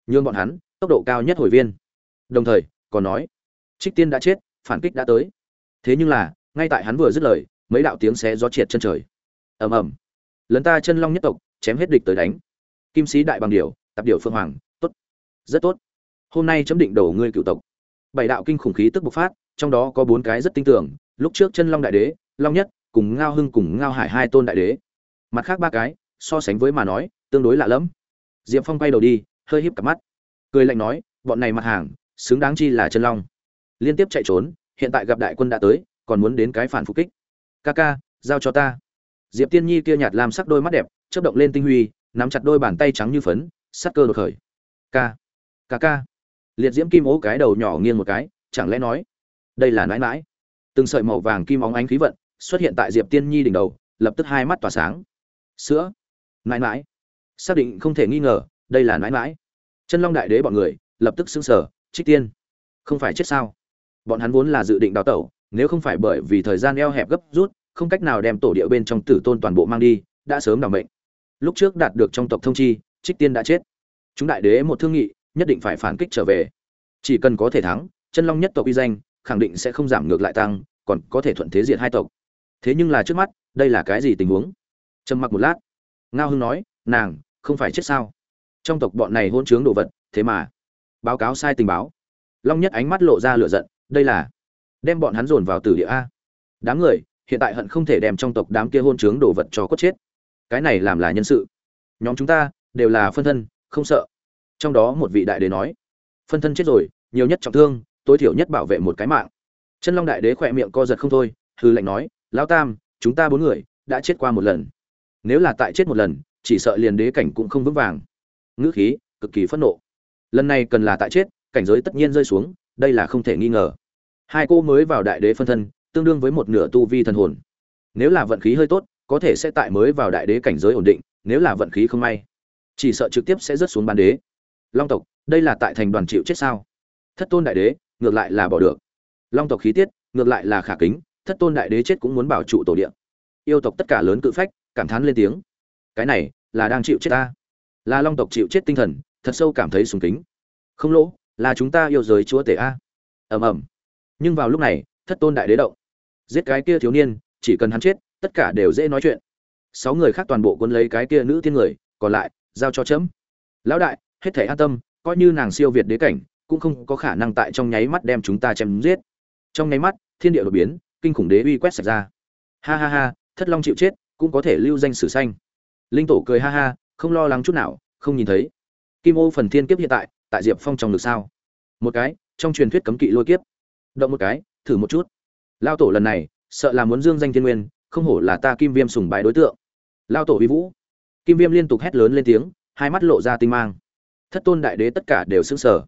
Nhưng bọn hắn, tốc độ cao nhất hồi viên. Đồng thời, còn nói, trích tiên đã chết, phản kích đã tới. Thế nhưng là, ngay tại hắn vừa dứt lời, mấy đạo tiếng xé gió triệt chân trời. Ầm ầm. Lấn ta chân long nhất tộc, chém hết địch tới đánh. Kim sĩ đại bằng điều, tập điều phương hoàng, tốt. Rất tốt. Hôm nay chấm định đầu ngươi cựu tộc bảy đạo kinh khủng khí tức bộc phát, trong đó có bốn cái rất tinh tưởng lúc trước chân long đại đế, long nhất, cùng ngao hưng cùng ngao hải hai tôn đại đế. Mặt khác ba cái, so sánh với mà nói, tương đối lạ lẫm. Diệp phong quay đầu đi, hơi híp cặp mắt. Cười lạnh nói, bọn này mặt hàng, xứng đáng chi là chân long. Liên tiếp chạy trốn, hiện tại gặp đại quân đã tới, còn muốn đến cái phản phục kích. Ca ca, giao cho ta. Diệp tiên nhi kia nhạt làm sắc đôi mắt đẹp, chớp động lên tinh huy, nắm chặt đôi bàn tay trắng như phấn, sắc cơ đột khởi. Ca ca ca liệt diễm kim ố cái đầu nhỏ nghiêng một cái, chẳng lẽ nói, đây là nãi mãi từng sợi màu vàng kim óng ánh khí vận xuất hiện tại diệp tiên nhi đỉnh đầu, lập tức hai mắt tỏa sáng. Sữa. Nãi mãi xác định không thể nghi ngờ, đây là nãi mãi chân long đại đế bọn người lập tức xưng sở trích tiên, không phải chết sao? Bọn hắn vốn là dự định đào tẩu, nếu không phải bởi vì thời gian eo hẹp gấp rút, không cách nào đem tổ địa bên trong tử tôn toàn bộ mang đi, đã sớm đảm bệnh. lúc trước đạt được trong tộc thông chi, trích tiên đã chết. Chúng đại đế một thương nghị nhất định phải phản kích trở về. Chỉ cần có thể thắng, chân long nhất tộc uy danh khẳng định sẽ không giảm ngược lại tăng, còn có thể thuận thế diệt hai tộc. Thế nhưng là trước mắt, đây là cái gì tình huống? Trầm mặc một lát. Ngao hưng nói, nàng không phải chết sao? Trong tộc bọn này hôn chướng đồ vật, thế mà. Báo cáo sai tình báo. Long nhất ánh mắt lộ ra lửa giận, đây là đem bọn hắn dồn vào tử địa a. Đám người, hiện tại hận không thể đem trong tộc đám kia hôn chướng đồ vật cho cốt chết. Cái này làm là nhân sự. Nhóm chúng ta đều là phân thân, không sợ trong đó một vị đại đế nói, phân thân chết rồi, nhiều nhất trọng thương, tối thiểu nhất bảo vệ một cái mạng. Chân long đại đế khỏe miệng co giật không thôi hư lệnh nói, lão tam, chúng ta bốn người đã chết qua một lần. Nếu là tại chết một lần, chỉ sợ liền đế cảnh cũng không vững vàng. Ngữ khí cực kỳ phẫn nộ. Lần này cần là tại chết, cảnh giới tất nhiên rơi xuống, đây là không thể nghi ngờ. Hai cô mới vào đại đế phân thân, tương đương với một nửa tu vi thần hồn. Nếu là vận khí hơi tốt, có thể sẽ tại mới vào đại đế cảnh giới ổn định, nếu là vận khí không may, chỉ sợ trực tiếp sẽ rớt xuống ban đế long tộc, đây là tại thành đoàn chịu chết sao? Thất tôn đại đế, ngược lại là bỏ được. Long tộc khí tiết, ngược lại là khả kính, thất tôn đại đế chết cũng muốn bảo trụ tổ địa. Yêu tộc tất cả lớn cự phách, cảm thán lên tiếng. Cái này, là đang chịu chết ta. Là long tộc chịu chết tinh thần, thật sâu cảm thấy sùng kính. Không lỗ, là chúng ta yêu giới chúa tể a. Ầm ầm. Nhưng vào lúc này, thất tôn đại đế động. Giết cái kia thiếu niên, chỉ cần hắn chết, tất cả đều dễ nói chuyện. Sáu người khác toàn bộ quân lấy cái kia nữ tiên người, còn lại, giao cho chấm. Lão đại hết thể an tâm, coi như nàng siêu việt đế cảnh, cũng không có khả năng tại trong nháy mắt đem chúng ta chém giết. Trong nháy mắt, thiên địa đột biến, kinh khủng đế uy quét sạch ra. Ha ha ha, thất long chịu chết, cũng có thể lưu danh sử xanh linh tổ cười ha ha, không lo lắng chút nào, không nhìn thấy. Kim ô phần thiên kiếp hiện tại tại diệp phong trong được sao? Một cái, trong truyền thuyết cấm kỵ lôi kiếp. Động một cái, thử một chút. Lao tổ lần này, sợ là muốn dương danh thiên nguyên, không hổ là ta kim viêm sùng bái đối tượng. Lao tổ vi vũ. Kim viêm liên tục hét lớn lên tiếng, hai mắt lộ ra tinh mang thất tôn đại đế tất cả đều sững sờ.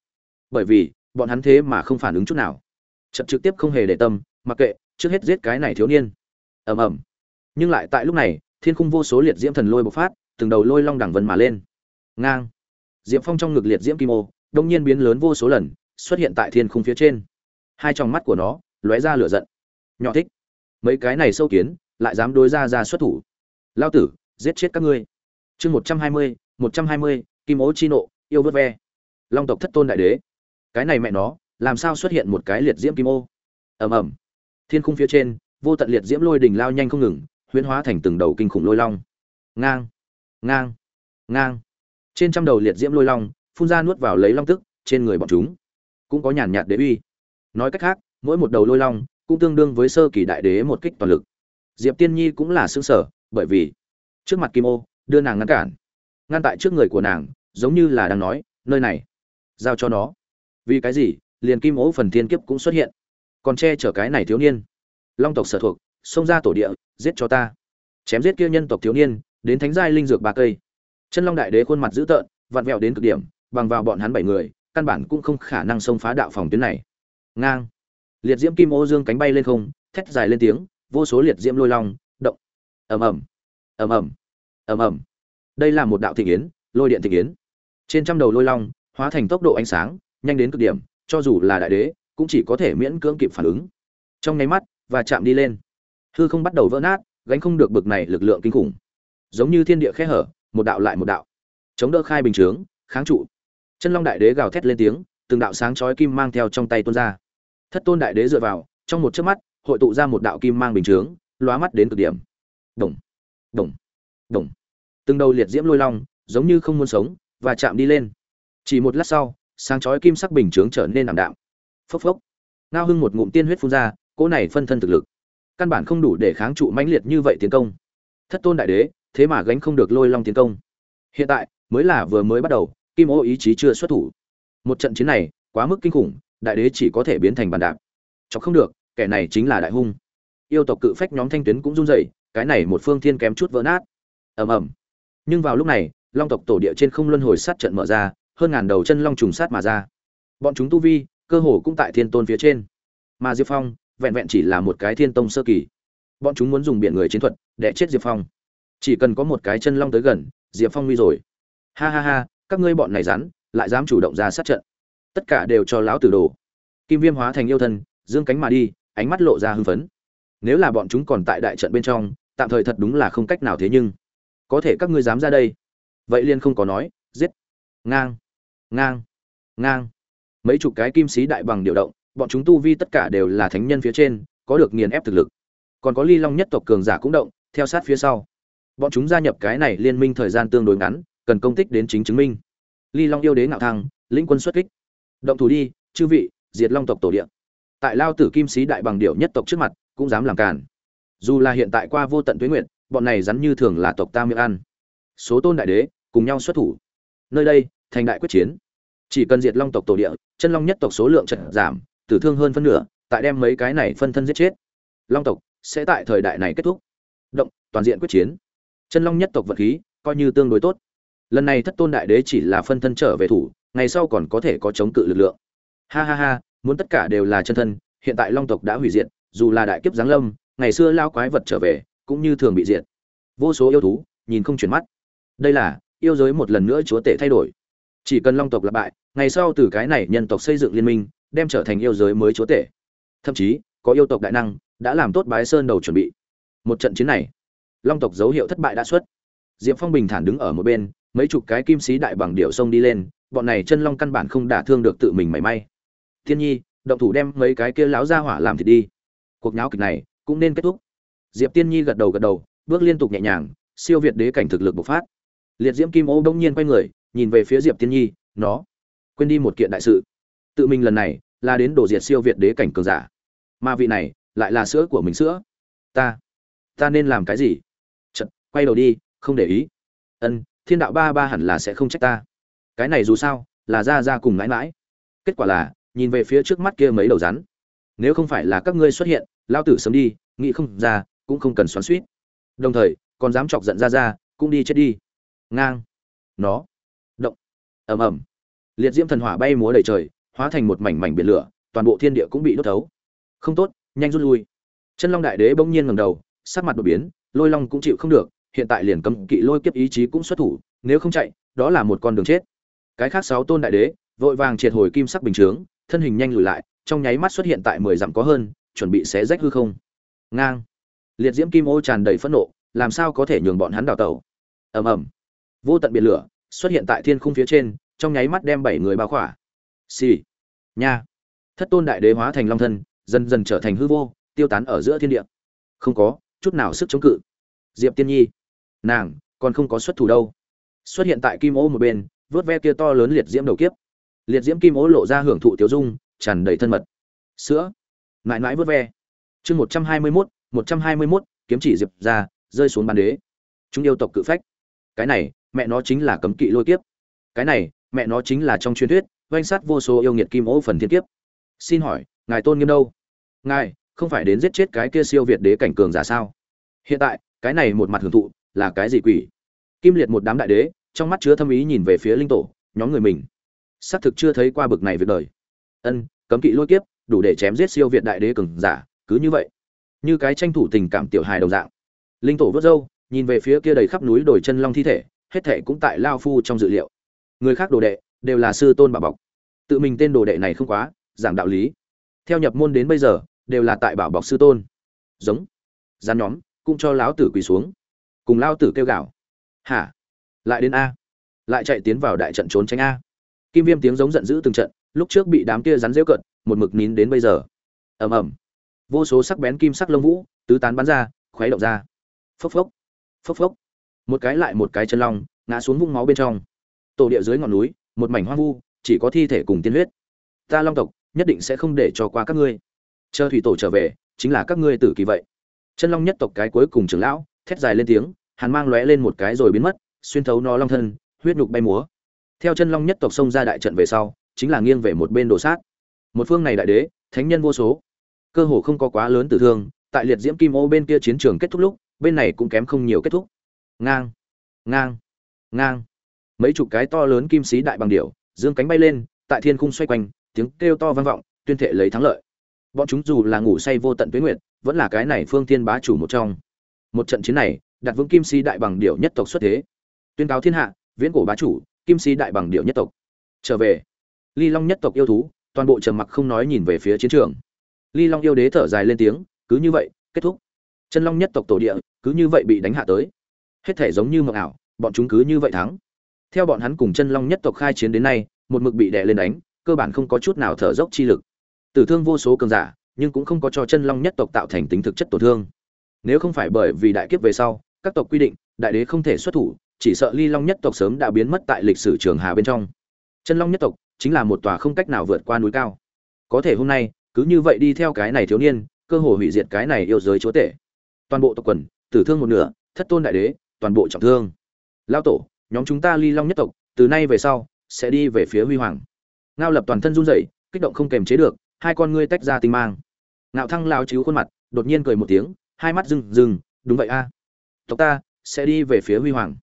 Bởi vì, bọn hắn thế mà không phản ứng chút nào. Chậm trực tiếp không hề để tâm, mặc kệ, trước hết giết cái này thiếu niên. Ầm ầm. Nhưng lại tại lúc này, thiên khung vô số liệt diễm thần lôi bộc phát, từng đầu lôi long đẳng vân mà lên. Ngang. Diễm phong trong ngực liệt diễm kim ô đông nhiên biến lớn vô số lần, xuất hiện tại thiên khung phía trên. Hai trong mắt của nó, lóe ra lửa giận. Nhỏ thích. Mấy cái này sâu kiến, lại dám đối ra ra xuất thủ. Lao tử, giết chết các ngươi. Chương một trăm hai mươi, một trăm hai mươi, kim ố chi nộ yêu vớt ve. Long tộc thất tôn đại đế. Cái này mẹ nó, làm sao xuất hiện một cái liệt diễm kim ô? Ầm ầm. Thiên khung phía trên, vô tận liệt diễm lôi đỉnh lao nhanh không ngừng, huyễn hóa thành từng đầu kinh khủng lôi long. Ngang ngang ngang. Trên trăm đầu liệt diễm lôi long, phun ra nuốt vào lấy long tức, trên người bọn chúng cũng có nhàn nhạt đế uy. Nói cách khác, mỗi một đầu lôi long cũng tương đương với sơ kỳ đại đế một kích toàn lực. Diệp tiên nhi cũng là xương sở bởi vì trước mặt kim ô, đưa nàng ngăn cản. Ngăn tại trước người của nàng giống như là đang nói, nơi này, giao cho nó. Vì cái gì? Liền kim ố phần thiên kiếp cũng xuất hiện. Còn che chở cái này thiếu niên. Long tộc sở thuộc, xông ra tổ địa, giết cho ta. Chém giết kia nhân tộc thiếu niên, đến thánh giai linh dược ba cây. Chân long đại đế khuôn mặt dữ tợn, vặn vẹo đến cực điểm, bằng vào bọn hắn bảy người, căn bản cũng không khả năng xông phá đạo phòng tuyến này. Ngang. Liệt diễm kim ô dương cánh bay lên không, thét dài lên tiếng, vô số liệt diễm lôi long, động. Ầm ầm. Ầm ầm. Ầm ầm. Đây là một đạo thị yến, lôi điện thị yến trên trăm đầu lôi long, hóa thành tốc độ ánh sáng, nhanh đến cực điểm, cho dù là đại đế, cũng chỉ có thể miễn cưỡng kịp phản ứng. Trong nháy mắt, và chạm đi lên. Hư không bắt đầu vỡ nát, gánh không được bực này lực lượng kinh khủng. Giống như thiên địa khe hở, một đạo lại một đạo. Chống đỡ khai bình chướng, kháng trụ. Chân long đại đế gào thét lên tiếng, từng đạo sáng chói kim mang theo trong tay tuôn ra. Thất tôn đại đế dựa vào, trong một chớp mắt, hội tụ ra một đạo kim mang bình chướng, lóa mắt đến cực điểm. Đồng. Đồng. Đồng. Từng đầu liệt diễm lôi long, giống như không muốn sống và chạm đi lên. Chỉ một lát sau, sáng chói kim sắc bình chướng trở nên ảm đạm. Phốc phốc. Ngao hưng một ngụm tiên huyết phun ra, cỗ này phân thân thực lực, căn bản không đủ để kháng trụ mãnh liệt như vậy tiến công. Thất tôn đại đế, thế mà gánh không được lôi long tiến công. Hiện tại, mới là vừa mới bắt đầu, kim ô ý chí chưa xuất thủ. Một trận chiến này, quá mức kinh khủng, đại đế chỉ có thể biến thành bàn đạp. Chọc không được, kẻ này chính là đại hung. Yêu tộc cự phách nhóm thanh tuyến cũng run rẩy, cái này một phương thiên kém chút vỡ nát. Ầm ầm. Nhưng vào lúc này long tộc tổ địa trên không luân hồi sát trận mở ra, hơn ngàn đầu chân long trùng sát mà ra. Bọn chúng tu vi, cơ hồ cũng tại thiên tôn phía trên. Mà diệp phong, vẹn vẹn chỉ là một cái thiên tông sơ kỳ. Bọn chúng muốn dùng biển người chiến thuật, để chết diệp phong. Chỉ cần có một cái chân long tới gần, diệp phong nguy rồi. Ha ha ha, các ngươi bọn này rắn, lại dám chủ động ra sát trận. Tất cả đều cho lão tử đồ. Kim viêm hóa thành yêu thân, dương cánh mà đi, ánh mắt lộ ra hưng phấn. Nếu là bọn chúng còn tại đại trận bên trong, tạm thời thật đúng là không cách nào thế nhưng. Có thể các ngươi dám ra đây vậy liên không có nói, giết. Ngang. Ngang. Ngang. Mấy chục cái kim sĩ đại bằng điều động, bọn chúng tu vi tất cả đều là thánh nhân phía trên, có được nghiền ép thực lực. Còn có ly long nhất tộc cường giả cũng động, theo sát phía sau. Bọn chúng gia nhập cái này liên minh thời gian tương đối ngắn, cần công tích đến chính chứng minh. Ly long yêu đế ngạo thăng, lĩnh quân xuất kích. Động thủ đi, chư vị, diệt long tộc tổ địa. Tại lao tử kim sĩ đại bằng điệu nhất tộc trước mặt, cũng dám làm cản dù là hiện tại qua vô tận tuế nguyện bọn này rắn như thường là tộc ta miệng ăn. Số tôn đại đế cùng nhau xuất thủ. Nơi đây, thành đại quyết chiến. Chỉ cần diệt long tộc tổ địa, chân long nhất tộc số lượng trận giảm, tử thương hơn phân nửa, tại đem mấy cái này phân thân giết chết. Long tộc sẽ tại thời đại này kết thúc. Động, toàn diện quyết chiến. Chân long nhất tộc vật khí, coi như tương đối tốt. Lần này thất tôn đại đế chỉ là phân thân trở về thủ, ngày sau còn có thể có chống cự lực lượng. Ha ha ha, muốn tất cả đều là chân thân, hiện tại long tộc đã hủy diệt, dù là đại kiếp giáng lâm, ngày xưa lao quái vật trở về, cũng như thường bị diệt. Vô số yêu thú, nhìn không chuyển mắt. Đây là yêu giới một lần nữa chúa tể thay đổi. Chỉ cần long tộc lặp bại, ngày sau từ cái này nhân tộc xây dựng liên minh, đem trở thành yêu giới mới chúa tể. Thậm chí, có yêu tộc đại năng, đã làm tốt bái sơn đầu chuẩn bị. Một trận chiến này, long tộc dấu hiệu thất bại đã xuất. Diệp phong bình thản đứng ở một bên, mấy chục cái kim sĩ đại bằng điệu sông đi lên, bọn này chân long căn bản không đả thương được tự mình mảy may. Thiên nhi, động thủ đem mấy cái kia láo ra hỏa làm thì đi. Cuộc nháo kịch này cũng nên kết thúc. Diệp tiên nhi gật đầu gật đầu, bước liên tục nhẹ nhàng, siêu việt đế cảnh thực lực bộc phát liệt diễm kim ô bỗng nhiên quay người nhìn về phía diệp tiên nhi nó quên đi một kiện đại sự. Tự mình lần này là đến đổ diệt siêu việt đế cảnh cường giả. Mà vị này lại là sữa của mình sữa. Ta ta nên làm cái gì? Chật, quay đầu đi không để ý. Ân thiên đạo ba ba hẳn là sẽ không trách ta. Cái này dù sao là ra ra cùng mãi mãi. Kết quả là nhìn về phía trước mắt kia mấy đầu rắn. Nếu không phải là các ngươi xuất hiện lao tử sớm đi nghĩ không ra cũng không cần xoắn suýt. Đồng thời còn dám chọc giận ra ra cũng đi chết đi ngang. Nó. Động. Ầm ầm. Liệt diễm thần hỏa bay múa đầy trời, hóa thành một mảnh mảnh biển lửa, toàn bộ thiên địa cũng bị đốt thấu. Không tốt, nhanh rút lui. Chân long đại đế bỗng nhiên ngẩng đầu, sắc mặt đột biến, lôi long cũng chịu không được, hiện tại liền cấm kỵ lôi kiếp ý chí cũng xuất thủ, nếu không chạy, đó là một con đường chết. Cái khác sáu tôn đại đế, vội vàng triệt hồi kim sắc bình chướng, thân hình nhanh lùi lại, trong nháy mắt xuất hiện tại mười dặm có hơn, chuẩn bị xé rách hư không. Ngang. Liệt diễm kim ô tràn đầy phẫn nộ, làm sao có thể nhường bọn hắn đào tẩu? Ầm ầm vô tận biển lửa xuất hiện tại thiên khung phía trên, trong nháy mắt đem bảy người bao khỏa. Xì、sì. nha. Thất tôn đại đế hóa thành long thân, dần dần trở thành hư vô, tiêu tán ở giữa thiên địa. Không có chút nào sức chống cự. Diệp tiên nhi. Nàng còn không có xuất thủ đâu. Xuất hiện tại kim ô một bên, vớt ve kia to lớn liệt diễm đầu kiếp. Liệt diễm kim ô lộ ra hưởng thụ tiểu dung, tràn đầy thân mật. Sữa. Mãi mãi vớt ve. Chương một trăm hai mươi mốt, một trăm hai mươi mốt, kiếm chỉ diệp ra, rơi xuống bàn đế. Chúng yêu tộc cự phách. Cái này mẹ nó chính là cấm kỵ lôi kiếp. Cái này, mẹ nó chính là trong truyền thuyết, oanh sát vô số yêu nghiệt kim ô phần thiên kiếp. Xin hỏi, ngài tôn nghiêm đâu? Ngài, không phải đến giết chết cái kia siêu việt đế cảnh cường giả sao? Hiện tại, cái này một mặt hưởng thụ, là cái gì quỷ? Kim liệt một đám đại đế, trong mắt chứa thâm ý nhìn về phía linh tổ, nhóm người mình. Xác thực chưa thấy qua bực này việc đời. Ân, cấm kỵ lôi kiếp, đủ để chém giết siêu việt đại đế cường giả, cứ như vậy. Như cái tranh thủ tình cảm tiểu hài đồng dạng. Linh tổ vớt râu, nhìn về phía kia đầy khắp núi đồi chân long thi thể hết thể cũng tại lao phu trong dự liệu. Người khác đồ đệ đều là sư tôn bảo bọc. Tự mình tên đồ đệ này không quá, giảng đạo lý. Theo nhập môn đến bây giờ, đều là tại bảo bọc sư tôn. Giống. Gian nhóm cũng cho lão tử quỳ xuống. Cùng lao tử kêu gào. Hả? Lại đến a. Lại chạy tiến vào đại trận trốn tránh a. Kim viêm tiếng giống giận dữ từng trận, lúc trước bị đám kia rắn rêu cận một mực nín đến bây giờ. Ầm ầm. Vô số sắc bén kim sắc lông vũ, tứ tán bắn ra, khuấy động ra. Phốc phốc. Phốc phốc một cái lại một cái chân long, ngã xuống vũng máu bên trong. Tổ địa dưới ngọn núi, một mảnh hoang vu, chỉ có thi thể cùng tiên huyết. Ta long tộc, nhất định sẽ không để cho qua các ngươi. Chờ thủy tổ trở về, chính là các ngươi tử kỳ vậy. Chân long nhất tộc cái cuối cùng trưởng lão, thét dài lên tiếng hắn mang lóe lên một cái rồi biến mất, xuyên thấu nó long thân, huyết nhục bay múa. Theo chân long nhất tộc xông ra đại trận về sau, chính là nghiêng về một bên đồ sát. Một phương này đại đế, thánh nhân vô số. Cơ hồ không có quá lớn tử thương, tại liệt diễm kim ô bên kia chiến trường kết thúc lúc, bên này cũng kém không nhiều kết thúc ngang ngang ngang. Mấy chục cái to lớn kim sĩ đại bằng điểu, dương cánh bay lên, tại thiên khung xoay quanh, tiếng kêu to vang vọng, tuyên thệ lấy thắng lợi. Bọn chúng dù là ngủ say vô tận tuyến nguyện vẫn là cái này phương thiên bá chủ một trong. Một trận chiến này, đặt vững kim sĩ đại bằng điểu nhất tộc xuất thế. Tuyên cáo thiên hạ, viễn cổ bá chủ, kim sĩ đại bằng điệu nhất tộc. Trở về. Ly long nhất tộc yêu thú, toàn bộ trầm mặc không nói nhìn về phía chiến trường. Ly long yêu đế thở dài lên tiếng, cứ như vậy, kết thúc. Chân long nhất tộc tổ địa, cứ như vậy bị đánh hạ tới hết thể giống như mộng ảo, bọn chúng cứ như vậy thắng. Theo bọn hắn cùng chân long nhất tộc khai chiến đến nay, một mực bị đè lên đánh, cơ bản không có chút nào thở dốc chi lực. Tử thương vô số cường giả, nhưng cũng không có cho chân long nhất tộc tạo thành tính thực chất tổn thương. Nếu không phải bởi vì đại kiếp về sau, các tộc quy định, đại đế không thể xuất thủ, chỉ sợ ly long nhất tộc sớm đã biến mất tại lịch sử trường hà bên trong. Chân long nhất tộc chính là một tòa không cách nào vượt qua núi cao. Có thể hôm nay, cứ như vậy đi theo cái này thiếu niên, cơ hồ hủy diệt cái này yêu giới chúa tể. Toàn bộ tộc quần, tử thương một nửa, thất tôn đại đế toàn bộ trọng thương. Lao tổ, nhóm chúng ta ly long nhất tộc, từ nay về sau, sẽ đi về phía huy hoàng. Ngao lập toàn thân run rẩy, kích động không kềm chế được, hai con ngươi tách ra tinh mang. Ngạo thăng lao chiếu khuôn mặt, đột nhiên cười một tiếng, hai mắt rừng rừng đúng vậy a. Tộc ta sẽ đi về phía huy hoàng.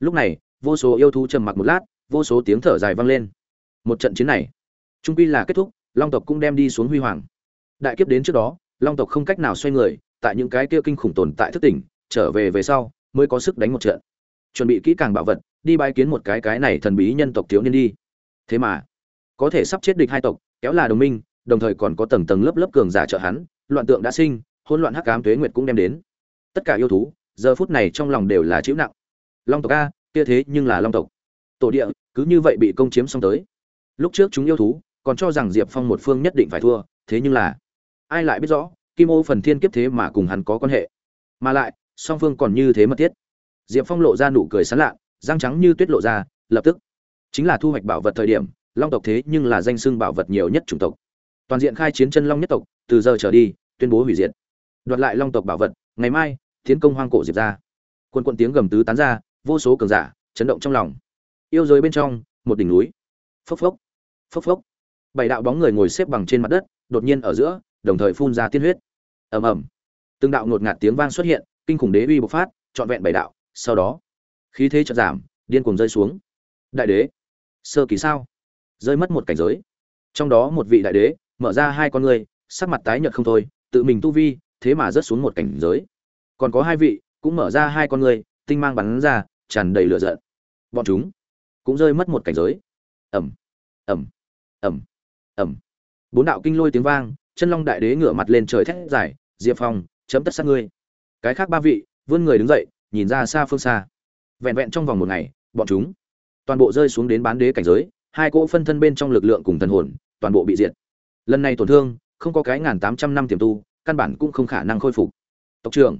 Lúc này, vô số yêu thú trầm mặc một lát, vô số tiếng thở dài vang lên. Một trận chiến này, trung quy là kết thúc, long tộc cũng đem đi xuống huy hoàng. Đại kiếp đến trước đó, long tộc không cách nào xoay người, tại những cái kia kinh khủng tồn tại thức tỉnh, trở về về sau mới có sức đánh một trận. Chuẩn bị kỹ càng bảo vật, đi bái kiến một cái cái này thần bí nhân tộc thiếu niên đi. Thế mà, có thể sắp chết địch hai tộc, kéo là đồng minh, đồng thời còn có tầng tầng lớp lớp cường giả trợ hắn, loạn tượng đã sinh, hỗn loạn hắc ám tuế nguyệt cũng đem đến. Tất cả yêu thú, giờ phút này trong lòng đều là chịu nặng. Long tộc a, kia thế nhưng là long tộc. Tổ địa, cứ như vậy bị công chiếm xong tới. Lúc trước chúng yêu thú, còn cho rằng diệp phong một phương nhất định phải thua, thế nhưng là, ai lại biết rõ, kim ô phần thiên kiếp thế mà cùng hắn có quan hệ. Mà lại song phương còn như thế mật thiết. Diệp phong lộ ra nụ cười sán lạ, răng trắng như tuyết lộ ra, lập tức. Chính là thu hoạch bảo vật thời điểm, long tộc thế nhưng là danh xưng bảo vật nhiều nhất chủng tộc. Toàn diện khai chiến chân long nhất tộc, từ giờ trở đi, tuyên bố hủy diệt. Đoạt lại long tộc bảo vật, ngày mai tiến công hoang cổ diệp ra. Quân quân tiếng gầm tứ tán ra, vô số cường giả, chấn động trong lòng. Yêu giới bên trong, một đỉnh núi. Phốc phốc phốc phốc. Bảy đạo bóng người ngồi xếp bằng trên mặt đất, đột nhiên ở giữa, đồng thời phun ra tiên huyết. Ầm ầm. Từng đạo ngột ngạt tiếng vang xuất hiện kinh khủng đế uy bộc phát, trọn vẹn bảy đạo, sau đó, khí thế chợt giảm, điên cuồng rơi xuống. Đại đế, sơ kỳ sao? Rơi mất một cảnh giới. Trong đó một vị đại đế, mở ra hai con người sắc mặt tái nhợt không thôi, tự mình tu vi, thế mà rớt xuống một cảnh giới. Còn có hai vị, cũng mở ra hai con người tinh mang bắn ra, tràn đầy lửa giận. Bọn chúng cũng rơi mất một cảnh giới. Ẩm ẩm ẩm ẩm bốn đạo kinh lôi tiếng vang, chân long đại đế ngửa mặt lên trời thét dài, diệp phong, chấm tất sát ngươi cái khác ba vị, vươn người đứng dậy, nhìn ra xa phương xa. Vẹn vẹn trong vòng một ngày, bọn chúng toàn bộ rơi xuống đến bán đế cảnh giới, hai cỗ phân thân bên trong lực lượng cùng thần hồn toàn bộ bị diệt. Lần này tổn thương, không có cái ngàn tám trăm năm tiềm tu, căn bản cũng không khả năng khôi phục. Tộc trưởng,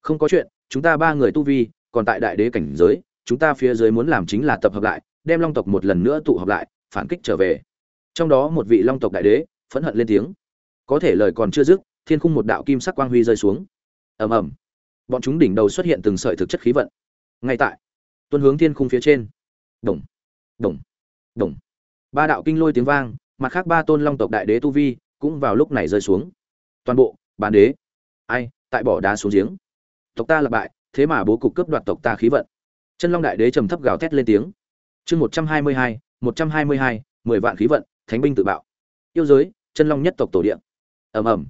không có chuyện, chúng ta ba người tu vi, còn tại đại đế cảnh giới, chúng ta phía dưới muốn làm chính là tập hợp lại, đem long tộc một lần nữa tụ hợp lại, phản kích trở về. Trong đó một vị long tộc đại đế, phẫn hận lên tiếng. Có thể lời còn chưa dứt, thiên khung một đạo kim sắc quang huy rơi xuống ầm ầm. Bọn chúng đỉnh đầu xuất hiện từng sợi thực chất khí vận. Ngay tại tuân hướng thiên khung phía trên. Đồng đồng đồng. Ba đạo kinh lôi tiếng vang, mặt khác ba tôn long tộc đại đế tu vi cũng vào lúc này rơi xuống. Toàn bộ, bán đế. Ai, tại bỏ đá xuống giếng. Tộc ta là bại, thế mà bố cục cướp đoạt tộc ta khí vận. Chân long đại đế trầm thấp gào thét lên tiếng. Chương một trăm hai mươi hai, một trăm hai mươi hai, mười vạn khí vận, thánh binh tự bạo. Yêu giới, chân long nhất tộc tổ địa. Ầm ầm.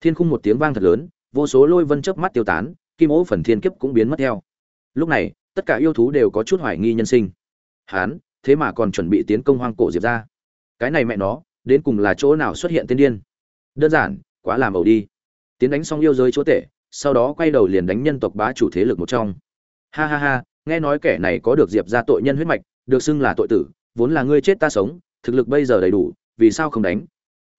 Thiên khung một tiếng vang thật lớn vô số lôi vân chớp mắt tiêu tán, kim ố phần thiên kiếp cũng biến mất theo. Lúc này, tất cả yêu thú đều có chút hoài nghi nhân sinh. Hán, thế mà còn chuẩn bị tiến công hoang cổ diệp ra cái này mẹ nó, đến cùng là chỗ nào xuất hiện tiên điên? Đơn giản, quá làm ẩu đi. Tiến đánh xong yêu giới chúa tể, sau đó quay đầu liền đánh nhân tộc bá chủ thế lực một trong. Ha ha ha, nghe nói kẻ này có được diệp ra tội nhân huyết mạch, được xưng là tội tử, vốn là ngươi chết ta sống, thực lực bây giờ đầy đủ, vì sao không đánh?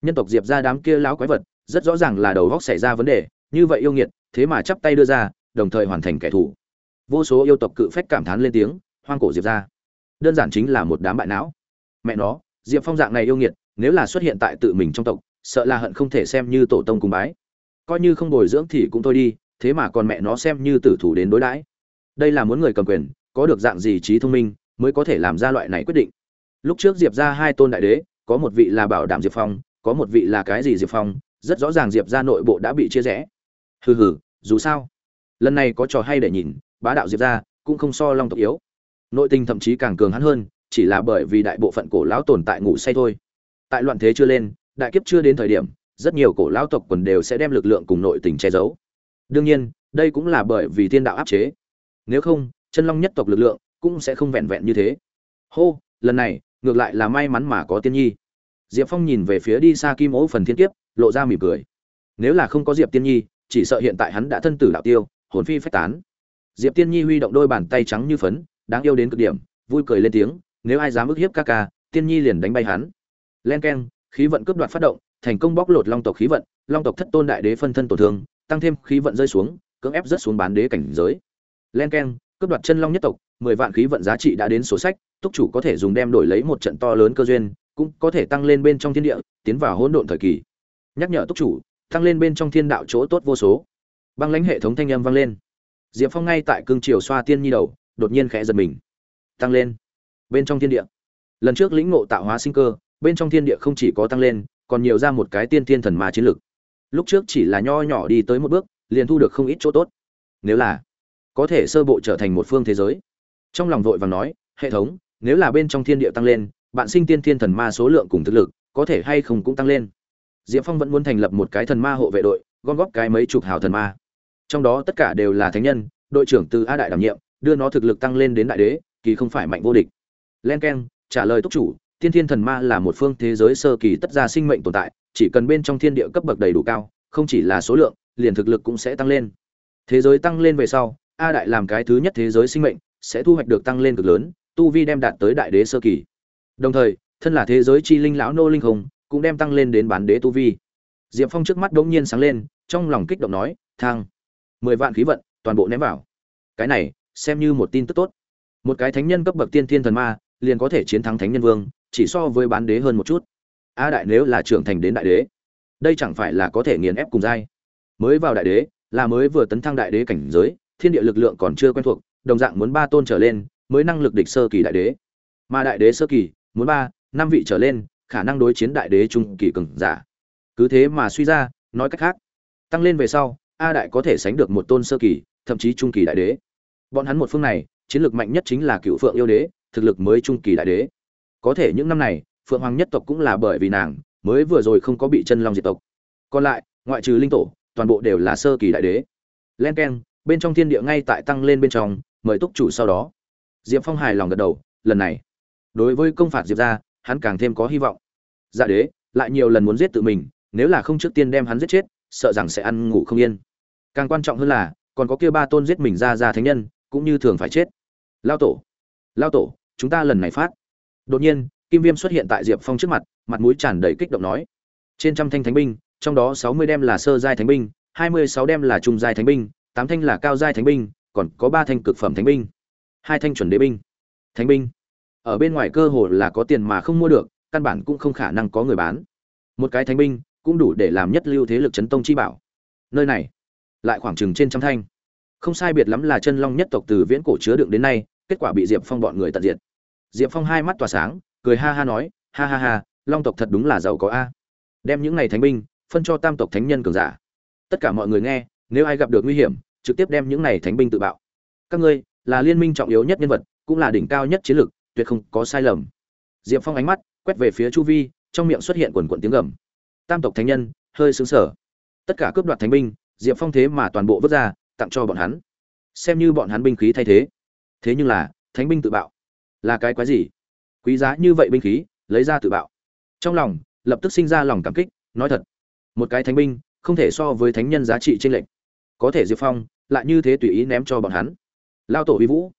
Nhân tộc diệp ra đám kia lão quái vật, rất rõ ràng là đầu góc xảy ra vấn đề như vậy yêu nghiệt, thế mà chắp tay đưa ra, đồng thời hoàn thành kẻ thù. Vô số yêu tộc cự phách cảm thán lên tiếng, hoang cổ diệp ra. Đơn giản chính là một đám bại não. Mẹ nó, diệp phong dạng này yêu nghiệt, nếu là xuất hiện tại tự mình trong tộc, sợ là hận không thể xem như tổ tông cùng bái. Coi như không bồi dưỡng thì cũng thôi đi, thế mà còn mẹ nó xem như tử thủ đến đối đãi. Đây là muốn người cầm quyền, có được dạng gì trí thông minh, mới có thể làm ra loại này quyết định. Lúc trước diệp ra hai tôn đại đế, có một vị là bảo đảm diệp phong, có một vị là cái gì diệp phong, rất rõ ràng diệp ra nội bộ đã bị chia rẽ hừ hừ, dù sao. Lần này có trò hay để nhìn, bá đạo diệp ra cũng không so long tộc yếu. Nội tình thậm chí càng cường hắn hơn, chỉ là bởi vì đại bộ phận cổ lão tồn tại ngủ say thôi. Tại loạn thế chưa lên, đại kiếp chưa đến thời điểm, rất nhiều cổ lão tộc quần đều sẽ đem lực lượng cùng nội tình che giấu. Đương nhiên, đây cũng là bởi vì thiên đạo áp chế. Nếu không, chân long nhất tộc lực lượng cũng sẽ không vẹn vẹn như thế. Hô, lần này, ngược lại là may mắn mà có tiên nhi. Diệp phong nhìn về phía đi xa kim ố phần thiên kiếp, lộ ra mỉm cười. Nếu là không có diệp tiên nhi chỉ sợ hiện tại hắn đã thân tử đạo tiêu, hồn phi phách tán. Diệp tiên nhi huy động đôi bàn tay trắng như phấn, đáng yêu đến cực điểm, vui cười lên tiếng, nếu ai dám ức hiếp ca ca, tiên nhi liền đánh bay hắn. Len k khí vận cướp đoạt phát động, thành công bóc lột long tộc khí vận, long tộc thất tôn đại đế phân thân tổn thương, tăng thêm khí vận rơi xuống, cưỡng ép rất xuống bán đế cảnh giới. Len k cướp đoạt chân long nhất tộc, mười vạn khí vận giá trị đã đến số sách, túc chủ có thể dùng đem đổi lấy một trận to lớn cơ duyên, cũng có thể tăng lên bên trong thiên địa, tiến vào hỗn độn thời kỳ. Nhắc nhở túc chủ tăng lên bên trong thiên đạo chỗ tốt vô số. Băng lãnh hệ thống thanh âm vang lên. Diệp phong ngay tại cương triều xoa tiên nhi đầu, đột nhiên khẽ giật mình. Tăng lên. Bên trong thiên địa. Lần trước lĩnh ngộ tạo hóa sinh cơ, bên trong thiên địa không chỉ có tăng lên, còn nhiều ra một cái tiên thiên thần ma chiến lực. Lúc trước chỉ là nho nhỏ đi tới một bước, liền thu được không ít chỗ tốt. Nếu là có thể sơ bộ trở thành một phương thế giới. Trong lòng vội vàng nói, hệ thống, nếu là bên trong thiên địa tăng lên, bạn sinh tiên thiên thần ma số lượng cùng thực lực, có thể hay không cũng tăng lên diệp phong vẫn muốn thành lập một cái thần ma hộ vệ đội, gom góp cái mấy chục hào thần ma. Trong đó tất cả đều là thánh nhân, đội trưởng từ a đại đảm nhiệm, đưa nó thực lực tăng lên đến đại đế, kỳ không phải mạnh vô địch. Len k e n trả lời túc chủ, tiên thiên thần ma là một phương thế giới sơ kỳ tất ra sinh mệnh tồn tại, chỉ cần bên trong thiên địa cấp bậc đầy đủ cao, không chỉ là số lượng, liền thực lực cũng sẽ tăng lên. Thế giới tăng lên về sau, a đại làm cái thứ nhất thế giới sinh mệnh, sẽ thu hoạch được tăng lên cực lớn, tu vi đem đạt tới đại đế sơ kỳ. Đồng thời, thân là thế giới chi linh lão nô linh hùng cũng đem tăng lên đến bán đế tu vi. Diệp phong trước mắt đống nhiên sáng lên, trong lòng kích động nói, thang, mười vạn khí vận, toàn bộ ném vào. Cái này, xem như một tin tức tốt. Một cái thánh nhân cấp bậc tiên thiên thần ma, liền có thể chiến thắng thánh nhân vương, chỉ so với bán đế hơn một chút. A đại nếu là trưởng thành đến đại đế, đây chẳng phải là có thể nghiền ép cùng giai mới vào đại đế, là mới vừa tấn thăng đại đế cảnh giới, thiên địa lực lượng còn chưa quen thuộc, đồng dạng muốn ba tôn trở lên, mới năng lực địch sơ kỳ đại đế. Mà đại đế sơ kỳ, muốn ba, năm vị trở lên khả năng đối chiến đại đế trung kỳ cường giả. Cứ thế mà suy ra, nói cách khác, tăng lên về sau, a đại có thể sánh được một tôn sơ kỳ, thậm chí trung kỳ đại đế. Bọn hắn một phương này, chiến lược mạnh nhất chính là cựu phượng yêu đế, thực lực mới trung kỳ đại đế. Có thể những năm này, phượng hoàng nhất tộc cũng là bởi vì nàng, mới vừa rồi không có bị chân long diệt tộc. Còn lại, ngoại trừ linh tổ, toàn bộ đều là sơ kỳ đại đế. Len k bên trong thiên địa ngay tại tăng lên bên trong, mời túc chủ sau đó. Diệp phong hài lòng gật đầu, lần này, đối với công phạt diệp gia hắn càng thêm có hy vọng. Dạ đế, lại nhiều lần muốn giết tự mình, nếu là không trước tiên đem hắn giết chết, sợ rằng sẽ ăn ngủ không yên. Càng quan trọng hơn là, còn có kia ba tôn giết mình ra ra thánh nhân, cũng như thường phải chết. Lao tổ lao tổ, chúng ta lần này phát. Đột nhiên, kim viêm xuất hiện tại diệp phong trước mặt mặt mũi tràn đầy kích động nói. Trên trăm thanh thánh binh, trong đó sáu mươi đem là sơ giai thánh binh, hai mươi sáu đem là trung giai thánh binh, tám thanh là cao giai thánh binh, còn có ba thanh cực phẩm thánh binh. Hai thanh chuẩn đế binh. Thánh binh ở bên ngoài cơ hồ là có tiền mà không mua được, căn bản cũng không khả năng có người bán. Một cái thánh binh, cũng đủ để làm nhất lưu thế lực chấn tông chi bảo. Nơi này, lại khoảng chừng trên trăm thanh. Không sai biệt lắm là chân long nhất tộc từ viễn cổ chứa đựng đến nay, kết quả bị diệp phong bọn người tận diệt. Diệp phong hai mắt tỏa sáng, cười ha ha nói, ha ha ha, long tộc thật đúng là giàu có a. Đem những ngày thánh binh, phân cho tam tộc thánh nhân cường giả. Tất cả mọi người nghe, nếu ai gặp được nguy hiểm, trực tiếp đem những này thánh binh tự bạo. Các ngươi, là liên minh trọng yếu nhất nhân vật, cũng là đỉnh cao nhất chiến lược tuyệt không có sai lầm. Diệp phong ánh mắt quét về phía chu vi, trong miệng xuất hiện quần quận tiếng gầm. Tam tộc thánh nhân, hơi xứng sở tất cả cướp đoạt thánh binh, diệp phong thế mà toàn bộ vứt ra, tặng cho bọn hắn. Xem như bọn hắn binh khí thay thế. Thế nhưng là, thánh binh tự bạo. Là cái quái gì? Quý giá như vậy binh khí, lấy ra tự bạo. Trong lòng, lập tức sinh ra lòng cảm kích, nói thật, một cái thánh binh, không thể so với thánh nhân giá trị trên lệch. có thể diệp phong lại như thế tùy ý ném cho bọn hắn. Lao tổ vi vũ,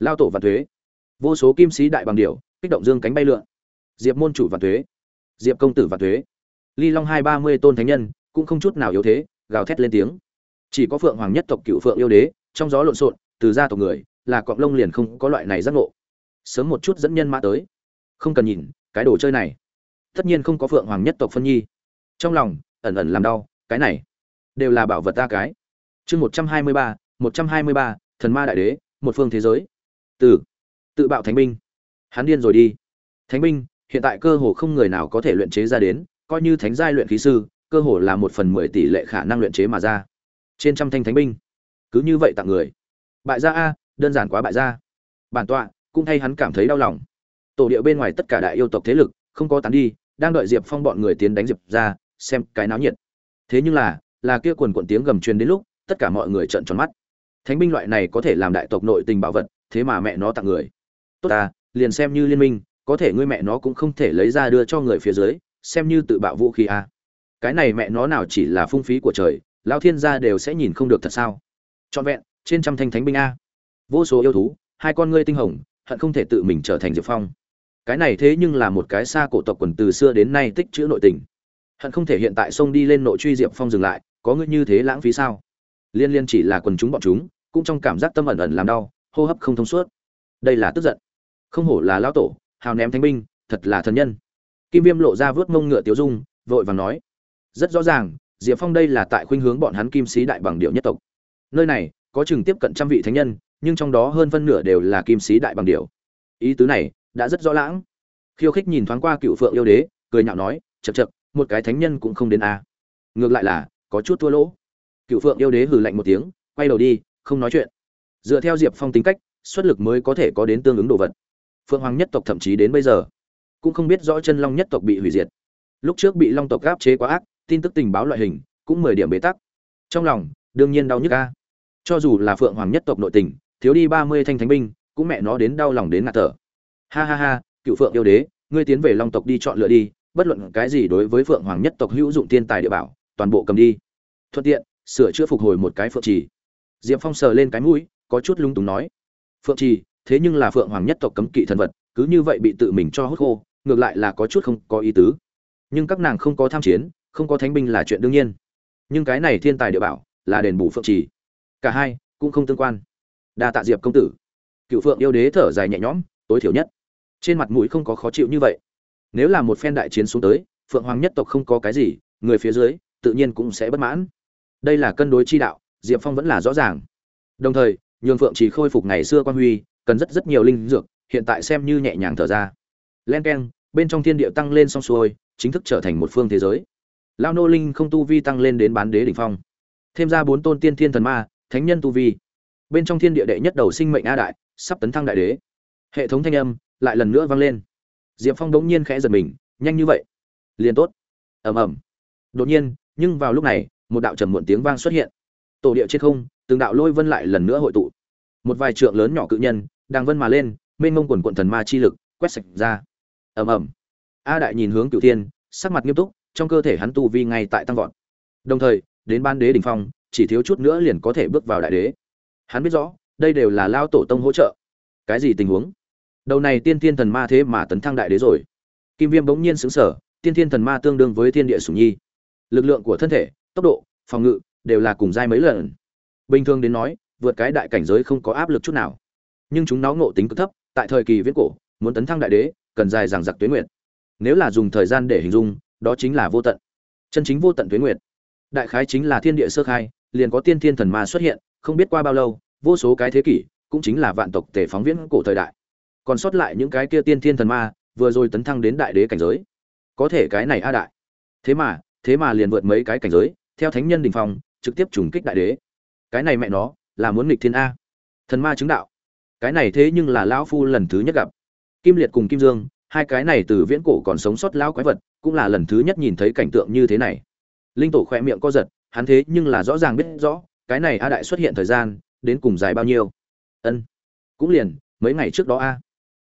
lao tổ và thuế vô số kim sĩ đại bằng điệu kích động dương cánh bay lượn. Diệp môn chủ và thuế. Diệp công tử và thuế. Ly long hai ba mươi tôn thánh nhân, cũng không chút nào yếu thế, gào thét lên tiếng. Chỉ có phượng hoàng nhất tộc cựu phượng yêu đế, trong gió lộn xộn, từ gia tộc người, là cọng lông liền không có loại này giác ngộ. Sớm một chút dẫn nhân mã tới. Không cần nhìn, cái đồ chơi này. Tất nhiên không có phượng hoàng nhất tộc phân nhi. Trong lòng, ẩn ẩn làm đau, cái này đều là bảo vật ta cái. Chương một trăm hai mươi ba, một trăm hai mươi ba, thần ma đại đế, một phương thế giới. Từ tự bạo thánh binh. Hắn điên rồi đi. Thánh binh, hiện tại cơ hồ không người nào có thể luyện chế ra đến, coi như thánh giai luyện khí sư, cơ hồ là một phần mười tỷ lệ khả năng luyện chế mà ra. Trên trăm thanh thánh binh. Cứ như vậy tặng người. Bại gia a, đơn giản quá bại gia. Bản tọa, cũng thay hắn cảm thấy đau lòng. Tổ địa bên ngoài tất cả đại yêu tộc thế lực, không có tán đi, đang đợi diệp phong bọn người tiến đánh diệp ra xem cái náo nhiệt. Thế nhưng là là kia quần quận tiếng gầm truyền đến lúc, tất cả mọi người trợn tròn mắt. Thánh binh loại này có thể làm đại tộc nội tình bảo vật, thế mà mẹ nó tặng người tốt ta, liền xem như liên minh, có thể ngươi mẹ nó cũng không thể lấy ra đưa cho người phía dưới, xem như tự bạo vũ khí a cái này mẹ nó nào chỉ là phung phí của trời lao thiên gia đều sẽ nhìn không được thật sao. Trọn vẹn, trên trăm thanh thánh binh a. Vô số yêu thú, hai con ngươi tinh hồng, hận không thể tự mình trở thành diệp phong. Cái này thế nhưng là một cái xa cổ tộc quần từ xưa đến nay tích chữ nội tình. Hận không thể hiện tại xông đi lên nội truy diệp phong dừng lại, có ngươi như thế lãng phí sao? Liên liên chỉ là quần chúng bọn chúng, cũng trong cảm giác tâm ẩn ẩn làm đau, hô hấp không thông suốt. Đây là tức giận không hổ là lão tổ, hào ném thánh binh, thật là thần nhân. Kim viêm lộ ra vớt mông ngựa tiếu dung, vội vàng nói, rất rõ ràng, diệp phong đây là tại khuynh hướng bọn hắn kim sĩ đại bằng điệu nhất tộc. Nơi này có chừng tiếp cận trăm vị thánh nhân, nhưng trong đó hơn phân nửa đều là kim sĩ đại bằng điệu. Ý tứ này đã rất rõ lãng. Khiêu khích nhìn thoáng qua cựu phượng yêu đế, cười nhạo nói chật chật một cái thánh nhân cũng không đến a. Ngược lại là, có chút thua lỗ. Cựu phượng yêu đế hừ lạnh một tiếng, quay đầu đi, không nói chuyện. Dựa theo diệp phong tính cách, xuất lực mới có thể có đến tương ứng đồ vật phượng hoàng nhất tộc thậm chí đến bây giờ cũng không biết rõ chân long nhất tộc bị hủy diệt. Lúc trước bị long tộc gáp chế quá ác, tin tức tình báo loại hình cũng mười điểm bế tắc. Trong lòng, đương nhiên đau nhức ca cho dù là phượng hoàng nhất tộc nội tình, thiếu đi ba mươi thanh thánh binh, cũng mẹ nó đến đau lòng đến ngạt thở. Ha ha ha, cựu phượng yêu đế, ngươi tiến về long tộc đi chọn lựa đi, bất luận cái gì đối với phượng hoàng nhất tộc hữu dụng tiên tài địa bảo, toàn bộ cầm đi. Thuận tiện, sửa chữa phục hồi một cái phượng trì. Diệp phong sờ lên cái mũi, có chút lung túng nói. Phượng trì thế nhưng là phượng hoàng nhất tộc cấm kỵ thần vật, cứ như vậy bị tự mình cho hút khô, ngược lại là có chút không có ý tứ. Nhưng các nàng không có tham chiến, không có thánh binh là chuyện đương nhiên. Nhưng cái này thiên tài địa bảo, là đền bù phượng trì. Cả hai, cũng không tương quan. Đa tạ diệp công tử. Cựu phượng yêu đế thở dài nhẹ nhõm, tối thiểu nhất. Trên mặt mũi không có khó chịu như vậy. Nếu là một phen đại chiến xuống tới, phượng hoàng nhất tộc không có cái gì, người phía dưới, tự nhiên cũng sẽ bất mãn. Đây là cân đối chi đạo, diệp phong vẫn là rõ ràng. Đồng thời, nhường phượng chỉ khôi phục ngày xưa quan huy cần rất rất nhiều linh dược, hiện tại xem như nhẹ nhàng thở ra. Len k e n bên trong thiên địa tăng lên xong xuôi, chính thức trở thành một phương thế giới. Lao nô linh không tu vi tăng lên đến bán đế đ ỉ n h phong. Thêm ra bốn tôn tiên thiên thần ma, thánh nhân tu vi. Bên trong thiên địa đệ nhất đầu sinh mệnh a đại, sắp tấn thăng đại đế. Hệ thống thanh âm lại lần nữa vang lên. Diệp phong đống nhiên khẽ giật mình, nhanh như vậy? Liền tốt. Ầm ầm. Đột nhiên, nhưng vào lúc này, một đạo trầm muộn tiếng vang xuất hiện. Tổ địa trên không, từng đạo lôi vân lại lần nữa hội tụ. Một vài trượng lớn nhỏ cự nhân đang vân mà lên, mênh mông quần quận thần ma chi lực, quét sạch ra. Ầm ầm. A đại nhìn hướng cửu thiên, sắc mặt nghiêm túc, trong cơ thể hắn tu vi ngay tại tăng vọt. Đồng thời, đến ban đế đỉnh phong, chỉ thiếu chút nữa liền có thể bước vào đại đế. Hắn biết rõ, đây đều là lao tổ tông hỗ trợ. Cái gì tình huống? Đầu này tiên thiên thần ma thế mà tấn thăng đại đế rồi. Kim viêm bỗng nhiên xứng sở tiên thiên thần ma tương đương với thiên địa sủng nhi. Lực lượng của thân thể, tốc độ, phòng ngự đều là cùng giai mấy lần. Bình thường đến nói, vượt cái đại cảnh giới không có áp lực chút nào nhưng chúng nó ngộ tính cực thấp, tại thời kỳ viễn cổ, muốn tấn thăng đại đế, cần dài dằng dặc tuyến nguyện nếu là dùng thời gian để hình dung, đó chính là vô tận. Chân chính vô tận tuyến nguyện đại khái chính là thiên địa sơ khai, liền có tiên thiên thần ma xuất hiện, không biết qua bao lâu, vô số cái thế kỷ, cũng chính là vạn tộc tể phóng viễn cổ thời đại. Còn sót lại những cái kia tiên thiên thần ma, vừa rồi tấn thăng đến đại đế cảnh giới. Có thể cái này a đại. Thế mà thế mà liền vượt mấy cái cảnh giới, theo thánh nhân đình phong, trực tiếp trùng kích đại đế. Cái này mẹ nó, là muốn nghịch thiên a. Thần ma chứng đạo cái này thế nhưng là lão phu lần thứ nhất gặp. Kim liệt cùng kim dương, hai cái này từ viễn cổ còn sống sót lão quái vật, cũng là lần thứ nhất nhìn thấy cảnh tượng như thế này. Linh tổ khỏe miệng co giật, hắn thế nhưng là rõ ràng biết rõ, cái này a đại xuất hiện thời gian, đến cùng dài bao nhiêu. Ân, cũng liền, mấy ngày trước đó a.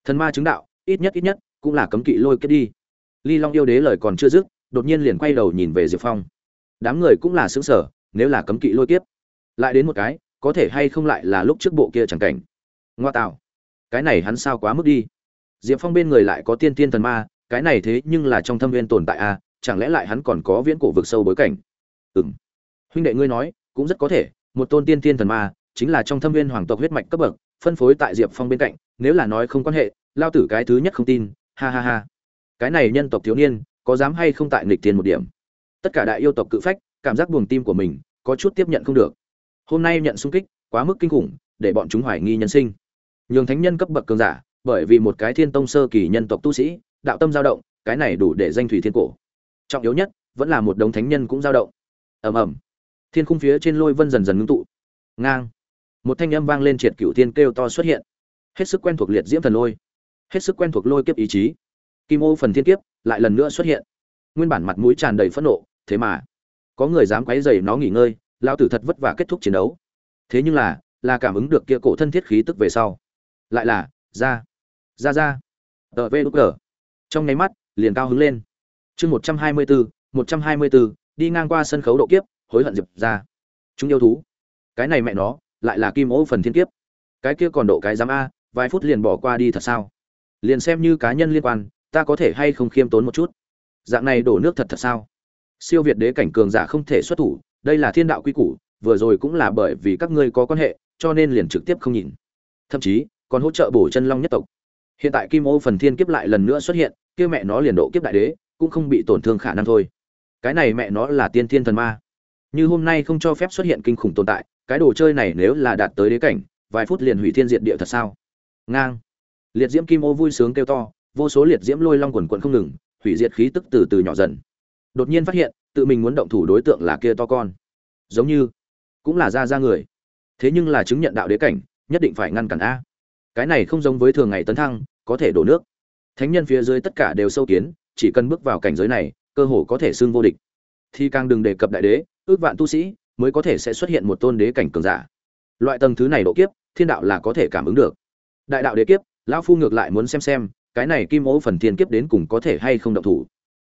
Thần ma chứng đạo, ít nhất ít nhất, cũng là cấm kỵ lôi kết đi. Ly long yêu đế lời còn chưa dứt, đột nhiên liền quay đầu nhìn về diệp phong. Đám người cũng là xứng sở nếu là cấm kỵ lôi kiếp, lại đến một cái, có thể hay không lại là lúc trước bộ kia chẳng cảnh ngoa tạo. Cái này hắn sao quá mức đi. Diệp phong bên người lại có tiên tiên thần ma, cái này thế nhưng là trong thâm viên tồn tại à? chẳng lẽ lại hắn còn có viễn cổ vực sâu bối cảnh? Ừ m huynh đệ ngươi nói, cũng rất có thể, một tôn tiên tiên thần ma, chính là trong thâm viên hoàng tộc huyết mạch cấp bậc, phân phối tại diệp phong bên cạnh, nếu là nói không quan hệ, lao tử cái thứ nhất không tin, ha ha ha. Cái này nhân tộc thiếu niên, có dám hay không tại nghịch tiền một điểm? Tất cả đại yêu tộc cự phách, cảm giác buồng tim của mình, có chút tiếp nhận không được. Hôm nay nhận xung kích, quá mức kinh khủng, để bọn chúng hoài nghi nhân sinh nhường thánh nhân cấp bậc cường giả, bởi vì một cái thiên tông sơ kỳ nhân tộc tu sĩ, đạo tâm dao động, cái này đủ để danh thủy thiên cổ. Trọng yếu nhất, vẫn là một đống thánh nhân cũng dao động. Ầm ầm. Thiên khung phía trên lôi vân dần dần ngưng tụ. Ngang. Một thanh âm vang lên triệt cửu thiên kêu to xuất hiện. Hết sức quen thuộc liệt diễm thần lôi. Hết sức quen thuộc lôi kiếp ý chí. Kim ô phần thiên kiếp lại lần nữa xuất hiện. Nguyên bản mặt mũi tràn đầy phẫn nộ, thế mà có người dám quấy dày nó nghỉ ngơi lao tử thật vất vả kết thúc chiến đấu. Thế nhưng là là cảm ứng được kia cổ thân thiết khí tức về sau lại là, ra. Ra ra. Tờ vê đúc cờ trong nháy mắt, liền cao hứng lên. Chương một trăm hai mươi bốn một trăm hai mươi bốn đi ngang qua sân khấu độ kiếp, hối hận diệp ra. Chúng yêu thú. Cái này mẹ nó, lại là kim ô phần thiên kiếp. Cái kia còn độ cái giám a, vài phút liền bỏ qua đi thật sao? Liền xem như cá nhân liên quan, ta có thể hay không khiêm tốn một chút? Dạng này đổ nước thật thật sao? Siêu việt đế cảnh cường giả không thể xuất thủ, đây là thiên đạo quy củ, vừa rồi cũng là bởi vì các ngươi có quan hệ, cho nên liền trực tiếp không nhìn. Thậm chí còn hỗ trợ bổ chân long nhất tộc. Hiện tại kim ô phần thiên kiếp lại lần nữa xuất hiện, kia mẹ nó liền độ kiếp đại đế, cũng không bị tổn thương khả năng thôi. Cái này mẹ nó là tiên thiên thần ma. Như hôm nay không cho phép xuất hiện kinh khủng tồn tại, cái đồ chơi này nếu là đạt tới đế cảnh, vài phút liền hủy thiên diệt địa thật sao? Ngang. Liệt diễm kim ô vui sướng kêu to, vô số liệt diễm lôi long quần quận không ngừng, hủy diệt khí tức từ từ nhỏ dần. Đột nhiên phát hiện, tự mình muốn động thủ đối tượng là kia to con. Giống như, cũng là ra ra người. Thế nhưng là chứng nhận đạo đế cảnh, nhất định phải ngăn cản a cái này không giống với thường ngày tấn thăng, có thể đổ nước. Thánh nhân phía dưới tất cả đều sâu kiến, chỉ cần bước vào cảnh giới này, cơ hồ có thể xưng vô địch. Thì càng đừng đề cập đại đế, ước vạn tu sĩ mới có thể sẽ xuất hiện một tôn đế cảnh cường giả. Loại tầng thứ này độ kiếp, thiên đạo là có thể cảm ứng được. Đại đạo đế kiếp, lão phu ngược lại muốn xem xem, cái này kim ô phần thiên kiếp đến cùng có thể hay không động thủ.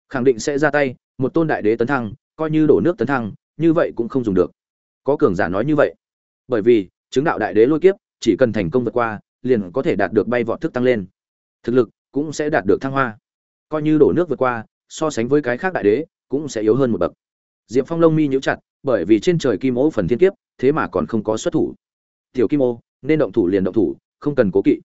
Khẳng định sẽ ra tay, một tôn đại đế tấn thăng, coi như đổ nước tấn thăng, như vậy cũng không dùng được. Có cường giả nói như vậy. Bởi vì, chứng đạo đại đế lôi kiếp, chỉ cần thành công vượt qua liền có thể đạt được bay vọt thức tăng lên. Thực lực cũng sẽ đạt được thăng hoa. Coi như đổ nước vượt qua, so sánh với cái khác đại đế cũng sẽ yếu hơn một bậc. Diệp phong lông mi nhíu chặt, bởi vì trên trời kim ô phần thiên kiếp, thế mà còn không có xuất thủ. Tiểu kim ô, nên động thủ liền động thủ, không cần cố kỵ.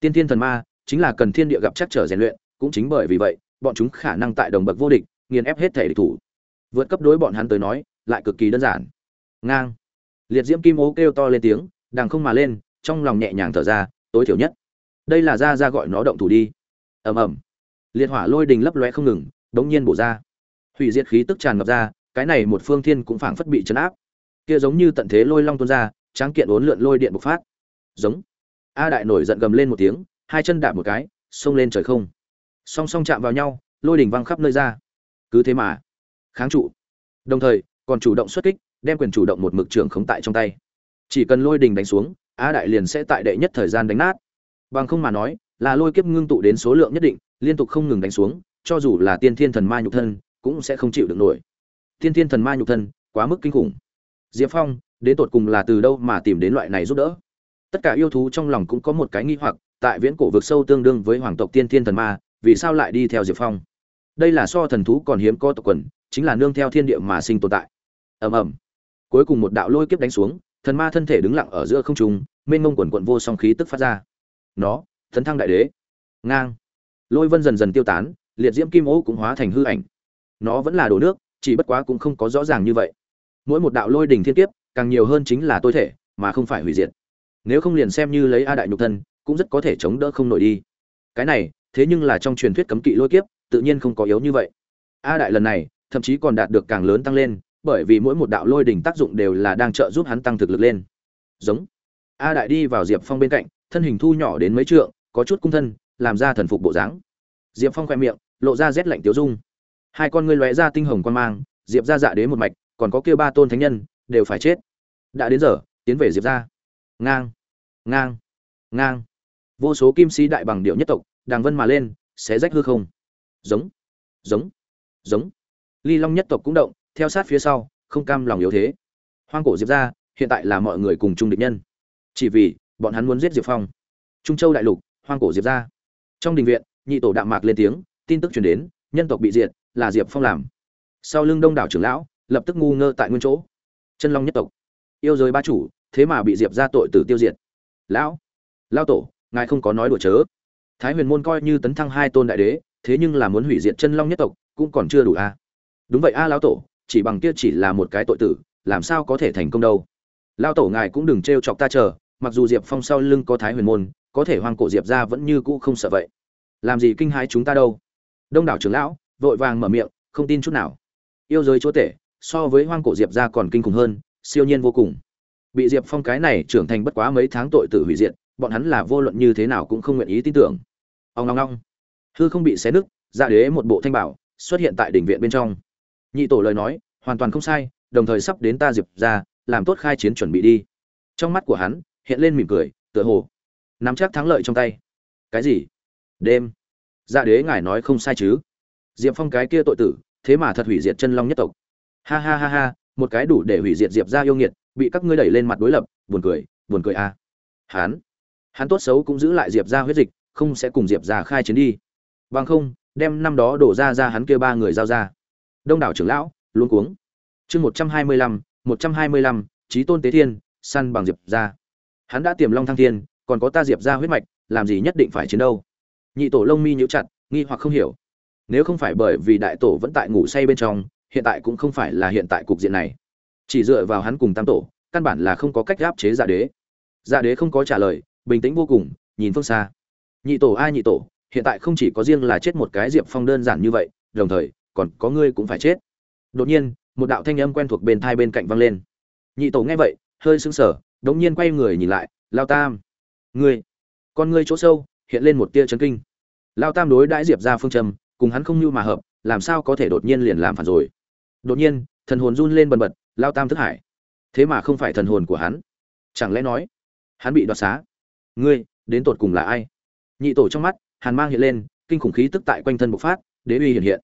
Tiên thiên thần ma, chính là cần thiên địa gặp chắc trở rèn luyện, cũng chính bởi vì vậy, bọn chúng khả năng tại đồng bậc vô địch, nghiền ép hết thể địch thủ. Vượt cấp đối bọn hắn tới nói, lại cực kỳ đơn giản. Ngang. Liệt diễm kim ô kêu to lên tiếng, đằng không mà lên trong lòng nhẹ nhàng thở ra, tối thiểu nhất. Đây là ra ra gọi nó động thủ đi. Ầm ầm. Liệt hỏa lôi đình lấp loe không ngừng, đống nhiên bổ ra. Hủy diệt khí tức tràn ngập ra, cái này một phương thiên cũng phảng phất bị chấn áp. Kia giống như tận thế lôi long tuôn ra, tráng kiện uốn lượn lôi điện bộc phát. Giống. A đại nổi giận gầm lên một tiếng, hai chân đạp một cái, xông lên trời không. Song song chạm vào nhau, lôi đỉnh văng khắp nơi ra. Cứ thế mà. Kháng trụ. Đồng thời, còn chủ động xuất kích, đem quyền chủ động một mực trưởng khống tại trong tay. Chỉ cần lôi đình đánh xuống a đại liền sẽ tại đệ nhất thời gian đánh nát. Bằng không mà nói, là lôi kiếp ngưng tụ đến số lượng nhất định, liên tục không ngừng đánh xuống, cho dù là tiên thiên thần ma nhục thân, cũng sẽ không chịu được nổi. Tiên thiên thần ma nhục thân, quá mức kinh khủng. Diệp phong, đến tột cùng là từ đâu mà tìm đến loại này giúp đỡ? Tất cả yêu thú trong lòng cũng có một cái nghi hoặc, tại viễn cổ vực sâu tương đương với hoàng tộc tiên thiên thần ma, vì sao lại đi theo diệp phong? Đây là so thần thú còn hiếm có tộc quần, chính là nương theo thiên địa mà sinh tồn tại. Ầm ầm. Cuối cùng một đạo lôi kiếp đánh xuống thần ma thân thể đứng lặng ở giữa không trung, mênh mông quần quận vô song khí tức phát ra. Nó, thần thăng đại đế. Ngang. Lôi vân dần dần tiêu tán, liệt diễm kim ô cũng hóa thành hư ảnh. Nó vẫn là đổ nước, chỉ bất quá cũng không có rõ ràng như vậy. Mỗi một đạo lôi đỉnh thiên kiếp, càng nhiều hơn chính là tôi thể, mà không phải hủy diệt. Nếu không liền xem như lấy a đại nhục thân, cũng rất có thể chống đỡ không nổi đi. Cái này, thế nhưng là trong truyền thuyết cấm kỵ lôi kiếp, tự nhiên không có yếu như vậy. A đại lần này, thậm chí còn đạt được càng lớn tăng lên bởi vì mỗi một đạo lôi đỉnh tác dụng đều là đang trợ giúp hắn tăng thực lực lên. Giống. A đại đi vào diệp phong bên cạnh, thân hình thu nhỏ đến mấy trượng, có chút cung thân, làm ra thần phục bộ dáng. Diệp phong khẽ miệng, lộ ra rét lạnh tiêu dung. Hai con ngươi lóe ra tinh hồng quan mang, diệp gia dạ đế một mạch, còn có kia ba tôn thánh nhân, đều phải chết. Đã đến giờ, tiến về diệp gia. Ngang ngang ngang. Vô số kim sĩ đại bằng điệu nhất tộc, đàng vân mà lên, xé rách hư không. Giống giống giống. Ly long nhất tộc cũng động theo sát phía sau không cam lòng yếu thế. Hoang cổ diệp ra hiện tại là mọi người cùng chung địch nhân. Chỉ vì bọn hắn muốn giết diệp phong. Trung châu đại lục hoang cổ diệp ra trong đình viện nhị tổ đạm mạc lên tiếng tin tức truyền đến nhân tộc bị diệt là diệp phong làm. Sau lưng đông đảo trưởng lão lập tức ngu ngơ tại nguyên chỗ. Chân long nhất tộc. Yêu giới ba chủ thế mà bị diệp ra tội tử tiêu diệt. Lão lao tổ ngài không có nói đùa chớ. Thái huyền môn coi như tấn thăng hai tôn đại đế thế nhưng là muốn hủy diệt chân long nhất tộc cũng còn chưa đủ a à? đúng vậy a à, lão tổ chỉ bằng kia chỉ là một cái tội tử, làm sao có thể thành công đâu. Lao tổ ngài cũng đừng t chọc ta chờ, mặc dù diệp phong sau lưng có thái huyền môn, có thể hoang cổ diệp ra vẫn như cũ không sợ vậy. Làm gì kinh hãi chúng ta đâu. Đông đảo trưởng lão, vội vàng mở miệng, không tin chút nào. Yêu giới chúa tể, so với hoang cổ diệp ra còn kinh khủng hơn, siêu nhiên vô cùng. Bị diệp phong cái này trưởng thành bất quá mấy tháng tội tử hủy diệt, bọn hắn là vô luận như thế nào cũng không nguyện ý tin tưởng. Ông long long hư không bị xé nứt dạ đế một bộ thanh bảo, xuất hiện tại đỉnh viện bên trong nhị tổ lời nói, hoàn toàn không sai, đồng thời sắp đến ta diệp ra làm tốt khai chiến chuẩn bị đi. Trong mắt của hắn, hiện lên mỉm cười, tựa hồ nắm chắc thắng lợi trong tay. Cái gì? Đêm. Dạ đế ngài nói không sai chứ. Diệp phong cái kia tội tử, thế mà thật hủy diệt chân long nhất tộc. Ha ha ha ha, một cái đủ để hủy diệt diệp ra yêu nghiệt, bị các ngươi đẩy lên mặt đối lập, buồn cười buồn cười à. hắn hắn tốt xấu cũng giữ lại diệp ra huyết dịch, không sẽ cùng diệp ra khai chiến đi. Bằng không, đem năm đó đổ ra ra hắn kia ba người giao ra đông đảo trưởng lão, luôn cuống. Chương một trăm hai mươi lăm, một trăm hai mươi lăm trí tôn tế thiên, săn bằng diệp ra hắn đã tiềm long thăng thiên, còn có ta diệp ra huyết mạch, làm gì nhất định phải chiến đâu? Nhị tổ lông mi nhíu chặt, nghi hoặc không hiểu. Nếu không phải bởi vì đại tổ vẫn tại ngủ say bên trong, hiện tại cũng không phải là hiện tại cục diện này. Chỉ dựa vào hắn cùng tam tổ, căn bản là không có cách áp chế dạ đế. Dạ đế không có trả lời, bình tĩnh vô cùng, nhìn phương xa. Nhị tổ ai nhị tổ, hiện tại không chỉ có riêng là chết một cái diệp phong đơn giản như vậy, đồng thời còn có ngươi cũng phải chết. Đột nhiên một đạo thanh âm quen thuộc bên thai bên cạnh vang lên. Nhị tổ nghe vậy hơi sững sờ đống nhiên quay người nhìn lại lao tam. Ngươi con ngươi chỗ sâu hiện lên một tia chấn kinh. Lao tam đối đãi diệp ra phương trầm, cùng hắn không như mà hợp làm sao có thể đột nhiên liền làm phản rồi? Đột nhiên thần hồn run lên bần bật lao tam thức hải. Thế mà không phải thần hồn của hắn. Chẳng lẽ nói hắn bị đoạt xá? Ngươi đến tột cùng là ai? Nhị tổ trong mắt hàn mang hiện lên kinh khủng khí tức tại quanh thân bộc phát đế uy hiện hiện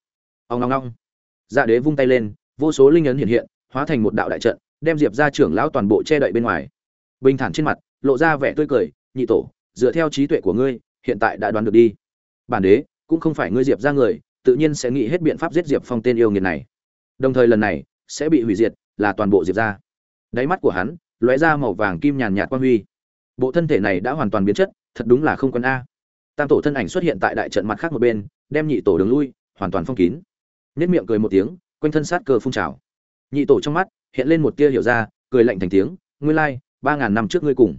ông long long dạ đế vung tay lên, vô số linh ấn hiện hiện, hóa thành một đạo đại trận, đem diệp ra trưởng lão toàn bộ che đậy bên ngoài. Bình thản trên mặt, lộ ra vẻ tươi cười, nhị tổ, dựa theo trí tuệ của ngươi, hiện tại đã đoán được đi. Bản đế, cũng không phải ngươi diệp ra người, tự nhiên sẽ nghĩ hết biện pháp giết diệp phong tên yêu nghiệt này. Đồng thời lần này, sẽ bị hủy diệt, là toàn bộ diệp ra đáy mắt của hắn, lóe ra màu vàng kim nhàn nhạt quan huy. Bộ thân thể này đã hoàn toàn biến chất, thật đúng là không quân a. Tam tổ thân ảnh xuất hiện tại đại trận mặt khác một bên, đem nhị tổ đường lui, hoàn toàn phong kín nét miệng cười một tiếng, quanh thân sát cơ phun trào. Nhị tổ trong mắt hiện lên một tia hiểu ra, cười lạnh thành tiếng ngươi lai, ba ngàn năm trước ngươi cùng.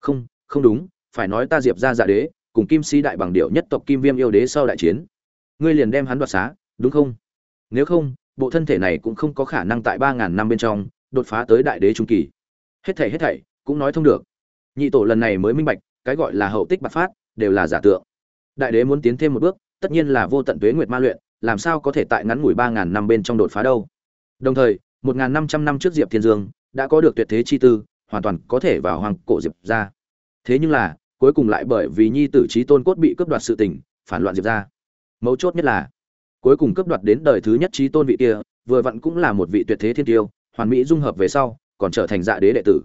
Không không đúng, phải nói ta diệp ra dạ đế, cùng kim si đại bằng điệu nhất tộc kim viêm yêu đế sau đại chiến. Ngươi liền đem hắn đoạt xá, đúng không? Nếu không, bộ thân thể này cũng không có khả năng tại ba ngàn năm bên trong đột phá tới đại đế trung kỳ. Hết thảy hết thảy, cũng nói thông được. Nhị tổ lần này mới minh bạch, cái gọi là hậu tích bạc phát, đều là giả tượng. Đại đế muốn tiến thêm một bước, tất nhiên là vô tận tuế nguyệt ma luyện làm sao có thể tại ngắn ngủi ba ngàn năm bên trong đột phá đâu? Đồng thời, một ngàn năm trăm năm trước diệp thiên dương đã có được tuyệt thế chi tư, hoàn toàn có thể vào hoàng cổ diệp ra. Thế nhưng là, cuối cùng lại bởi vì nhi tử trí tôn cốt bị cướp đoạt sự tình, phản loạn diệp ra. Mấu chốt nhất là, cuối cùng cướp đoạt đến đời thứ nhất trí tôn vị kia, vừa vặn cũng là một vị tuyệt thế thiên tiêu, hoàn mỹ dung hợp về sau, còn trở thành dạ đế đệ tử.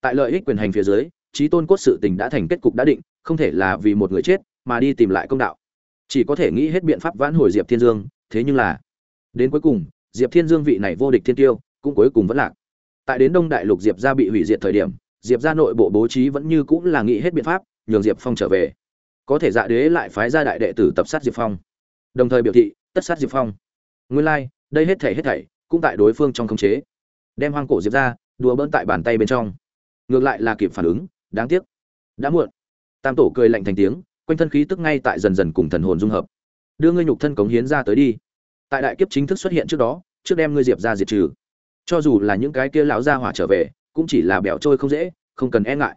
Tại lợi ích quyền hành phía dưới trí tôn cốt sự tình đã thành kết cục đã định, không thể là vì một người chết, mà đi tìm lại công đạo chỉ có thể nghĩ hết biện pháp vãn hồi diệp thiên dương thế nhưng là đến cuối cùng diệp thiên dương vị này vô địch thiên tiêu cũng cuối cùng vẫn lạc. Tại đến đông đại lục diệp gia bị hủy diệt thời điểm diệp gia nội bộ bố trí vẫn như cũng là nghĩ hết biện pháp nhường diệp phong trở về. Có thể dạ đế lại phái ra đại đệ tử tập sát diệp phong. Đồng thời biểu thị tất sát diệp phong. Nguyên lai、like, đây hết thể hết thảy cũng tại đối phương trong khống chế. Đem hoang cổ diệp ra đùa bỡn tại bàn tay bên trong. Ngược lại là kịp phản ứng đáng tiếc. Đã muộn. Tam tổ cười lạnh thành tiếng quanh thân khí tức ngay tại dần dần cùng thần hồn dung hợp. Đưa ngươi nhục thân cống hiến ra tới đi. Tại đại kiếp chính thức xuất hiện trước đó, trước đem ngươi diệp ra diệt trừ. Cho dù là những cái kia lão gia hỏa trở về, cũng chỉ là bẻo trôi không dễ, không cần e ngại.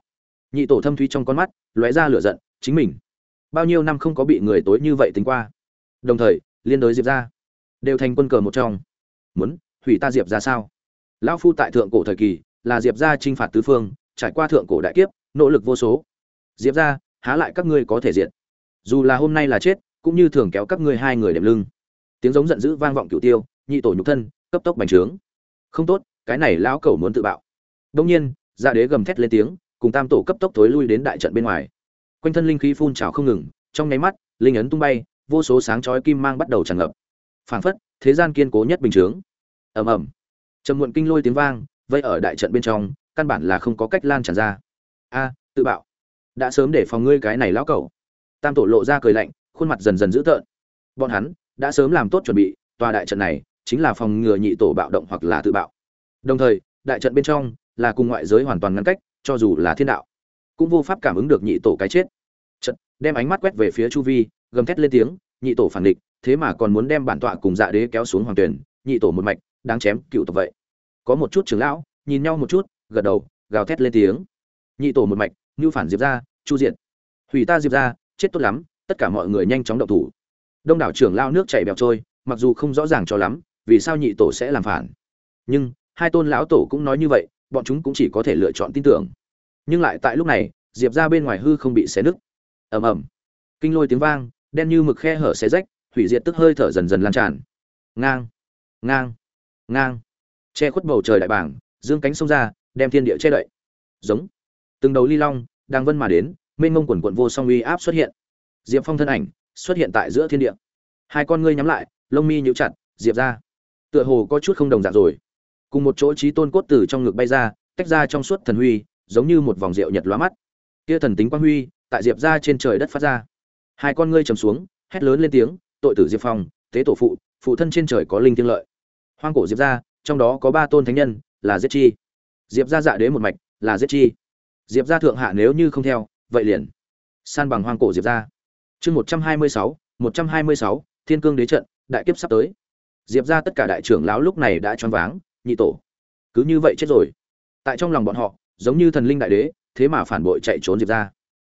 Nhị tổ thâm thúy trong con mắt, lóe ra lửa giận, chính mình. Bao nhiêu năm không có bị người tối như vậy tính qua. Đồng thời, liên đối diệp ra. Đều thành quân cờ một trong. Muốn, hủy ta diệp ra sao? Lão phu tại thượng cổ thời kỳ, là diệp ra t r i n h phạt tứ phương, trải qua thượng cổ đại kiếp, nỗ lực vô số. Diệp ra há lại các ngươi có thể diện dù là hôm nay là chết, cũng như thường kéo các ngươi hai người đệm lưng. Tiếng giống giận dữ vang vọng cửu tiêu, nhị tổ nhục thân, cấp tốc bành trướng. Không tốt, cái này lão cẩu muốn tự bạo. Đông nhiên dạ đế gầm thét lên tiếng, cùng tam tổ cấp tốc thối lui đến đại trận bên ngoài. Quanh thân linh khí phun trào không ngừng, trong nháy mắt, linh ấn tung bay, vô số sáng chói kim mang bắt đầu tràn ngập. Phảng phất, thế gian kiên cố nhất bình chướng. Ầm ầm. Trầm muộn kinh lôi tiếng vang, vây ở đại trận bên trong, căn bản là không có cách lan tràn ra. A, tự bạo đã sớm để phòng ngươi cái này lão cẩu. Tam tổ lộ ra cười lạnh, khuôn mặt dần dần dữ tợn. Bọn hắn đã sớm làm tốt chuẩn bị, tòa đại trận này chính là phòng ngừa nhị tổ bạo động hoặc là tự bạo. Đồng thời, đại trận bên trong là cùng ngoại giới hoàn toàn ngăn cách, cho dù là thiên đạo, cũng vô pháp cảm ứng được nhị tổ cái chết. Trận đem ánh mắt quét về phía chu vi, gầm thét lên tiếng, nhị tổ phản địch, thế mà còn muốn đem bản tọa cùng dạ đế kéo xuống hoàng tuyển, nhị tổ một mạch, đáng chém cựu tộc vậy. Có một chút trưởng lão, nhìn nhau một chút, gật đầu, gào thét lên tiếng. Nhị tổ một mạch như phản diệp ra, chu diện hủy ta diệp ra, chết tốt lắm, tất cả mọi người nhanh chóng động thủ. Đông đảo trưởng lao nước chảy bẹo trôi, mặc dù không rõ ràng cho lắm, vì sao nhị tổ sẽ làm phản. Nhưng, hai tôn lão tổ cũng nói như vậy, bọn chúng cũng chỉ có thể lựa chọn tin tưởng. Nhưng lại tại lúc này, diệp ra bên ngoài hư không bị xé nứt. Ầm ầm. Kinh lôi tiếng vang, đen như mực khe hở xé rách, hủy diệt tức hơi thở dần dần lan tràn. Ngang ngang ngang. Che khuất bầu trời đại bảng dương cánh sông ra, đem thiên địa che đậy. Giống. Từng đầu ly long đang vân mà đến, mênh mông quần quận vô song uy áp xuất hiện. Diệp phong thân ảnh xuất hiện tại giữa thiên địa. Hai con ngươi nhắm lại, lông mi nhíu chặt, diệp ra. Tựa hồ có chút không đồng dạng rồi. Cùng một chỗ trí tôn cốt từ trong ngực bay ra, tách ra trong suốt thần huy, giống như một vòng rượu nhật lóa mắt. Kia thần tính quang huy tại diệp ra trên trời đất phát ra. Hai con ngươi trầm xuống, hét lớn lên tiếng, tội tử diệp phong, tế tổ phụ phụ thân trên trời có linh thiên lợi. Hoang cổ diệp ra, trong đó có ba tôn thánh nhân, là diệt chi. Diệp ra dạ đế một mạch, là diệt chi diệp gia thượng hạ nếu như không theo, vậy liền. San bằng hoang cổ diệp gia. chương một trăm hai mươi sáu, một trăm hai mươi sáu, thiên cương đế trận, đại kiếp sắp tới. Diệp ra tất cả đại trưởng lão lúc này đã choáng váng, nhị tổ. Cứ như vậy chết rồi. Tại trong lòng bọn họ, giống như thần linh đại đế, thế mà phản bội chạy trốn diệp ra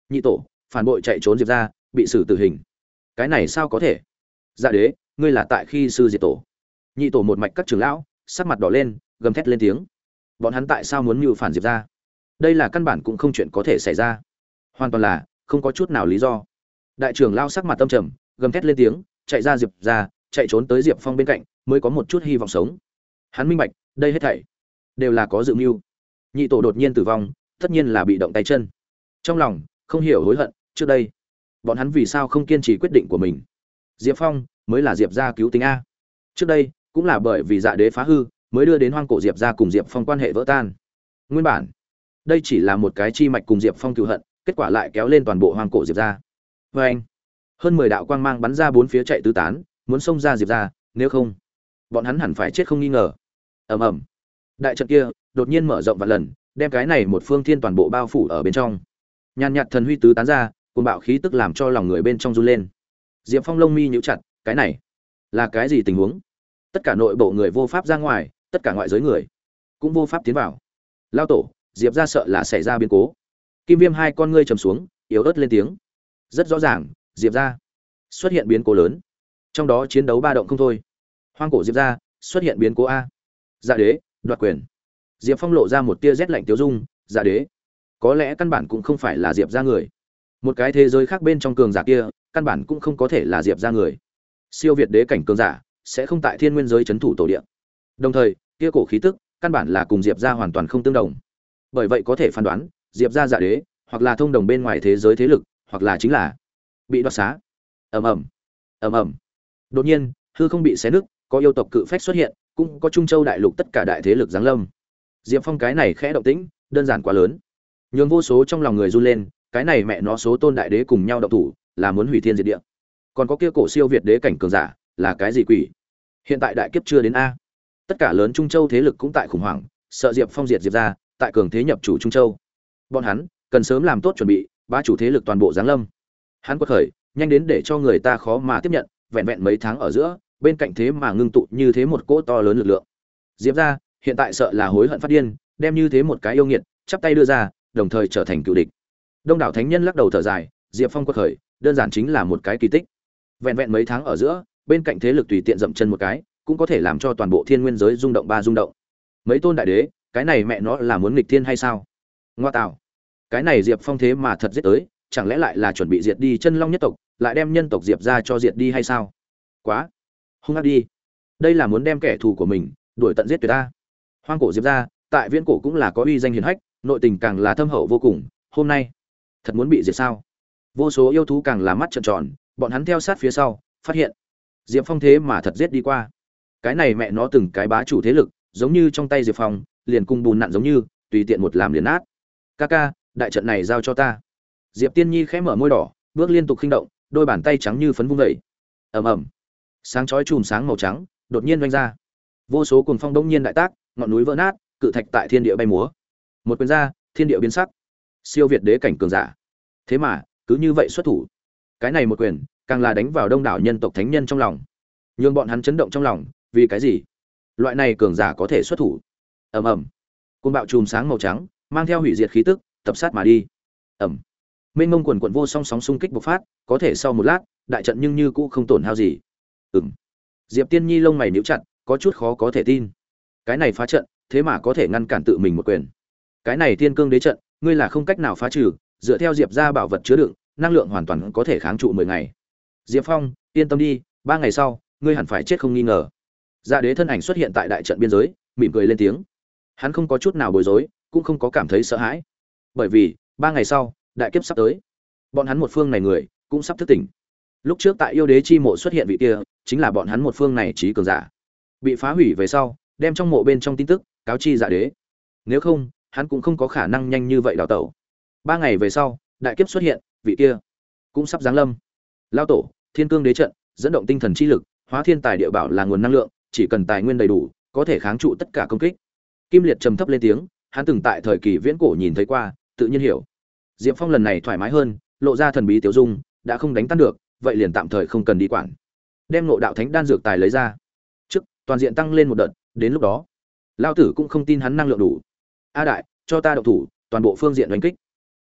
nhị tổ, phản bội chạy trốn diệp ra bị xử tử hình. Cái này sao có thể? Dạ đế, ngươi là tại khi sư Diệp tổ. Nhị tổ một mạch các trưởng lão, sắc mặt đỏ lên, gầm thét lên tiếng. Bọn hắn tại sao muốn mưu phản diệp ra đây là căn bản cũng không chuyện có thể xảy ra. Hoàn toàn là, không có chút nào lý do. Đại trưởng lao sắc mặt tâm trầm, gầm thét lên tiếng, chạy ra diệp ra, chạy trốn tới diệp phong bên cạnh, mới có một chút hy vọng sống. Hắn minh bạch, đây hết thảy đều là có dự mưu. Nhị tổ đột nhiên tử vong, tất nhiên là bị động tay chân. Trong lòng, không hiểu hối hận, trước đây, bọn hắn vì sao không kiên trì quyết định của mình? Diệp phong mới là diệp gia cứu tính a. Trước đây, cũng là bởi vì dạ đế phá hư, mới đưa đến hoang cổ diệp gia cùng diệp phong quan hệ vỡ tan. Nguyên bản đây chỉ là một cái chi mạch cùng diệp phong cựu hận, kết quả lại kéo lên toàn bộ hoang cổ diệp gia. Vê anh, hơn mười đạo quang mang bắn ra bốn phía chạy tứ tán, muốn xông ra diệp gia, nếu không, bọn hắn hẳn phải chết không nghi ngờ. Ầm ầm. Đại trận kia đột nhiên mở rộng vạn lần, đem cái này một phương thiên toàn bộ bao phủ ở bên trong. Nhàn nhạt thần huy tứ tán ra cùng bạo khí tức làm cho lòng người bên trong run lên. Diệp phong lông mi nhíu chặt, cái này là cái gì tình huống? Tất cả nội bộ người vô pháp ra ngoài, tất cả ngoại giới người cũng vô pháp tiến vào. Lao tổ diệp ra sợ là xảy ra biến cố. Kim viêm hai con ngươi trầm xuống, yếu ớt lên tiếng. Rất rõ ràng, diệp ra xuất hiện biến cố lớn. Trong đó chiến đấu ba động không thôi. Hoang cổ diệp ra xuất hiện biến cố a. Dạ đế, đoạt quyền. Diệp phong lộ ra một tia rét lạnh tiêu dung dạ đế. Có lẽ căn bản cũng không phải là diệp ra người. Một cái thế giới khác bên trong cường giả kia, căn bản cũng không có thể là diệp ra người. Siêu việt đế cảnh cường giả, sẽ không tại thiên nguyên giới c h ấ n thủ tổ điện đồng thời, kia cổ khí tức, căn bản là cùng diệp ra hoàn toàn không tương đồng bởi vậy có thể phán đoán, diệp ra dạ đế, hoặc là thông đồng bên ngoài thế giới thế lực, hoặc là chính là bị đoạt xá. Ầm ầm ầm ầm. Đột nhiên, hư không bị xé nứt, có yêu tộc cự phách xuất hiện, cũng có trung châu đại lục tất cả đại thế lực giáng lâm. Diệp phong cái này khẽ động tĩnh, đơn giản quá lớn. Nhường vô số trong lòng người run lên, cái này mẹ nó số tôn đại đế cùng nhau động thủ, là muốn hủy thiên diệt địa. Còn có kia cổ siêu việt đế cảnh cường giả, là cái gì quỷ? Hiện tại đại kiếp chưa đến a. Tất cả lớn trung châu thế lực cũng tại khủng hoảng, sợ diệp phong diệt diệp ra tại cường thế nhập chủ trung châu. Bọn hắn cần sớm làm tốt chuẩn bị ba chủ thế lực toàn bộ giáng lâm. Hắn quật khởi, nhanh đến để cho người ta khó mà tiếp nhận, vẹn vẹn mấy tháng ở giữa, bên cạnh thế mà ngưng tụ như thế một cỗ to lớn lực lượng. Diệp ra hiện tại sợ là hối hận phát điên, đem như thế một cái yêu nghiệt, chắp tay đưa ra, đồng thời trở thành cựu địch. Đông đảo thánh nhân lắc đầu thở dài, diệp phong quật khởi, đơn giản chính là một cái kỳ tích. Vẹn vẹn mấy tháng ở giữa, bên cạnh thế lực tùy tiện dậm chân một cái, cũng có thể làm cho toàn bộ thiên nguyên giới rung động ba rung động. Mấy tôn đại đế cái này mẹ nó là muốn nghịch thiên hay sao? Ngoa tạo. Cái này diệp phong thế mà thật giết tới, chẳng lẽ lại là chuẩn bị diệt đi chân long nhất tộc, lại đem nhân tộc diệp ra cho diệt đi hay sao? Quá. Hung ác đi. Đây là muốn đem kẻ thù của mình đuổi tận giết tuyệt ta. Hoang cổ diệp ra, tại viễn cổ cũng là có uy danh hiền hách, nội tình càng là thâm hậu vô cùng. Hôm nay, thật muốn bị diệt sao? Vô số yêu thú càng là mắt trợn tròn, bọn hắn theo sát phía sau, phát hiện diệp phong thế mà thật giết đi qua. Cái này mẹ nó từng cái bá chủ thế lực, giống như trong tay diệp phong liền cung bùn nặn giống như, tùy tiện một làm liền nát. Ca ca, đại trận này giao cho ta. Diệp tiên nhi khẽ mở môi đỏ, bước liên tục khinh động, đôi bàn tay trắng như phấn vung vẩy ầm ầm. Sáng chói chùm sáng màu trắng, đột nhiên vanh ra. Vô số cuồng phong đông nhiên đại tác, ngọn núi vỡ nát, cự thạch tại thiên địa bay múa. Một quyền ra, thiên địa biến sắc. Siêu việt đế cảnh cường giả. Thế mà, cứ như vậy xuất thủ. Cái này một quyền, càng là đánh vào đông đảo nhân tộc thánh nhân trong lòng. Nhường bọn hắn chấn động trong lòng, vì cái gì? Loại này cường giả có thể xuất thủ? Ầm ầm. Côn bạo chùm sáng màu trắng, mang theo hủy diệt khí tức, tập sát mà đi. Ầm. Mênh mông quần quận vô song sóng xung kích bộc phát, có thể sau một lát, đại trận nhưng như cũ không tổn hao gì. Ừng diệp tiên nhi lông mày níu chặt, có chút khó có thể tin. Cái này phá trận, thế mà có thể ngăn cản tự mình một quyền. Cái này thiên cương đế trận, ngươi là không cách nào phá trừ, dựa theo diệp ra bảo vật chứa đựng, năng lượng hoàn toàn có thể kháng trụ mười ngày. Diệp phong, yên tâm đi, ba ngày sau, ngươi hẳn phải chết không nghi ngờ. Dạ đế thân ảnh xuất hiện tại đại trận biên giới, mỉm cười lên tiếng hắn không có chút nào bối rối, cũng không có cảm thấy sợ hãi. Bởi vì, ba ngày sau, đại kiếp sắp tới. Bọn hắn một phương này người, cũng sắp thức tỉnh. Lúc trước tại yêu đế chi mộ xuất hiện vị kia, chính là bọn hắn một phương này trí cường giả. Bị phá hủy về sau, đem trong mộ bên trong tin tức, cáo chi giả đế. Nếu không, hắn cũng không có khả năng nhanh như vậy đào tẩu. Ba ngày về sau, đại kiếp xuất hiện, vị kia cũng sắp giáng lâm. Lao tổ, thiên cương đế trận, dẫn động tinh thần chi lực, hóa thiên tài địa bảo là nguồn năng lượng, chỉ cần tài nguyên đầy đủ, có thể kháng trụ tất cả công kích kim liệt trầm thấp lên tiếng, hắn từng tại thời kỳ viễn cổ nhìn thấy qua, tự nhiên hiểu. Diệp phong lần này thoải mái hơn, lộ ra thần bí tiểu dung, đã không đánh tan được, vậy liền tạm thời không cần đi quản. Đem ngộ đạo thánh đan dược tài lấy ra. Trước, toàn diện tăng lên một đợt, đến lúc đó Lão tử cũng không tin hắn năng lượng đủ. A đại, cho ta động thủ, toàn bộ phương diện đánh kích.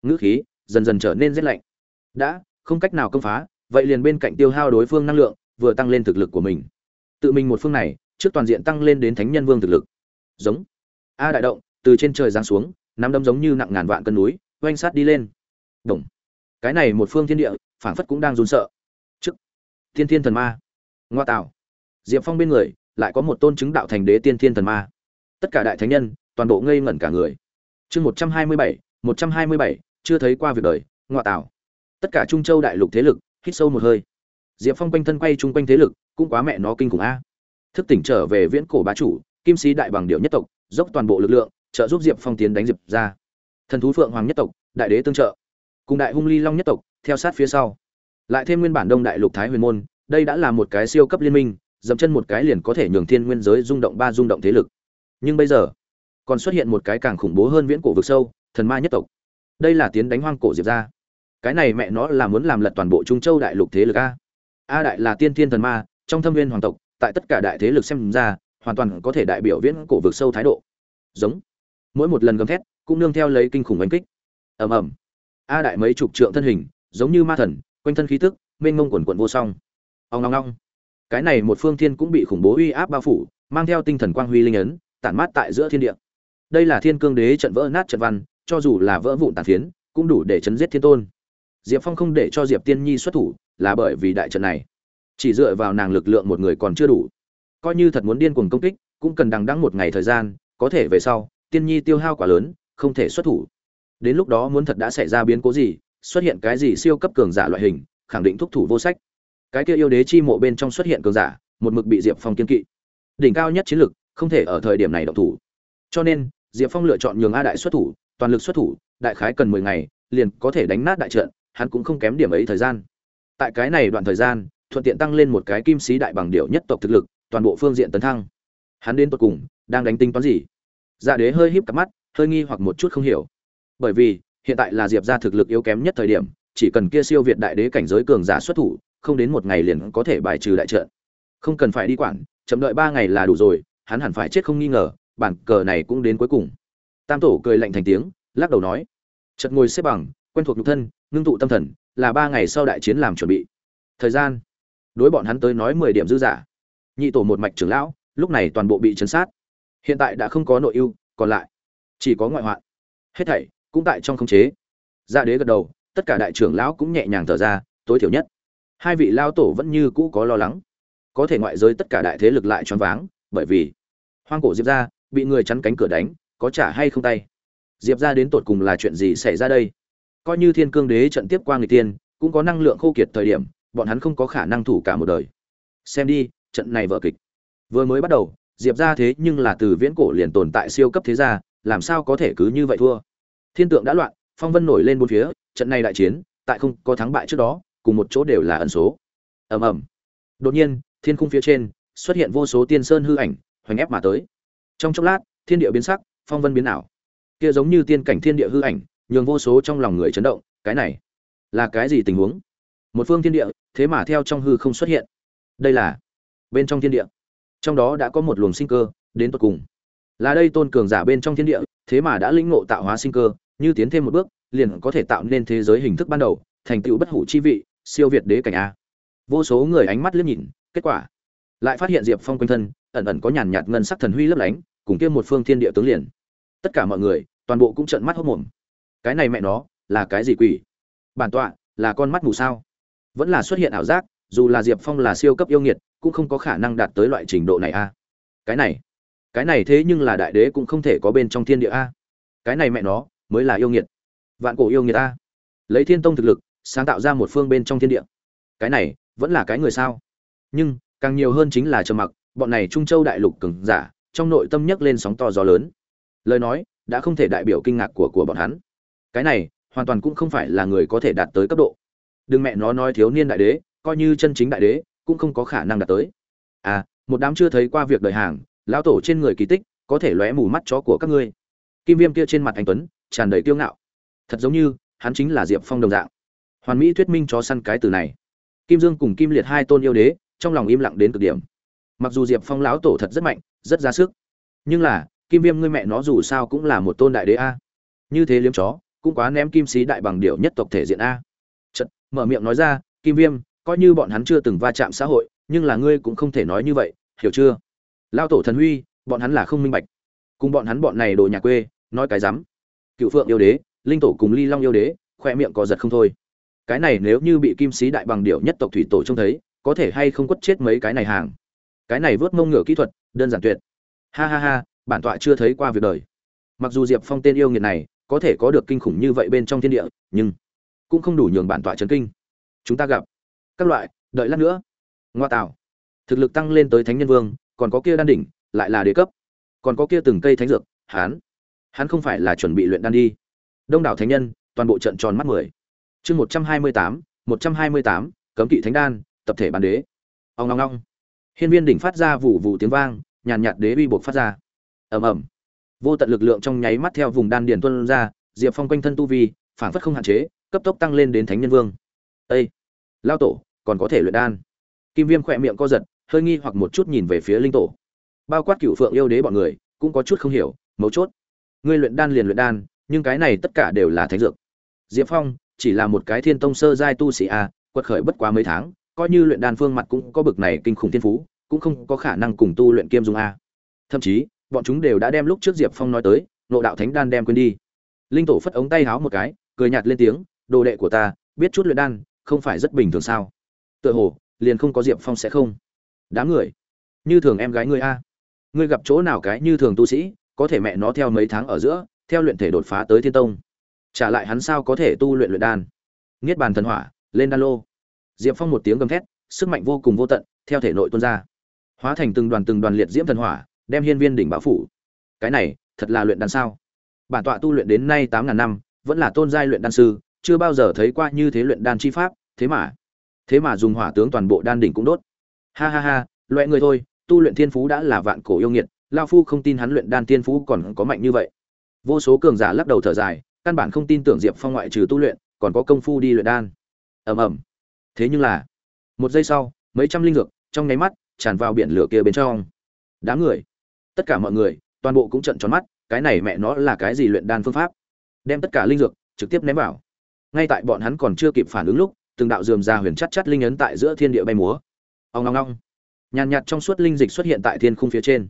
Ngữ khí, dần dần trở nên rét lạnh. Đã, không cách nào công phá, vậy liền bên cạnh tiêu hao đối phương năng lượng, vừa tăng lên thực lực của mình. Tự mình một phương này, trước toàn diện tăng lên đến thánh nhân vương thực lực. Giống a đại động, từ trên trời giáng xuống, nắm đấm giống như nặng ngàn vạn cân núi, oanh sát đi lên. Đồng cái này một phương thiên địa, phảng phất cũng đang run sợ. Trước. Thiên thiên thần ma. Ngoa tạo. Diệp phong bên người, lại có một tôn chứng đạo thành đế tiên thiên thần ma. Tất cả đại thánh nhân, toàn bộ ngây ngẩn cả người. Chương một trăm hai mươi bảy, một trăm hai mươi bảy, chưa thấy qua việc đời, ngoa tạo. Tất cả trung châu đại lục thế lực, hít sâu một hơi. Diệp phong quanh thân quay chung quanh thế lực, cũng quá mẹ nó kinh khủng a. Thức tỉnh trở về viễn cổ bá chủ kim sĩ đại bằng điệu nhất tộc, dốc toàn bộ lực lượng, trợ giúp diệp phong tiến đánh diệp ra thần thú phượng hoàng nhất tộc, đại đế tương trợ. Cùng đại hung ly long nhất tộc, theo sát phía sau. Lại thêm nguyên bản đông đại lục thái huyền môn, đây đã là một cái siêu cấp liên minh, dậm chân một cái liền có thể nhường thiên nguyên giới rung động ba rung động thế lực. Nhưng bây giờ, còn xuất hiện một cái càng khủng bố hơn viễn cổ vực sâu, thần ma nhất tộc. Đây là tiến đánh hoang cổ diệp ra cái này mẹ nó là muốn làm lật toàn bộ trung châu đại lục thế lực a. A đại là tiên thiên thần ma, trong thâm viên hoàng tộc, tại tất cả đại thế lực xem ra hoàn toàn có thể đại biểu viễn cổ vực sâu thái độ. Giống. Mỗi một lần gầm thét, cũng nương theo lấy kinh khủng oanh kích. Ầm ầm. A đại mấy chục trượng thân hình, giống như ma thần, quanh thân khí tức, mênh ngông quần quận vô song. Ông long long cái này một phương thiên cũng bị khủng bố uy áp bao phủ, mang theo tinh thần quang huy linh ấn, tản mát tại giữa thiên địa. Đây là thiên cương đế trận vỡ nát trận văn, cho dù là vỡ vụn tàn phiến, cũng đủ để chấn giết thiên tôn. Diệp phong không để cho diệp tiên nhi xuất thủ, là bởi vì đại trận này. Chỉ dựa vào nàng lực lượng một người còn chưa đủ coi như thật muốn điên cuồng công kích, cũng cần đằng đẵng một ngày thời gian, có thể về sau, tiên nhi tiêu hao quá lớn, không thể xuất thủ. Đến lúc đó muốn thật đã xảy ra biến cố gì, xuất hiện cái gì siêu cấp cường giả loại hình, khẳng định thúc thủ vô sách. Cái kia yêu đế chi mộ bên trong xuất hiện cường giả, một mực bị diệp phong kiên kỵ. Đỉnh cao nhất chiến lực, không thể ở thời điểm này động thủ. Cho nên, diệp phong lựa chọn nhường a đại xuất thủ, toàn lực xuất thủ, đại khái cần mười ngày, liền có thể đánh nát đại trận, hắn cũng không kém điểm ấy thời gian. Tại cái này đoạn thời gian thuận tiện tăng lên một cái kim sĩ đại bằng điệu nhất tộc thực lực, toàn bộ phương diện tấn thăng. Hắn đến tột cùng đang đánh tính toán gì? Dạ đế hơi híp cặp mắt, hơi nghi hoặc một chút không hiểu. Bởi vì, hiện tại là diệp ra thực lực yếu kém nhất thời điểm, chỉ cần kia siêu việt đại đế cảnh giới cường giả xuất thủ, không đến một ngày liền có thể bài trừ đại trận. Không cần phải đi quản, chậm đợi ba ngày là đủ rồi, hắn hẳn phải chết không nghi ngờ, bản cờ này cũng đến cuối cùng. Tam tổ cười lạnh thành tiếng, lắc đầu nói chật ngồi xếp bằng, quen thuộc nhục thân, ngưng tụ tâm thần, là ba ngày sau đại chiến làm chuẩn bị. Thời gian đối bọn hắn tới nói mười điểm dư giả. Nhị tổ một mạch trưởng lão, lúc này toàn bộ bị chấn sát. Hiện tại đã không có nội ưu, còn lại chỉ có ngoại hoạn. Hết thảy cũng tại trong khống chế. Dạ đế gật đầu, tất cả đại trưởng lão cũng nhẹ nhàng thở ra, tối thiểu nhất. Hai vị lao tổ vẫn như cũ có lo lắng. Có thể ngoại giới tất cả đại thế lực lại choáng váng, bởi vì hoang cổ diệp ra bị người chắn cánh cửa đánh, có trả hay không tay? Diệp ra đến tột cùng là chuyện gì xảy ra đây? Coi như thiên cương đế trận tiếp qua người tiên, cũng có năng lượng khô kiệt thời điểm bọn hắn không có khả năng thủ cả một đời. Xem đi, trận này vở kịch. Vừa mới bắt đầu, diệp ra thế nhưng là từ viễn cổ liền tồn tại siêu cấp thế gia, làm sao có thể cứ như vậy thua? Thiên tượng đã loạn, phong vân nổi lên bốn phía, trận này đại chiến, tại không có thắng bại trước đó, cùng một chỗ đều là ẩn số. Ầm ầm. Đột nhiên, thiên khung phía trên, xuất hiện vô số tiên sơn hư ảnh, hoành ép mà tới. Trong chốc lát, thiên địa biến sắc, phong vân biến ảo. Kia giống như tiên cảnh thiên địa hư ảnh, nhường vô số trong lòng người chấn động, cái này là cái gì tình huống? Một phương thiên địa, thế mà theo trong hư không xuất hiện. Đây là bên trong thiên địa. Trong đó đã có một luồng sinh cơ, đến tận cùng. Là đây tôn cường giả bên trong thiên địa, thế mà đã lĩnh ngộ tạo hóa sinh cơ, như tiến thêm một bước, liền có thể tạo nên thế giới hình thức ban đầu, thành tựu bất hủ chi vị, siêu việt đế cảnh a. Vô số người ánh mắt liếc nhìn, kết quả lại phát hiện diệp phong quanh thân, ẩn ẩn có nhàn nhạt ngân sắc thần huy lấp lánh, cùng kia một phương thiên địa tướng liền. Tất cả mọi người, toàn bộ cũng trợn mắt hốc mồm. Cái này mẹ nó, là cái gì quỷ? Bản tọa, là con mắt mù sao? Vẫn là xuất hiện ảo giác, dù là diệp phong là siêu cấp yêu nghiệt, cũng không có khả năng đạt tới loại trình độ này a. Cái này cái này thế nhưng là đại đế cũng không thể có bên trong thiên địa a. Cái này mẹ nó, mới là yêu nghiệt. Vạn cổ yêu nghiệt a. Lấy thiên tông thực lực, sáng tạo ra một phương bên trong thiên địa. Cái này, vẫn là cái người sao? Nhưng, càng nhiều hơn chính là trầm mặc, bọn này trung châu đại lục cường giả, trong nội tâm nhấc lên sóng to gió lớn. Lời nói, đã không thể đại biểu kinh ngạc của của bọn hắn. Cái này, hoàn toàn cũng không phải là người có thể đạt tới cấp độ đừng mẹ nó nói thiếu niên đại đế, coi như chân chính đại đế, cũng không có khả năng đạt tới. À một đám chưa thấy qua việc đời hàng, lão tổ trên người kỳ tích, có thể lóe mù mắt chó của các ngươi. Kim viêm kia trên mặt anh tuấn, tràn đầy kiêu ngạo. Thật giống như, hắn chính là diệp phong đồng dạng. Hoàn mỹ thuyết minh cho săn cái từ này. Kim dương cùng kim liệt hai tôn yêu đế, trong lòng im lặng đến cực điểm. Mặc dù diệp phong lão tổ thật rất mạnh, rất ra sức, nhưng là, kim viêm ngươi mẹ nó dù sao cũng là một tôn đại đế a. Như thế liếm chó, cũng quá ném kim sĩ đại bằng điệu nhất tộc thể diện a mở miệng nói ra, kim viêm, coi như bọn hắn chưa từng va chạm xã hội, nhưng là ngươi cũng không thể nói như vậy, hiểu chưa? Lao tổ thần huy, bọn hắn là không minh bạch. Cùng bọn hắn bọn này đồ nhà quê, nói cái rắm. Cựu phượng yêu đế, linh tổ cùng ly long yêu đế, khoe miệng có giật không thôi. Cái này nếu như bị kim sĩ đại bằng điệu nhất tộc thủy tổ trông thấy, có thể hay không quất chết mấy cái này hàng? Cái này vớt mông ngựa kỹ thuật, đơn giản tuyệt. Ha ha ha, bản tọa chưa thấy qua việc đời. Mặc dù diệp phong tên yêu nghiệt này, có thể có được kinh khủng như vậy bên trong thiên địa, nhưng cũng không đủ nhường bản tọa chấn kinh. Chúng ta gặp các loại, đợi lát nữa. Ngoa tạo. Thực lực tăng lên tới thánh nhân vương, còn có kia đan đỉnh, lại là đế cấp. Còn có kia từng cây thánh dược, hán. Hắn không phải là chuẩn bị luyện đan đi. Đông đảo thánh nhân, toàn bộ trận tròn mắt mười. Chương một trăm hai mươi tám, một trăm hai mươi tám, cấm kỵ thánh đan, tập thể bản đế. Ông long long hiên viên đỉnh phát ra vụ vụ tiếng vang, nhàn nhạt đế uy buộc phát ra. Ầm ầm. Vô tận lực lượng trong nháy mắt theo vùng đan điền tuôn ra, diệp phong quanh thân tu vi phản phất không hạn chế cấp tốc tăng lên đến thánh nhân vương. Â lao tổ, còn có thể luyện đan. Kim viêm khỏe miệng co giật, hơi nghi hoặc một chút nhìn về phía linh tổ. Bao quát cựu phượng yêu đế bọn người, cũng có chút không hiểu, mấu chốt. Ngươi luyện đan liền luyện đan, nhưng cái này tất cả đều là thánh dược. Diệp phong, chỉ là một cái thiên tông sơ giai tu sĩ a, quật khởi bất quá mấy tháng, coi như luyện đan phương mặt cũng có bực này kinh khủng thiên phú, cũng không có khả năng cùng tu luyện kiêm dung a. Thậm chí, bọn chúng đều đã đem lúc trước diệp phong nói tới, nộ đạo thánh đan đem quên đi. Linh tổ phất ống tay háo một cái, cười nhạt lên tiếng đồ đệ của ta, biết chút luyện đan, không phải rất bình thường sao? Tựa hồ, liền không có diệp phong sẽ không. Đám người, như thường em gái ngươi a. Ngươi gặp chỗ nào cái như thường tu sĩ, có thể mẹ nó theo mấy tháng ở giữa, theo luyện thể đột phá tới thiên tông. Trả lại hắn sao có thể tu luyện luyện đan? Niết bàn thần hỏa, lên đan lô. Diệp phong một tiếng gầm thét, sức mạnh vô cùng vô tận, theo thể nội tuôn ra. Hóa thành từng đoàn từng đoàn liệt diễm thần hỏa, đem hiên viên đỉnh bão phủ. Cái này, thật là luyện đan sao? Bản tọa tu luyện đến nay tám ngàn năm, vẫn là tôn giai luyện đan sư chưa bao giờ thấy qua như thế luyện đan chi pháp, thế mà thế mà dùng hỏa tướng toàn bộ đan đỉnh cũng đốt. Ha ha ha loại người thôi, tu luyện thiên phú đã là vạn cổ yêu nghiệt, lao phu không tin hắn luyện đan thiên phú còn có mạnh như vậy. Vô số cường giả lắc đầu thở dài, căn bản không tin tưởng diệp phong ngoại trừ tu luyện, còn có công phu đi luyện đan. Ầm ầm. Thế nhưng là, một giây sau, mấy trăm linh dược trong nháy mắt tràn vào biển lửa kia bên trong. Đám người, tất cả mọi người, toàn bộ cũng trợn tròn mắt, cái này mẹ nó là cái gì luyện đan phương pháp? Đem tất cả linh dược trực tiếp ném vào ngay tại bọn hắn còn chưa kịp phản ứng lúc, từng đạo dườm ra huyền chắt chắt linh ấn tại giữa thiên địa bay múa. Ông ngong ngong nhàn nhạt trong suốt linh dịch xuất hiện tại thiên khung phía trên.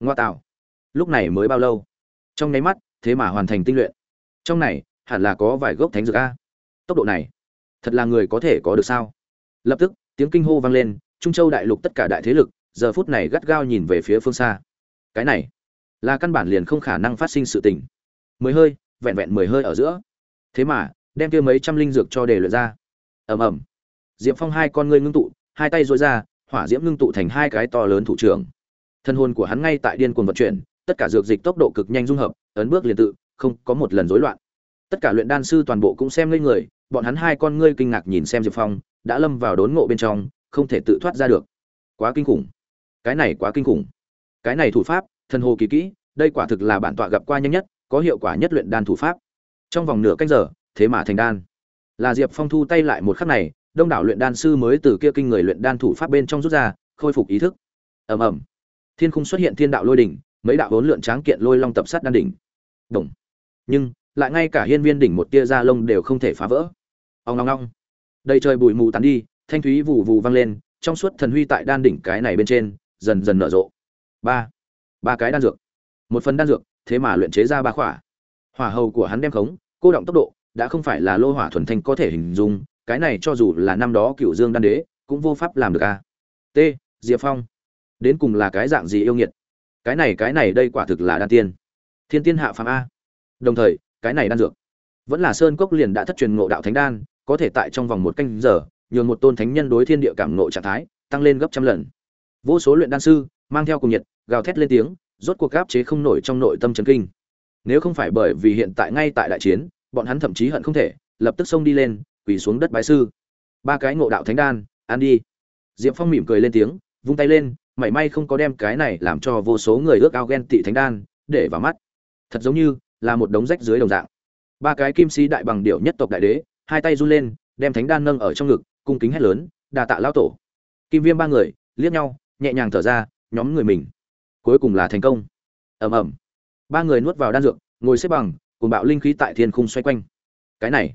Ngoa tạo. Lúc này mới bao lâu? Trong nháy mắt, thế mà hoàn thành tinh luyện. Trong này, hẳn là có vài gốc thánh dược a. Tốc độ này, thật là người có thể có được sao? Lập tức, tiếng kinh hô vang lên, trung châu đại lục tất cả đại thế lực, giờ phút này gắt gao nhìn về phía phương xa. Cái này, là căn bản liền không khả năng phát sinh sự tình. Mười hơi, vẹn vẹn mười hơi ở giữa. Thế mà đem kia mấy trăm linh dược cho để luyện ra. Ầm ầm. Diệp phong hai con ngươi ngưng tụ, hai tay dối ra, hỏa diễm ngưng tụ thành hai cái to lớn thủ trưởng. Thân hồn của hắn ngay tại điên cuồng vận chuyển, tất cả dược dịch tốc độ cực nhanh dung hợp, ấn bước liền tự, không có một lần rối loạn. Tất cả luyện đan sư toàn bộ cũng xem ngây người, bọn hắn hai con ngươi kinh ngạc nhìn xem diệp phong, đã lâm vào đốn ngộ bên trong, không thể tự thoát ra được. Quá kinh khủng. Cái này quá kinh khủng. Cái này thủ pháp, thần hồ kỳ kỹ, đây quả thực là bản tọa gặp qua nhanh nhất, có hiệu quả nhất luyện đan thủ pháp. Trong vòng nửa canh giờ thế mà thành đan. Là diệp phong thu tay lại một khắc này, đông đảo luyện đan sư mới từ kia kinh người luyện đan thủ pháp bên trong rút ra, khôi phục ý thức. Ầm ầm. Thiên khung xuất hiện thiên đạo lôi đỉnh, mấy đạo hỗn lượn tráng kiện lôi long tập sát đan đỉnh. Đồng nhưng, lại ngay cả hiên viên đỉnh một tia da lông đều không thể phá vỡ. Ong ong ong. Đây trời bụi mù tán đi, thanh thúy vụ vụ vang lên, trong suốt thần huy tại đan đỉnh cái này bên trên, dần dần nở rộ. Ba. Ba cái đan dược. Một phần đan dược, thế mà luyện chế ra ba khỏa. Hỏa hầu của hắn đem khống, cô động tốc độ đã không phải là lô hỏa thuần thanh có thể hình dung, cái này cho dù là năm đó cựu dương đan đế, cũng vô pháp làm được a. T, diệp phong. Đến cùng là cái dạng gì yêu nghiệt? Cái này cái này đây quả thực là đan tiên. Thiên tiên hạ phàm a. Đồng thời, cái này đan dược. Vẫn là sơn cốc liền đã thất truyền ngộ đạo thánh đan, có thể tại trong vòng một canh giờ, nhường một tôn thánh nhân đối thiên địa cảm ngộ trạng thái, tăng lên gấp trăm lần. Vô số luyện đan sư, mang theo cùng nhiệt, gào thét lên tiếng, rốt cuộc áp chế không nổi trong nội tâm chấn kinh. Nếu không phải bởi vì hiện tại ngay tại đại chiến bọn hắn thậm chí hận không thể, lập tức xông đi lên, quỳ xuống đất bái sư. Ba cái ngộ đạo thánh đan, ăn đi. Diệp phong mỉm cười lên tiếng, vung tay lên, mảy may không có đem cái này làm cho vô số người ước ao ghen tị thánh đan, để vào mắt. Thật giống như là một đống rách dưới đồng dạng. Ba cái kim sĩ đại bằng điệu nhất tộc đại đế, hai tay run lên, đem thánh đan nâng ở trong ngực, cung kính hét lớn đà tạ lao tổ. Kim viêm ba người liếc nhau, nhẹ nhàng thở ra, nhóm người mình cuối cùng là thành công. Ầm ầm. Ba người nuốt vào đan dược, ngồi xếp bằng cùng bạo linh khí tại thiên khung xoay quanh. Cái này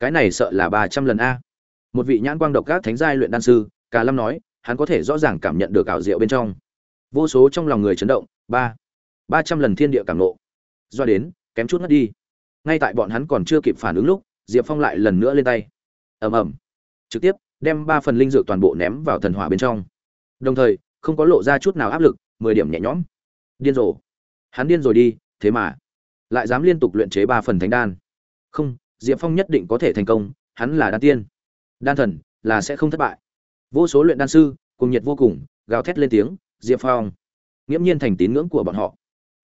cái này sợ là ba trăm lần a. Một vị nhãn quang độc các thánh giai luyện đan sư cả lâm nói, hắn có thể rõ ràng cảm nhận được ảo diệu bên trong. Vô số trong lòng người chấn động, ba ba trăm lần thiên địa cảm nộ do đến, kém chút mất đi. Ngay tại bọn hắn còn chưa kịp phản ứng lúc, diệp phong lại lần nữa lên tay. Ầm ầm. Trực tiếp, đem ba phần linh dược toàn bộ ném vào thần hỏa bên trong. Đồng thời, không có lộ ra chút nào áp lực, mười điểm nhẹ nhõm. Điên rồ. Hắn điên rồi đi, thế mà lại dám liên tục luyện chế ba phần thánh đan. Không, diệp phong nhất định có thể thành công, hắn là đan tiên. Đan thần là sẽ không thất bại. Vô số luyện đan sư cùng nhiệt vô cùng, gào thét lên tiếng, diệp phong! Nghiễm nhiên thành tín ngưỡng của bọn họ.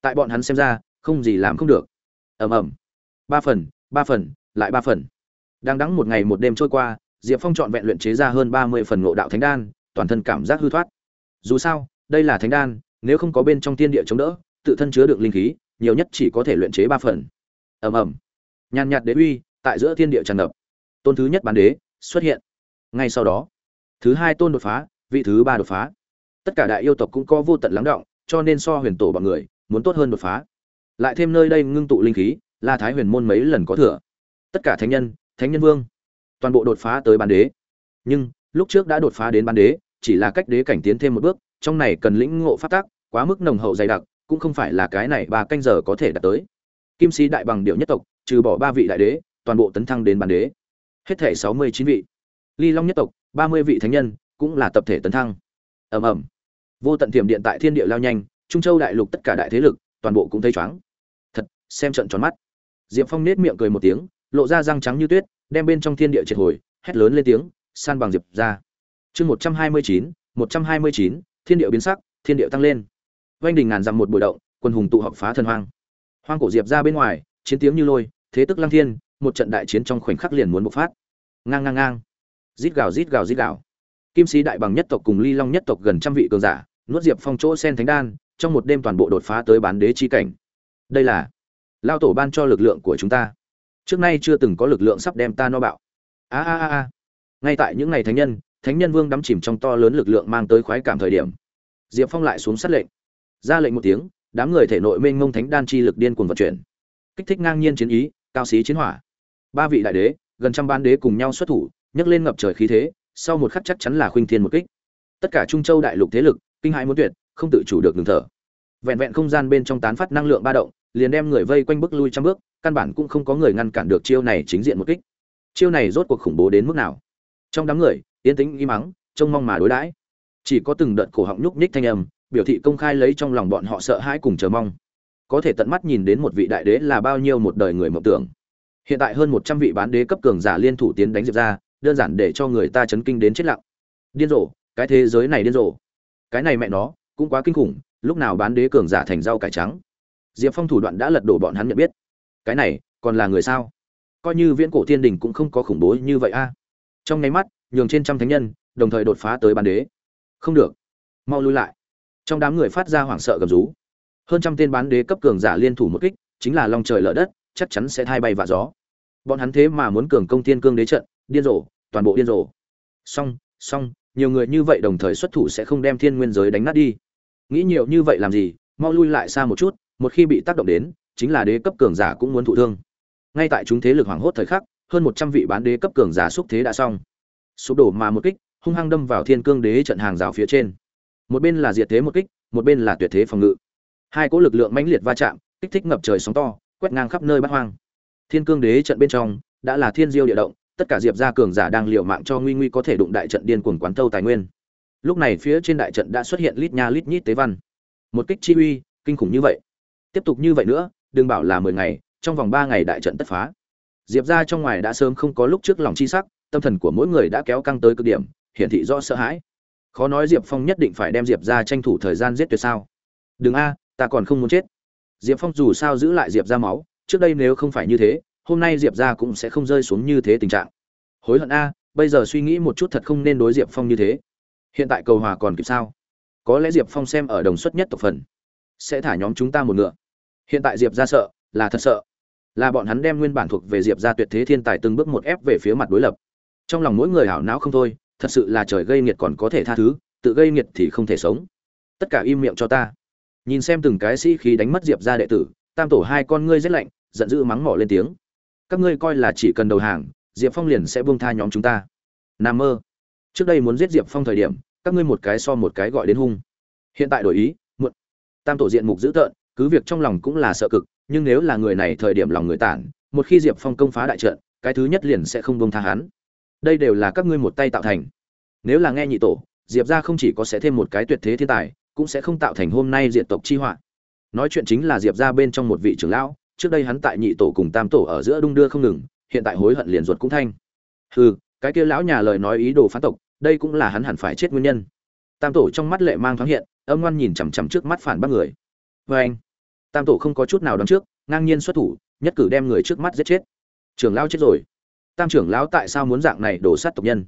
Tại bọn hắn xem ra, không gì làm không được. Ầm ầm. Ba phần ba phần, lại ba phần. Đang đắng một ngày một đêm trôi qua, diệp phong trọn vẹn luyện chế ra hơn ba mươi phần ngộ đạo thánh đan, toàn thân cảm giác hư thoát. Dù sao, đây là thánh đan, nếu không có bên trong tiên địa chống đỡ, tự thân chứa được linh khí nhiều nhất chỉ có thể luyện chế ba phần. Ầm ầm. Nhàn nhạt đế uy tại giữa thiên địa tràn ngập. Tôn thứ nhất bán đế xuất hiện. Ngay sau đó, thứ hai tôn đột phá, vị thứ ba đột phá. Tất cả đại yêu tộc cũng có vô tận lắng động, cho nên so huyền tổ bọn người muốn tốt hơn đột phá. Lại thêm nơi đây ngưng tụ linh khí là thái huyền môn mấy lần có thừa. Tất cả thánh nhân thánh nhân vương, toàn bộ đột phá tới bán đế. Nhưng, lúc trước đã đột phá đến bán đế, chỉ là cách đế cảnh tiến thêm một bước, trong này cần lĩnh ngộ phát tác quá mức nồng hậu dày đặc cũng không phải là cái này ba canh giờ có thể đạt tới. Kim sĩ đại bằng điệu nhất tộc, trừ bỏ ba vị đại đế, toàn bộ tấn thăng đến bán đế. Hết thể sáu mươi chín vị. Ly long nhất tộc, ba mươi vị thánh nhân, cũng là tập thể tấn thăng. Ầm ầm. Vô tận tiềm điện tại thiên địa lao nhanh, trung châu đại lục tất cả đại thế lực, toàn bộ cũng thấy chóng thật, xem trận tròn mắt. Diệp phong nết miệng cười một tiếng, lộ ra răng trắng như tuyết, đem bên trong thiên địa triệt hồi, hét lớn lên tiếng, san bằng diệp ra. Chương một trăm hai mươi chín, một trăm hai mươi chín, thiên địa biến sắc, thiên địa tăng lên oanh đình ngàn dặm một bồi động, quân hùng tụ họp phá thần hoang. Hoang cổ diệp ra bên ngoài, chiến tiếng như lôi, thế tức lăng thiên, một trận đại chiến trong khoảnh khắc liền muốn bộc phát. Ngang ngang ngang. Rít gào rít gào rít gào. Kim sĩ đại bằng nhất tộc cùng ly long nhất tộc gần trăm vị cường giả, nuốt diệp phong chỗ sen thánh đan, trong một đêm toàn bộ đột phá tới bán đế chi cảnh. Đây là lao tổ ban cho lực lượng của chúng ta. Trước nay chưa từng có lực lượng sắp đem ta no bạo. A a a a. Ngay tại những ngày thánh nhân thánh nhân vương đắm chìm trong to lớn lực lượng mang tới khoái cảm thời điểm, diệp phong lại xuống sát lệnh ra lệnh một tiếng, đám người thể nội mênh mông thánh đan chi lực điên cuồng vận chuyển. Kích thích ngang nhiên chiến ý, cao xí chiến hỏa. Ba vị đại đế, gần trăm ban đế cùng nhau xuất thủ, nhấc lên ngập trời khí thế, sau một khắc chắc chắn là khuynh thiên một kích. Tất cả trung châu đại lục thế lực, kinh hãi muốn tuyệt, không tự chủ được ngừng thở. Vẹn vẹn không gian bên trong tán phát năng lượng ba động, liền đem người vây quanh bước lui trăm bước, căn bản cũng không có người ngăn cản được chiêu này chính diện một kích. Chiêu này rốt cuộc khủng bố đến mức nào? Trong đám người, yên tĩnh im mắng trông mong mà đối đãi. Chỉ có từng đợt cổ họng nhúc nhích thanh âm biểu thị công khai lấy trong lòng bọn họ sợ hãi cùng chờ mong. Có thể tận mắt nhìn đến một vị đại đế là bao nhiêu một đời người mộng tưởng. Hiện tại hơn một trăm vị bán đế cấp cường giả liên thủ tiến đánh diệp ra đơn giản để cho người ta chấn kinh đến chết lặng. Điên rồ, cái thế giới này điên rồ. Cái này mẹ nó, cũng quá kinh khủng, lúc nào bán đế cường giả thành rau cải trắng? Diệp phong thủ đoạn đã lật đổ bọn hắn nhận biết. Cái này, còn là người sao? Coi như viễn cổ thiên đình cũng không có khủng bố như vậy a. Trong nháy mắt, nhường trên trăm thánh nhân, đồng thời đột phá tới bán đế. Không được. Mau lui lại trong đám người phát ra hoảng sợ gầm rú. Hơn trăm tên bán đế cấp cường giả liên thủ một kích, chính là long trời lở đất, chắc chắn sẽ thay bay vạ gió. Bọn hắn thế mà muốn cường công thiên cương đế trận, điên rồ, toàn bộ điên rồ. Song song nhiều người như vậy đồng thời xuất thủ sẽ không đem thiên nguyên giới đánh nát đi. Nghĩ nhiều như vậy làm gì, mau lui lại xa một chút, một khi bị tác động đến, chính là đế cấp cường giả cũng muốn thụ thương. Ngay tại chúng thế lực hoảng hốt thời khắc, hơn một trăm vị bán đế cấp cường giả xúc thế đã xong. Sụp đổ mà một kích, hung hăng đâm vào thiên cương đế trận hàng rào phía trên một bên là diệt thế một kích, một bên là tuyệt thế phòng ngự. Hai cỗ lực lượng mãnh liệt va chạm, kích thích ngập trời sóng to, quét ngang khắp nơi bát hoang. Thiên cương đế trận bên trong, đã là thiên diêu địa động, tất cả diệp gia cường giả đang liều mạng cho nguy nguy có thể đụng đại trận điên cuồng quán thâu tài nguyên. Lúc này phía trên đại trận đã xuất hiện lít nha lít nhít tế văn. Một kích chi uy, kinh khủng như vậy. Tiếp tục như vậy nữa, đừng bảo là mười ngày, trong vòng ba ngày đại trận tất phá. Diệp gia trong ngoài đã sớm không có lúc trước lòng chi sắc, tâm thần của mỗi người đã kéo căng tới cực điểm, hiển thị do sợ hãi khó nói diệp phong nhất định phải đem diệp ra tranh thủ thời gian giết tuyệt sao. Đừng a, ta còn không muốn chết. Diệp phong dù sao giữ lại diệp ra máu, trước đây nếu không phải như thế, hôm nay diệp ra cũng sẽ không rơi xuống như thế tình trạng. Hối hận a, bây giờ suy nghĩ một chút thật không nên đối diệp phong như thế. Hiện tại cầu hòa còn kịp sao? Có lẽ diệp phong xem ở đồng suất nhất tộc phần, sẽ thả nhóm chúng ta một ngựa. Hiện tại diệp ra sợ, là thật sợ. Là bọn hắn đem nguyên bản thuộc về diệp ra tuyệt thế thiên tài từng bước một ép về phía mặt đối lập. Trong lòng mỗi người hảo não không thôi thật sự là trời gây nghiệt còn có thể tha thứ, tự gây nghiệt thì không thể sống. Tất cả im miệng cho ta. Nhìn xem từng cái sĩ khí đánh mất diệp ra đệ tử, tam tổ hai con ngươi rét lạnh, giận dữ mắng mỏ lên tiếng. Các ngươi coi là chỉ cần đầu hàng, diệp phong liền sẽ buông tha nhóm chúng ta. N mơ. Trước đây muốn giết diệp phong thời điểm, các ngươi một cái so một cái gọi đến hung. Hiện tại đổi ý, muộn. Tam tổ diện mục dữ tợn, cứ việc trong lòng cũng là sợ cực, nhưng nếu là người này thời điểm lòng người tản, một khi diệp phong công phá đại trận, cái thứ nhất liền sẽ không buông tha hắn đây đều là các ngươi một tay tạo thành. Nếu là nghe nhị tổ, diệp ra không chỉ có sẽ thêm một cái tuyệt thế thiên tài, cũng sẽ không tạo thành hôm nay diện tộc chi họa. Nói chuyện chính là diệp ra bên trong một vị trưởng lão, trước đây hắn tại nhị tổ cùng tam tổ ở giữa đung đưa không ngừng, hiện tại hối hận liền ruột cũng thanh. Hừ, cái kia lão nhà lời nói ý đồ phán tộc, đây cũng là hắn hẳn phải chết nguyên nhân. Tam tổ trong mắt lệ mang thoáng hiện, âm ngoan nhìn chằm chằm trước mắt phản bác người. Vê anh, tam tổ không có chút nào đón trước, ngang nhiên xuất thủ, nhất cử đem người trước mắt giết chết. Trưởng lão chết rồi tam trưởng lão tại sao muốn dạng này đổ sát tộc nhân?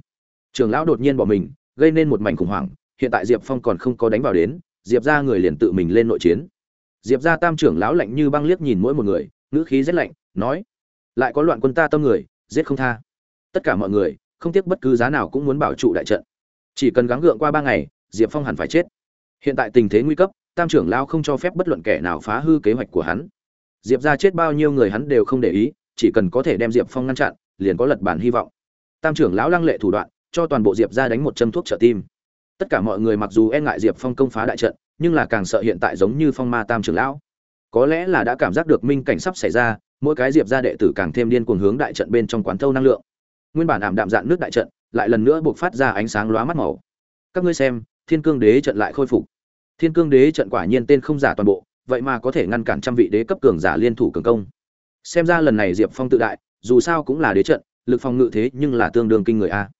Trưởng lão đột nhiên bỏ mình, gây nên một mảnh khủng hoảng, hiện tại diệp phong còn không có đánh vào đến, diệp ra người liền tự mình lên nội chiến. Diệp ra tam trưởng lão lạnh như băng liếc nhìn mỗi một người, ngữ khí rét lạnh, nói, lại có loạn quân ta tâm người, giết không tha. Tất cả mọi người, không tiếc bất cứ giá nào cũng muốn bảo trụ đại trận. Chỉ cần gắng gượng qua ba ngày, diệp phong hẳn phải chết. Hiện tại tình thế nguy cấp, tam trưởng lão không cho phép bất luận kẻ nào phá hư kế hoạch của hắn. Diệp ra chết bao nhiêu người hắn đều không để ý, chỉ cần có thể đem diệp phong ngăn chặn liền có lật bản hy vọng. Tam trưởng lão lăng lệ thủ đoạn, cho toàn bộ diệp ra đánh một châm thuốc trợ tim. Tất cả mọi người mặc dù e ngại diệp phong công phá đại trận, nhưng là càng sợ hiện tại giống như phong ma tam trưởng lão. Có lẽ là đã cảm giác được minh cảnh sắp xảy ra, mỗi cái diệp ra đệ tử càng thêm điên cuồng hướng đại trận bên trong quán thâu năng lượng. Nguyên bản ảm đạm dạn nước đại trận, lại lần nữa buộc phát ra ánh sáng lóa mắt màu. Các ngươi xem, thiên cương đế trận lại khôi phục. Thiên cương đế trận quả nhiên tên không giả toàn bộ, vậy mà có thể ngăn cản trăm vị đế cấp cường giả liên thủ cường công. Xem ra lần này diệp phong tự đại dù sao cũng là đế trận, lực phòng ngự thế nhưng là tương đương kinh người a.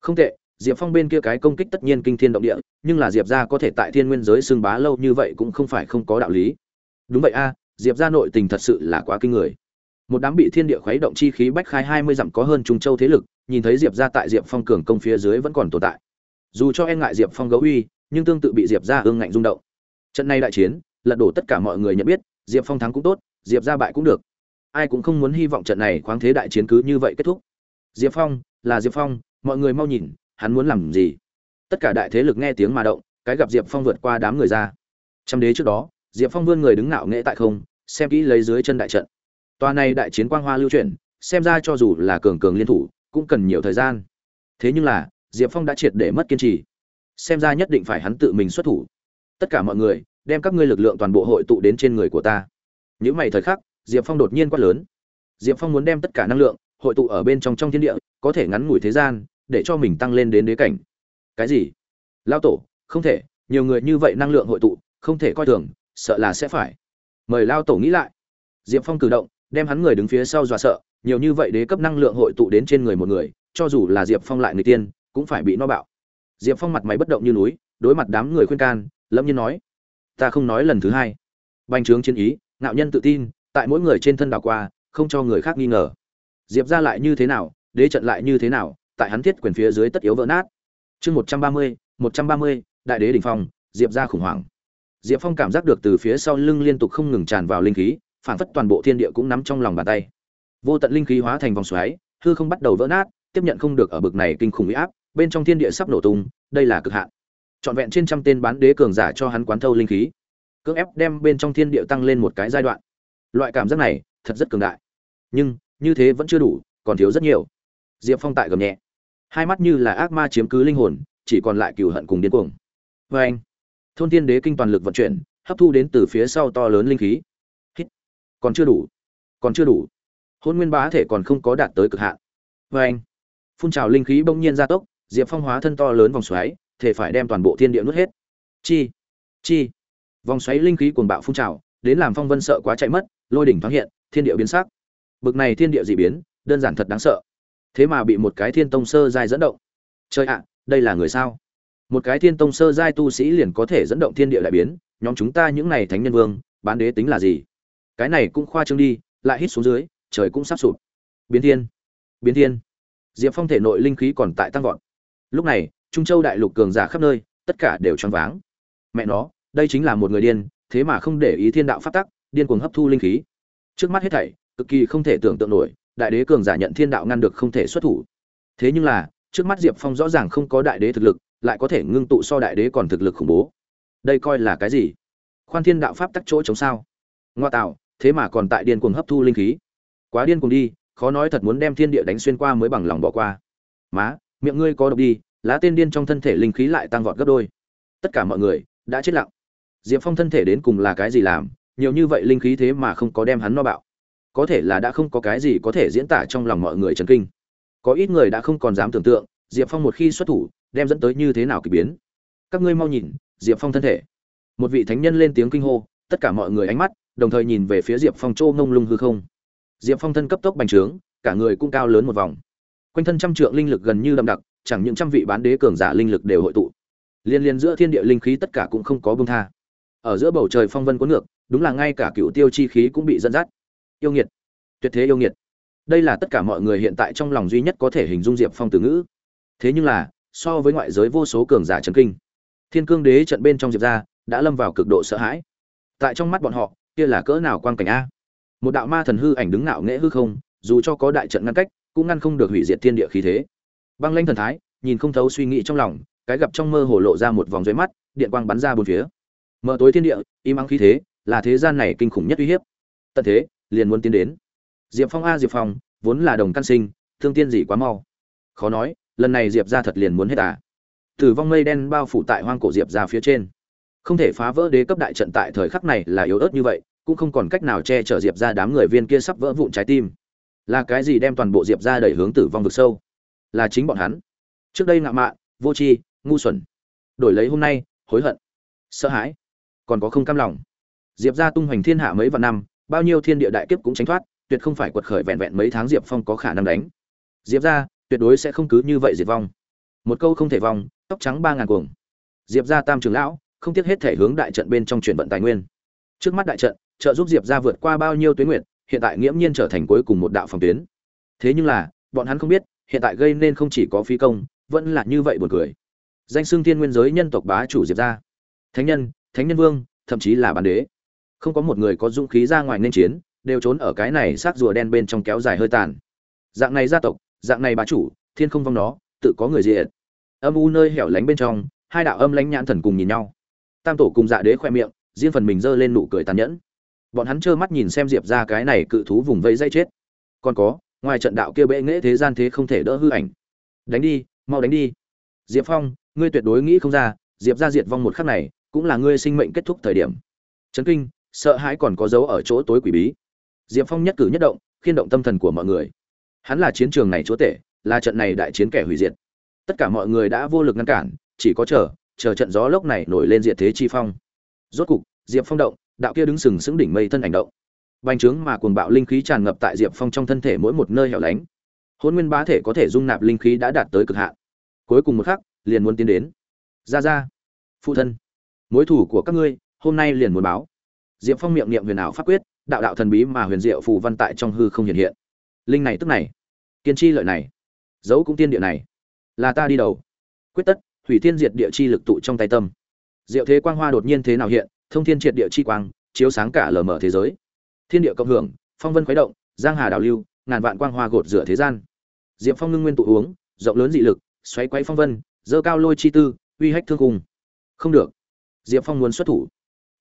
Không tệ, diệp phong bên kia cái công kích tất nhiên kinh thiên động địa, nhưng là diệp ra có thể tại thiên nguyên giới xưng bá lâu như vậy cũng không phải không có đạo lý. Đúng vậy a, diệp ra nội tình thật sự là quá kinh người. Một đám bị thiên địa khuấy động chi khí bách khai hai mươi dặm có hơn trung châu thế lực, nhìn thấy diệp ra tại diệp phong cường công phía dưới vẫn còn tồn tại. Dù cho e ngại diệp phong gấu uy, nhưng tương tự bị diệp ra ương ngạnh rung động. Trận này đại chiến, lật đổ tất cả mọi người nhận biết, diệp phong thắng cũng tốt, diệp ra bại cũng được ai cũng không muốn hy vọng trận này khoáng thế đại chiến cứ như vậy kết thúc. Diệp phong, là diệp phong, mọi người mau nhìn, hắn muốn làm gì? Tất cả đại thế lực nghe tiếng mà động, cái gặp diệp phong vượt qua đám người ra. Trăm đế trước đó, diệp phong vươn người đứng ngạo nghễ tại không, xem kỹ lấy dưới chân đại trận. Tòa này đại chiến quang hoa lưu chuyển, xem ra cho dù là cường cường liên thủ, cũng cần nhiều thời gian. Thế nhưng là, diệp phong đã triệt để mất kiên trì. Xem ra nhất định phải hắn tự mình xuất thủ. Tất cả mọi người, đem các ngươi lực lượng toàn bộ hội tụ đến trên người của ta. Những mày thời khắc diệp phong đột nhiên quát lớn. Diệp phong muốn đem tất cả năng lượng hội tụ ở bên trong trong thiên địa, có thể ngắn ngủi thế gian, để cho mình tăng lên đến đế cảnh. Cái gì? Lao tổ, không thể, nhiều người như vậy năng lượng hội tụ, không thể coi thường, sợ là sẽ phải. Mời lao tổ nghĩ lại. Diệp phong cử động, đem hắn người đứng phía sau dọa sợ, nhiều như vậy đế cấp năng lượng hội tụ đến trên người một người, cho dù là diệp phong lại người tiên, cũng phải bị nó bạo. Diệp phong mặt máy bất động như núi, đối mặt đám người khuyên can lâm nhiên nói, ta không nói lần thứ hai. Bành trướng chiến ý, ngạo nhân tự tin tại mỗi người trên thân đảo qua, không cho người khác nghi ngờ. Diệp ra lại như thế nào, đế trận lại như thế nào, tại hắn thiết quyền phía dưới tất yếu vỡ nát. Chương một trăm ba mươi, một trăm ba mươi, đại đế đ ỉ n h phong, diệp ra khủng hoảng. Diệp phong cảm giác được từ phía sau lưng liên tục không ngừng tràn vào linh khí, phản phất toàn bộ thiên địa cũng nắm trong lòng bàn tay. Vô tận linh khí hóa thành vòng xoáy, hư không bắt đầu vỡ nát, tiếp nhận không được ở bực này kinh khủng huy áp, bên trong thiên địa sắp nổ tung, đây là cực hạn. Trọn vẹn trên trăm tên bán đế cường giả cho hắn quán thâu linh khí. Cưỡng ép đem bên trong thiên địa tăng lên một cái giai đoạn loại cảm giác này thật rất cường đại. Nhưng, như thế vẫn chưa đủ, còn thiếu rất nhiều. Diệp phong tại gầm nhẹ. Hai mắt như là ác ma chiếm cứ linh hồn, chỉ còn lại cừu hận cùng điên cuồng. Vê anh, thôn thiên đế kinh toàn lực vận chuyển, hấp thu đến từ phía sau to lớn linh khí. Hít. Còn chưa đủ. Còn chưa đủ. Hôn nguyên bá thể còn không có đạt tới cực hạn. Vê anh, phun trào linh khí bỗng nhiên gia tốc, diệp phong hóa thân to lớn vòng xoáy, thể phải đem toàn bộ thiên địa nuốt hết. Chi. Chi. Vòng xoáy linh khí cuồng bạo phun trào, đến làm phong vân sợ quá chạy mất lôi đỉnh thoáng hiện, thiên địa biến sắc. Bực này thiên địa dị biến, đơn giản thật đáng sợ. Thế mà bị một cái thiên tông sơ giai dẫn động. Trời ạ, đây là người sao? Một cái thiên tông sơ giai tu sĩ liền có thể dẫn động thiên địa đại biến, nhóm chúng ta những này thánh nhân vương, bán đế tính là gì? Cái này cũng khoa trương đi, lại hít xuống dưới, trời cũng sắp sụp. Biến thiên biến thiên. Diệp phong thể nội linh khí còn tại tăng vọt. Lúc này, trung châu đại lục cường giả khắp nơi, tất cả đều choáng váng. Mẹ nó, đây chính là một người điên, thế mà không để ý thiên đạo pháp tắc điên cuồng hấp thu linh khí. Trước mắt hết thảy, cực kỳ không thể tưởng tượng nổi, đại đế cường giả nhận thiên đạo ngăn được không thể xuất thủ. Thế nhưng là, trước mắt diệp phong rõ ràng không có đại đế thực lực, lại có thể ngưng tụ so đại đế còn thực lực khủng bố. Đây coi là cái gì? Khoan thiên đạo pháp tắc chỗ chống sao? Ngoa tạo, thế mà còn tại điên cuồng hấp thu linh khí. Quá điên cuồng đi, khó nói thật muốn đem thiên địa đánh xuyên qua mới bằng lòng bỏ qua. Má, miệng ngươi có độc đi, lá tên điên trong thân thể linh khí lại tăng vọt gấp đôi. Tất cả mọi người, đã chết lặng. Diệp phong thân thể đến cùng là cái gì làm? Nhiều như vậy linh khí thế mà không có đem hắn no bạo. Có thể là đã không có cái gì có thể diễn tả trong lòng mọi người trần kinh. Có ít người đã không còn dám tưởng tượng, diệp phong một khi xuất thủ, đem dẫn tới như thế nào k ỳ biến. Các ngươi mau nhìn, diệp phong thân thể. Một vị thánh nhân lên tiếng kinh hô, tất cả mọi người ánh mắt, đồng thời nhìn về phía diệp phong châu ngông lung hư không. Diệp phong thân cấp tốc bành trướng, cả người cũng cao lớn một vòng. Quanh thân trăm trượng linh lực gần như đậm đặc, chẳng những trăm vị bán đế cường giả linh lực đều hội tụ. Liên liên giữa thiên địa linh khí tất cả cũng không có bông tha. Ở giữa bầu trời phong vân cuốn ngược đúng là ngay cả cựu tiêu chi khí cũng bị dẫn dắt. Yêu nghiệt. Tuyệt thế yêu nghiệt. Đây là tất cả mọi người hiện tại trong lòng duy nhất có thể hình dung diệp phong từ ngữ. Thế nhưng là, so với ngoại giới vô số cường giả trần kinh, thiên cương đế trận bên trong diệp ra đã lâm vào cực độ sợ hãi. Tại trong mắt bọn họ, kia là cỡ nào quan cảnh a? Một đạo ma thần hư ảnh đứng nạo nghễ hư không, dù cho có đại trận ngăn cách, cũng ngăn không được hủy diệt thiên địa khí thế. Băng lanh thần thái, nhìn không thấu suy nghĩ trong lòng, cái gặp trong mơ hồ lộ ra một vòng dưới mắt, điện quang bắn ra bốn phía. Mở tối thiên địa, im ắng khí thế là thế gian này kinh khủng nhất uy hiếp. Tận thế, liền muốn tiến đến. Diệp phong a, diệp phong, vốn là đồng căn sinh, thương tiên gì quá mau. Khó nói, lần này diệp ra thật liền muốn hết à. Tử vong mây đen bao phủ tại hoang cổ diệp ra phía trên. Không thể phá vỡ đế cấp đại trận tại thời khắc này là yếu ớt như vậy, cũng không còn cách nào che chở diệp ra đám người viên kia sắp vỡ vụn trái tim. Là cái gì đem toàn bộ diệp ra đẩy hướng tử vong vực sâu? Là chính bọn hắn. Trước đây ngạo mạn, vô tri, ngu xuẩn. Đổi lấy hôm nay, hối hận, sợ hãi, còn có không cam lòng diệp ra tung hoành thiên hạ mấy vạn năm, bao nhiêu thiên địa đại kiếp cũng tránh thoát, tuyệt không phải quật khởi vẹn vẹn mấy tháng diệp phong có khả năng đánh. Diệp ra tuyệt đối sẽ không cứ như vậy diệt vong. Một câu không thể vong, tóc trắng ba ngàn cuồng. Diệp ra tam trường lão, không tiếc hết thể hướng đại trận bên trong chuyển vận tài nguyên. Trước mắt đại trận, trợ giúp diệp ra vượt qua bao nhiêu tuyến nguyện hiện tại nghiễm nhiên trở thành cuối cùng một đạo phòng tuyến. Thế nhưng là, bọn hắn không biết, hiện tại gây nên không chỉ có phi công, vẫn là như vậy buồn cười. Danh xưng thiên nguyên giới nhân tộc bá chủ diệp ra thánh nhân thánh nhân vương, thậm chí là bản đế không có một người có dũng khí ra ngoài nên chiến, đều trốn ở cái này xác rùa đen bên trong kéo dài hơi tàn. Dạng này gia tộc, dạng này bá chủ, thiên không vong nó, tự có người diện âm u nơi hẻo lánh bên trong, hai đạo âm lãnh nhãn thần cùng nhìn nhau. Tam tổ cùng dạ đế khoe miệng, riêng phần mình giơ lên nụ cười tàn nhẫn. Bọn hắn trơ mắt nhìn xem diệp ra cái này cự thú vùng vẫy dây chết. Còn có, ngoài trận đạo kia bệ nghễ thế gian thế không thể đỡ hư ảnh. Đánh đi, mau đánh đi. Diệp phong, ngươi tuyệt đối nghĩ không ra, diệp ra diệt vong một khắc này, cũng là ngươi sinh mệnh kết thúc thời điểm. Chấn kinh sợ hãi còn có dấu ở chỗ tối quỷ bí. Diệp phong nhất cử nhất động, khiên động tâm thần của mọi người. Hắn là chiến trường này chúa tể, là trận này đại chiến kẻ hủy diệt. Tất cả mọi người đã vô lực ngăn cản, chỉ có chờ chờ trận gió lốc này nổi lên diệt thế chi phong. Rốt cục, diệp phong động, đạo kia đứng sừng sững đỉnh mây thân ảnh động. Bành trướng mà cuồng bạo linh khí tràn ngập tại diệp phong trong thân thể mỗi một nơi hẻo lánh. Hôn nguyên bá thể có thể dung nạp linh khí đã đạt tới cực hạn. Cuối cùng một khắc, liền muốn tiến đến. Ra ra, phụ thân, mối thủ của các ngươi, hôm nay liền muốn báo diệp phong miệng niệm huyền ảo pháp quyết, đạo đạo thần bí mà huyền diệu phù văn tại trong hư không hiện hiện. Linh này tức này, kiên chi lợi này dấu cũng tiên địa này, là ta đi đầu. Quyết tất, hủy thiên diệt địa chi lực tụ trong tay tâm. Diệu thế quang hoa đột nhiên thế nào hiện, thông thiên triệt địa chi quang, chiếu sáng cả lờ mở thế giới. Thiên địa cộng hưởng, phong vân khuấy động, giang hà đảo lưu, ngàn vạn quang hoa gột rửa thế gian. Diệp phong ngưng nguyên tụ uống, rộng lớn dị lực, xoáy quay phong vân, dơ cao lôi chi tư, uy hách thương cùng không được. Diệp phong muốn xuất thủ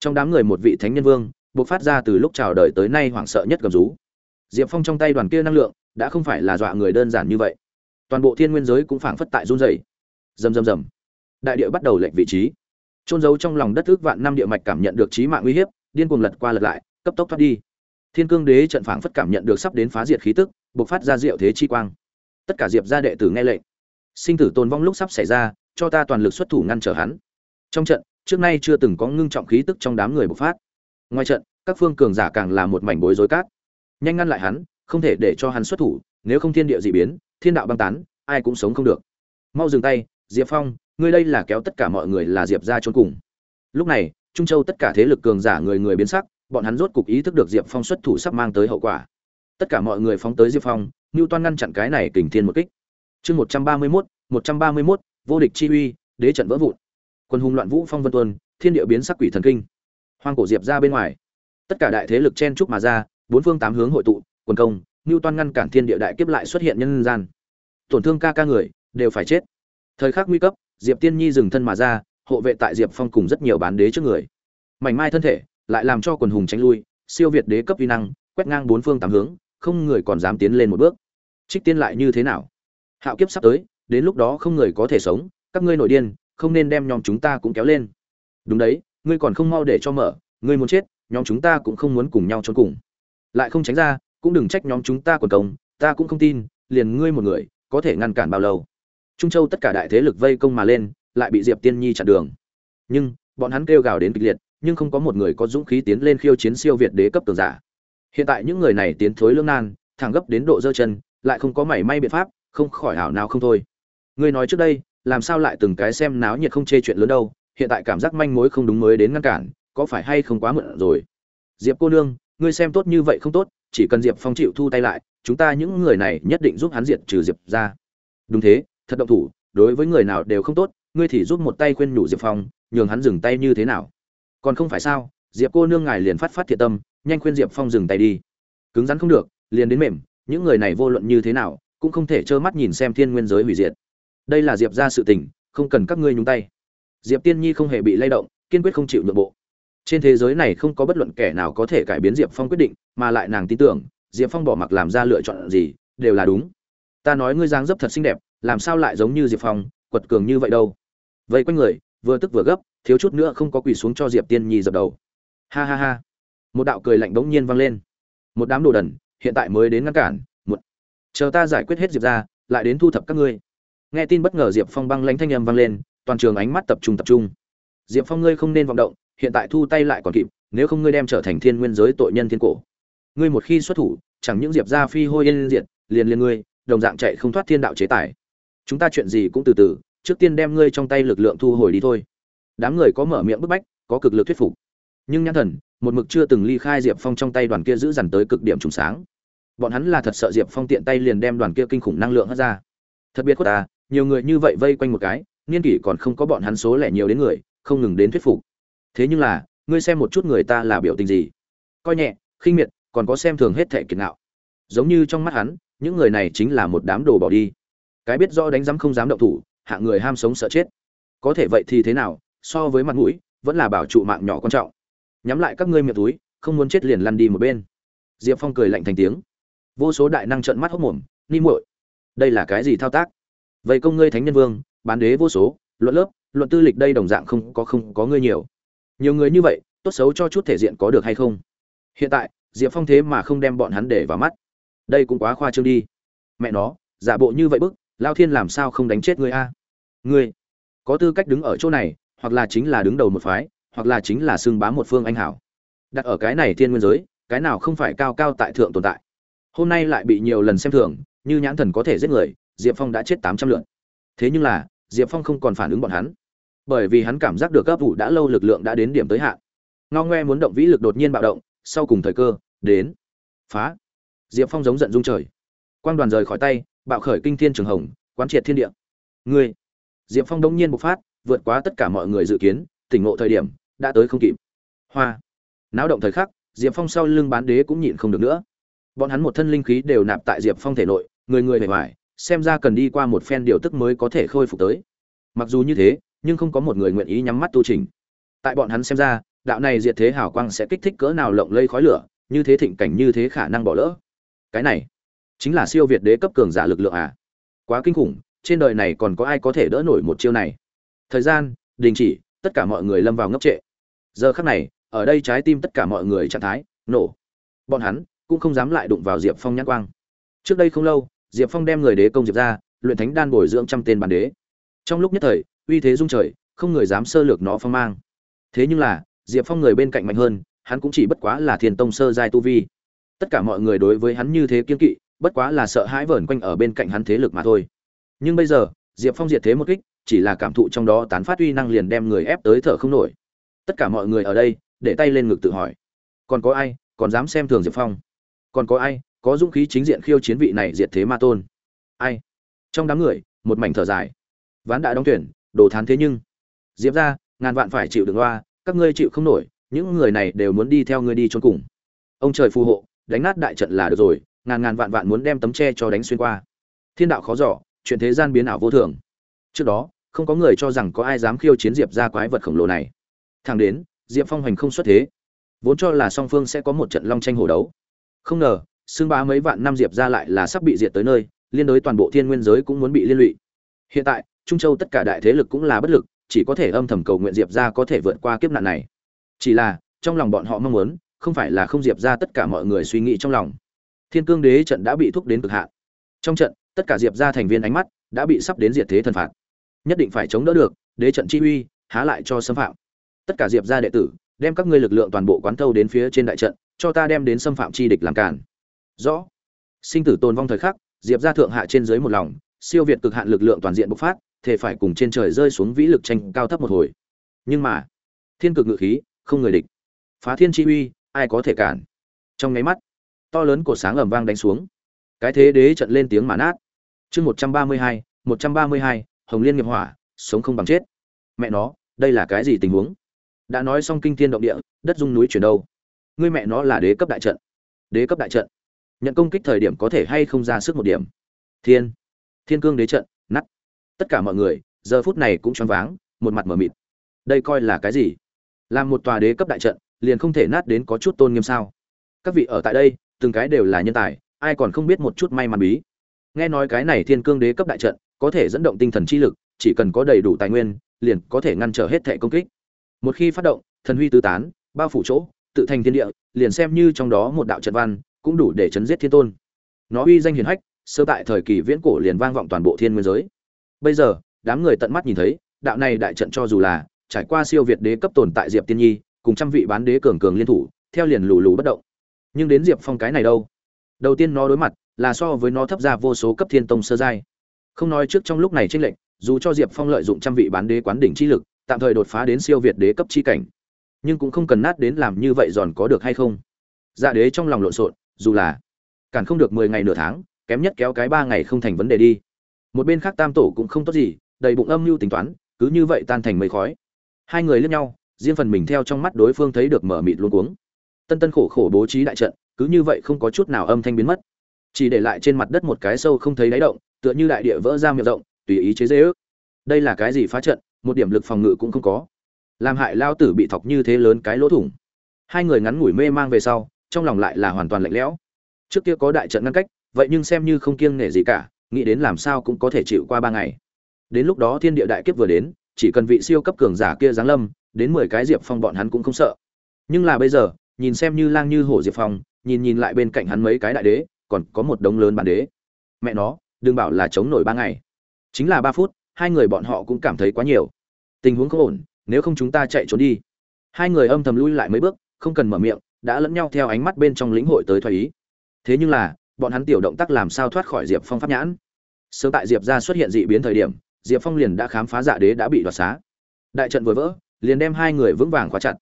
trong đám người một vị thánh nhân vương buộc phát ra từ lúc chào đời tới nay hoảng sợ nhất gầm rú. Diệp phong trong tay đoàn kia năng lượng, đã không phải là dọa người đơn giản như vậy. Toàn bộ thiên nguyên giới cũng phảng phất tại run rẩy. Rầm rầm rầm. Đại địa bắt đầu lệch vị trí. Trôn giấu trong lòng đất ước vạn năm địa mạch cảm nhận được trí mạng uy hiếp, điên cuồng lật qua lật lại, cấp tốc thoát đi. Thiên cương đế trận phảng phất cảm nhận được sắp đến phá diệt khí tức buộc phát ra diệu thế chi quang. Tất cả diệp gia đệ tử nghe lệnh. Sinh tử tồn vong lúc sắp xảy ra, cho ta toàn lực xuất thủ ngăn trở hắn. Trong trận trước nay chưa từng có ngưng trọng khí tức trong đám người bộc phát. Ngoài trận, các phương cường giả càng là một mảnh bối rối cát. Nhanh ngăn lại hắn, không thể để cho hắn xuất thủ, nếu không thiên địa dị biến, thiên đạo băng tán, ai cũng sống không được. Mau dừng tay, diệp phong, ngươi đây là kéo tất cả mọi người là diệp ra trốn cùng. Lúc này, trung châu tất cả thế lực cường giả người người biến sắc, bọn hắn rốt cục ý thức được diệp phong xuất thủ sắp mang tới hậu quả. Tất cả mọi người phóng tới diệp phong ngưu toan ngăn chặn cái này kình thiên một kích. Chương một trăm ba mươi mốt, một trăm ba mươi mốt, vô địch chi uy, đế trận vỡ vụn quân hùng loạn vũ phong vân tuân, thiên địa biến sắc quỷ thần kinh. Hoang cổ diệp ra bên ngoài. Tất cả đại thế lực chen trúc mà ra, bốn phương tám hướng hội tụ, quần công, ngưu toan ngăn cản thiên địa đại kiếp lại xuất hiện nhân gian. Tổn thương ca ca người, đều phải chết. Thời khắc nguy cấp, diệp tiên nhi dừng thân mà ra, hộ vệ tại diệp phong cùng rất nhiều bán đế trước người. Mảnh mai thân thể, lại làm cho quần hùng tránh lui, siêu việt đế cấp vi năng, quét ngang bốn phương tám hướng, không người còn dám tiến lên một bước. Trích tiên lại như thế nào? Hạo kiếp sắp tới, đến lúc đó không người có thể sống, các ngươi nội điên không nên đem nhóm chúng ta cũng kéo lên. Đúng đấy, ngươi còn không mau để cho mở, ngươi muốn chết, nhóm chúng ta cũng không muốn cùng nhau trốn cùng. Lại không tránh ra, cũng đừng trách nhóm chúng ta quần công, ta cũng không tin, liền ngươi một người, có thể ngăn cản bao lâu. Trung châu tất cả đại thế lực vây công mà lên, lại bị diệp tiên nhi chặn đường. Nhưng, bọn hắn kêu gào đến kịch liệt, nhưng không có một người có dũng khí tiến lên khiêu chiến siêu việt đế cấp tường giả. Hiện tại những người này tiến thối lương nan, thẳng gấp đến độ dơ chân, lại không có mảy may biện pháp, không khỏi hảo nào không thôi. Ngươi nói trước đây làm sao lại từng cái xem náo nhiệt không chê chuyện lớn đâu, hiện tại cảm giác manh mối không đúng mới đến ngăn cản, có phải hay không quá mượn rồi? Diệp cô nương, ngươi xem tốt như vậy không tốt, chỉ cần diệp phong chịu thu tay lại, chúng ta những người này nhất định giúp hắn diệt trừ diệp ra. Đúng thế, thật động thủ, đối với người nào đều không tốt, ngươi thì giúp một tay khuyên nhủ diệp phong, nhường hắn dừng tay như thế nào? Còn không phải sao, diệp cô nương ngài liền phát phát thiệt tâm, nhanh khuyên diệp phong dừng tay đi. Cứng rắn không được, liền đến mềm, những người này vô luận như thế nào, cũng không thể trơ mắt nhìn xem thiên nguyên giới hủy diệt đây là diệp ra sự tình, không cần các ngươi nhúng tay. Diệp tiên nhi không hề bị lay động, kiên quyết không chịu nhượng bộ. Trên thế giới này không có bất luận kẻ nào có thể cải biến diệp phong quyết định, mà lại nàng tin tưởng, diệp phong bỏ mặc làm ra lựa chọn gì, đều là đúng. Ta nói ngươi giang dấp thật xinh đẹp, làm sao lại giống như diệp phong, quật cường như vậy đâu. Vây quanh người, vừa tức vừa gấp, thiếu chút nữa không có quỳ xuống cho diệp tiên nhi dập đầu. Ha ha ha. Một đạo cười lạnh bỗng nhiên vang lên. Một đám đồ đần, hiện tại mới đến ngăn cản một chờ ta giải quyết hết diệp ra, lại đến thu thập các ngươi nghe tin bất ngờ diệp phong băng lãnh thanh âm vang lên, toàn trường ánh mắt tập trung tập trung. Diệp phong ngươi không nên vọng động, hiện tại thu tay lại còn kịp, nếu không ngươi đem trở thành thiên nguyên giới tội nhân thiên cổ. Ngươi một khi xuất thủ, chẳng những diệp ra phi hôi yên diệt, liền liền ngươi, đồng dạng chạy không thoát thiên đạo chế tài. Chúng ta chuyện gì cũng từ từ, trước tiên đem ngươi trong tay lực lượng thu hồi đi thôi. Đám người có mở miệng bức bách, có cực lực thuyết phục. Nhưng nhãn thần, một mực chưa từng ly khai diệp phong trong tay đoàn kia giữ dằn tới cực điểm trùng sáng. Bọn hắn là thật sợ diệp phong tiện tay liền đem đoàn kia kinh khủng năng lượng hất ra. Thật biệt khuất ta nhiều người như vậy vây quanh một cái, niên kỷ còn không có bọn hắn số lẻ nhiều đến người, không ngừng đến thuyết phục. Thế nhưng là, ngươi xem một chút người ta là biểu tình gì. Coi nhẹ, khinh miệt, còn có xem thường hết thệ kiệt ngạo. Giống như trong mắt hắn, những người này chính là một đám đồ bỏ đi. Cái biết do đánh giám không dám động thủ hạng người ham sống sợ chết. Có thể vậy thì thế nào, so với mặt mũi, vẫn là bảo trụ mạng nhỏ quan trọng. Nhắm lại các ngươi miệng túi, không muốn chết liền lăn đi một bên. Diệp phong cười lạnh thành tiếng. Vô số đại năng trợn mắt hốc mồm, ni muội. Đây là cái gì thao tác? Vậy công ngươi thánh nhân vương, bán đế vô số, luận lớp, luận tư lịch đây đồng dạng không có không có ngươi nhiều. Nhiều người như vậy, tốt xấu cho chút thể diện có được hay không? Hiện tại, diệp phong thế mà không đem bọn hắn để vào mắt. Đây cũng quá khoa trương đi. Mẹ nó, giả bộ như vậy bức, lao thiên làm sao không đánh chết ngươi a? Ngươi, có tư cách đứng ở chỗ này, hoặc là chính là đứng đầu một phái, hoặc là chính là xưng bám một phương anh hảo. Đặt ở cái này thiên nguyên giới, cái nào không phải cao cao tại thượng tồn tại. Hôm nay lại bị nhiều lần xem thường, như nhãn thần có thể giết người diệp phong đã chết tám trăm lượn thế nhưng là, diệp phong không còn phản ứng bọn hắn. Bởi vì hắn cảm giác được cấp vụ đã lâu lực lượng đã đến điểm tới hạn. Ngao ngoe muốn động vĩ lực đột nhiên bạo động, sau cùng thời cơ, đến. Phá. Diệp phong giống giận dung trời. Quang đoàn rời khỏi tay, bạo khởi kinh thiên trường hồng, quán triệt thiên địa. Ngươi. Diệp phong đông nhiên bộc phát, vượt quá tất cả mọi người dự kiến, tỉnh ngộ thời điểm, đã tới không kịp. Hoa. Náo động thời khắc, diệp phong sau lưng bán đế cũng nhịn không được nữa. Bọn hắn một thân linh khí đều nạp tại diệp phong thể nội, người người bề ngoài xem ra cần đi qua một phen điều tức mới có thể khôi phục tới. Mặc dù như thế, nhưng không có một người nguyện ý nhắm mắt tu trình tại bọn hắn xem ra, đạo này diệt thế hào quang sẽ kích thích cỡ nào lộng lây khói lửa, như thế thịnh cảnh như thế khả năng bỏ lỡ. Cái này, chính là siêu việt đế cấp cường giả lực lượng à? Quá kinh khủng, trên đời này còn có ai có thể đỡ nổi một chiêu này? Thời gian, đình chỉ, tất cả mọi người lâm vào ngốc trệ. Giờ khắc này, ở đây trái tim tất cả mọi người trạng thái, nổ. Bọn hắn cũng không dám lại đụng vào diệp phong nhãn quang. Trước đây không lâu diệp phong đem người đế công diệp ra, luyện thánh đan bồi dưỡng trăm tên bản đế. Trong lúc nhất thời, uy thế dung trời, không người dám sơ lược nó phong mang. Thế nhưng là, diệp phong người bên cạnh mạnh hơn, hắn cũng chỉ bất quá là thiên tông sơ giai tu vi. Tất cả mọi người đối với hắn như thế kiên kỵ, bất quá là sợ hãi vẩn quanh ở bên cạnh hắn thế lực mà thôi. Nhưng bây giờ, diệp phong diệt thế một kích, chỉ là cảm thụ trong đó tán phát uy năng liền đem người ép tới thở không nổi. Tất cả mọi người ở đây, để tay lên ngực tự hỏi. Còn có ai, còn dám xem thường diệp phong? Còn có ai có dũng khí chính diện khiêu chiến vị này diệt thế ma tôn. Ai? Trong đám người, một mảnh thở dài. Ván đã đóng tuyển, đồ thán thế nhưng. Diệp ra, ngàn vạn phải chịu được loa các ngươi chịu không nổi, những người này đều muốn đi theo ngươi đi trốn cùng. Ông trời phù hộ, đánh nát đại trận là được rồi, ngàn ngàn vạn vạn muốn đem tấm tre cho đánh xuyên qua. Thiên đạo khó giỏ chuyện thế gian biến ảo vô thường. Trước đó, không có người cho rằng có ai dám khiêu chiến diệp ra quái vật khổng lồ này. Thẳng đến, diệp phong hoành không xuất thế. Vốn cho là song phương sẽ có một trận long tranh hổ đấu. Không ngờ xương bá mấy vạn năm diệp ra lại là sắp bị diệt tới nơi, liên đối toàn bộ thiên nguyên giới cũng muốn bị liên lụy. Hiện tại, trung châu tất cả đại thế lực cũng là bất lực, chỉ có thể âm thầm cầu nguyện diệp ra có thể vượt qua kiếp nạn này. Chỉ là, trong lòng bọn họ mong muốn, không phải là không diệp ra tất cả mọi người suy nghĩ trong lòng. Thiên cương đế trận đã bị thúc đến cực hạn. Trong trận, tất cả diệp ra thành viên ánh mắt đã bị sắp đến diệt thế thần phạt. Nhất định phải chống đỡ được, đế trận chi uy, há lại cho xâm phạm. Tất cả diệp ra đệ tử, đem các ngươi lực lượng toàn bộ quán thâu đến phía trên đại trận, cho ta đem đến xâm phạm chi địch làm cản rõ. Sinh tử tồn vong thời khắc, diệp ra thượng hạ trên dưới một lòng, siêu việt cực hạn lực lượng toàn diện bộc phát thể phải cùng trên trời rơi xuống vĩ lực tranh cao thấp một hồi. Nhưng mà, thiên cực ngự khí, không người địch. Phá thiên chi uy, ai có thể cản? Trong nháy mắt, to lớn cột sáng ầm vang đánh xuống. Cái thế đế trận lên tiếng mà nát. Chương một trăm ba mươi hai, một trăm ba mươi hai, hồng liên nghiệp hỏa, sống không bằng chết. Mẹ nó, đây là cái gì tình huống? Đã nói xong kinh thiên động địa, đất dung núi chuyển đâu? Ngươi mẹ nó là đế cấp đại trận. Đế cấp đại trận nhận công kích thời điểm có thể hay không ra sức một điểm. Thiên thiên cương đế trận nắt tất cả mọi người, giờ phút này cũng choáng váng, một mặt mở mịt. Đây coi là cái gì? Làm một tòa đế cấp đại trận, liền không thể nát đến có chút tôn nghiêm sao? Các vị ở tại đây, từng cái đều là nhân tài, ai còn không biết một chút may mắn bí. Nghe nói cái này thiên cương đế cấp đại trận, có thể dẫn động tinh thần chi lực, chỉ cần có đầy đủ tài nguyên, liền có thể ngăn trở hết thẻ công kích. Một khi phát động, thần huy tứ tán, bao phủ chỗ, tự thành thiên địa, liền xem như trong đó một đạo trận văn cũng đủ để chấn giết thiên tôn. Nó uy danh hiền hách, sơ tại thời kỳ viễn cổ liền vang vọng toàn bộ thiên nguyên giới. Bây giờ, đám người tận mắt nhìn thấy, đạo này đại trận cho dù là trải qua siêu việt đế cấp tồn tại diệp tiên nhi, cùng trăm vị bán đế cường cường liên thủ, theo liền lù lù bất động. Nhưng đến diệp phong cái này đâu? Đầu tiên nó đối mặt là so với nó thấp ra vô số cấp thiên tông sơ giai. Không nói trước trong lúc này tranh lệnh dù cho diệp phong lợi dụng trăm vị bán đế quán đỉnh chi lực, tạm thời đột phá đến siêu việt đế cấp chi cảnh, nhưng cũng không cần nát đến làm như vậy giòn có được hay không. Dạ đế trong lòng lộn xộn dù là cản không được mười ngày nửa tháng, kém nhất kéo cái ba ngày không thành vấn đề đi. Một bên khác tam tổ cũng không tốt gì, đầy bụng âm mưu tính toán, cứ như vậy tan thành mây khói. Hai người lướt nhau, riêng phần mình theo trong mắt đối phương thấy được mở mịt luôn cuống. Tân tân khổ khổ bố trí đại trận, cứ như vậy không có chút nào âm thanh biến mất. Chỉ để lại trên mặt đất một cái sâu không thấy đáy động, tựa như đại địa vỡ ra miệng rộng, tùy ý chế dễ ước. Đây là cái gì phá trận, một điểm lực phòng ngự cũng không có. Làm hại lao tử bị thọc như thế lớn cái lỗ thủng. Hai người ngắn ngủi mê mang về sau trong lòng lại là hoàn toàn lạnh lẽo. Trước kia có đại trận ngăn cách, vậy nhưng xem như không kiêng nể gì cả, nghĩ đến làm sao cũng có thể chịu qua ba ngày. Đến lúc đó thiên địa đại kiếp vừa đến, chỉ cần vị siêu cấp cường giả kia giáng lâm, đến mười cái diệp phong bọn hắn cũng không sợ. Nhưng là bây giờ, nhìn xem như lang như hổ diệp phong, nhìn nhìn lại bên cạnh hắn mấy cái đại đế, còn có một đống lớn bản đế. Mẹ nó, đừng bảo là chống nổi ba ngày. Chính là ba phút, hai người bọn họ cũng cảm thấy quá nhiều. Tình huống không ổn, nếu không chúng ta chạy trốn đi. Hai người âm thầm lui lại mấy bước, không cần mở miệng đã lẫn nhau theo ánh mắt bên trong lĩnh hội tới thoái ý. Thế nhưng là, bọn hắn tiểu động tác làm sao thoát khỏi diệp phong pháp nhãn? Sớm tại diệp ra xuất hiện dị biến thời điểm, diệp phong liền đã khám phá dạ đế đã bị đoạt xá. Đại trận vừa vỡ, liền đem hai người vững vàng khóa chặt.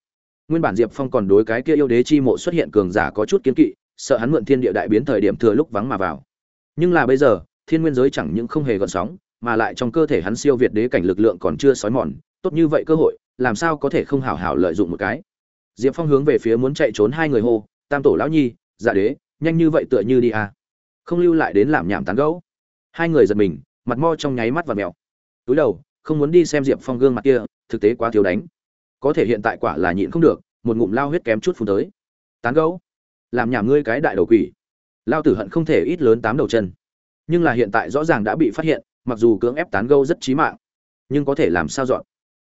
Nguyên bản diệp phong còn đối cái kia yêu đế chi mộ xuất hiện cường giả có chút kiến kỵ, sợ hắn mượn thiên địa đại biến thời điểm thừa lúc vắng mà vào. Nhưng là bây giờ, thiên nguyên giới chẳng những không hề gợn sóng, mà lại trong cơ thể hắn siêu việt đế cảnh lực lượng còn chưa sói mòn, tốt như vậy cơ hội, làm sao có thể không hảo hảo lợi dụng một cái? Diệp phong hướng về phía muốn chạy trốn hai người hô, tam tổ lão nhi dạ đế, nhanh như vậy tựa như đi à. không lưu lại đến làm nhảm tán gẫu. Hai người giật mình, mặt mo trong nháy mắt và mèo. Túi đầu, không muốn đi xem diệp phong gương mặt kia, thực tế quá thiếu đánh. Có thể hiện tại quả là nhịn không được, một ngụm lao huyết kém chút phun tới. Tán gẫu? Làm nhảm ngươi cái đại đầu quỷ. Lao tử hận không thể ít lớn tám đầu chân. Nhưng là hiện tại rõ ràng đã bị phát hiện, mặc dù cưỡng ép tán gâu rất chí mạng, nhưng có thể làm sao dọn?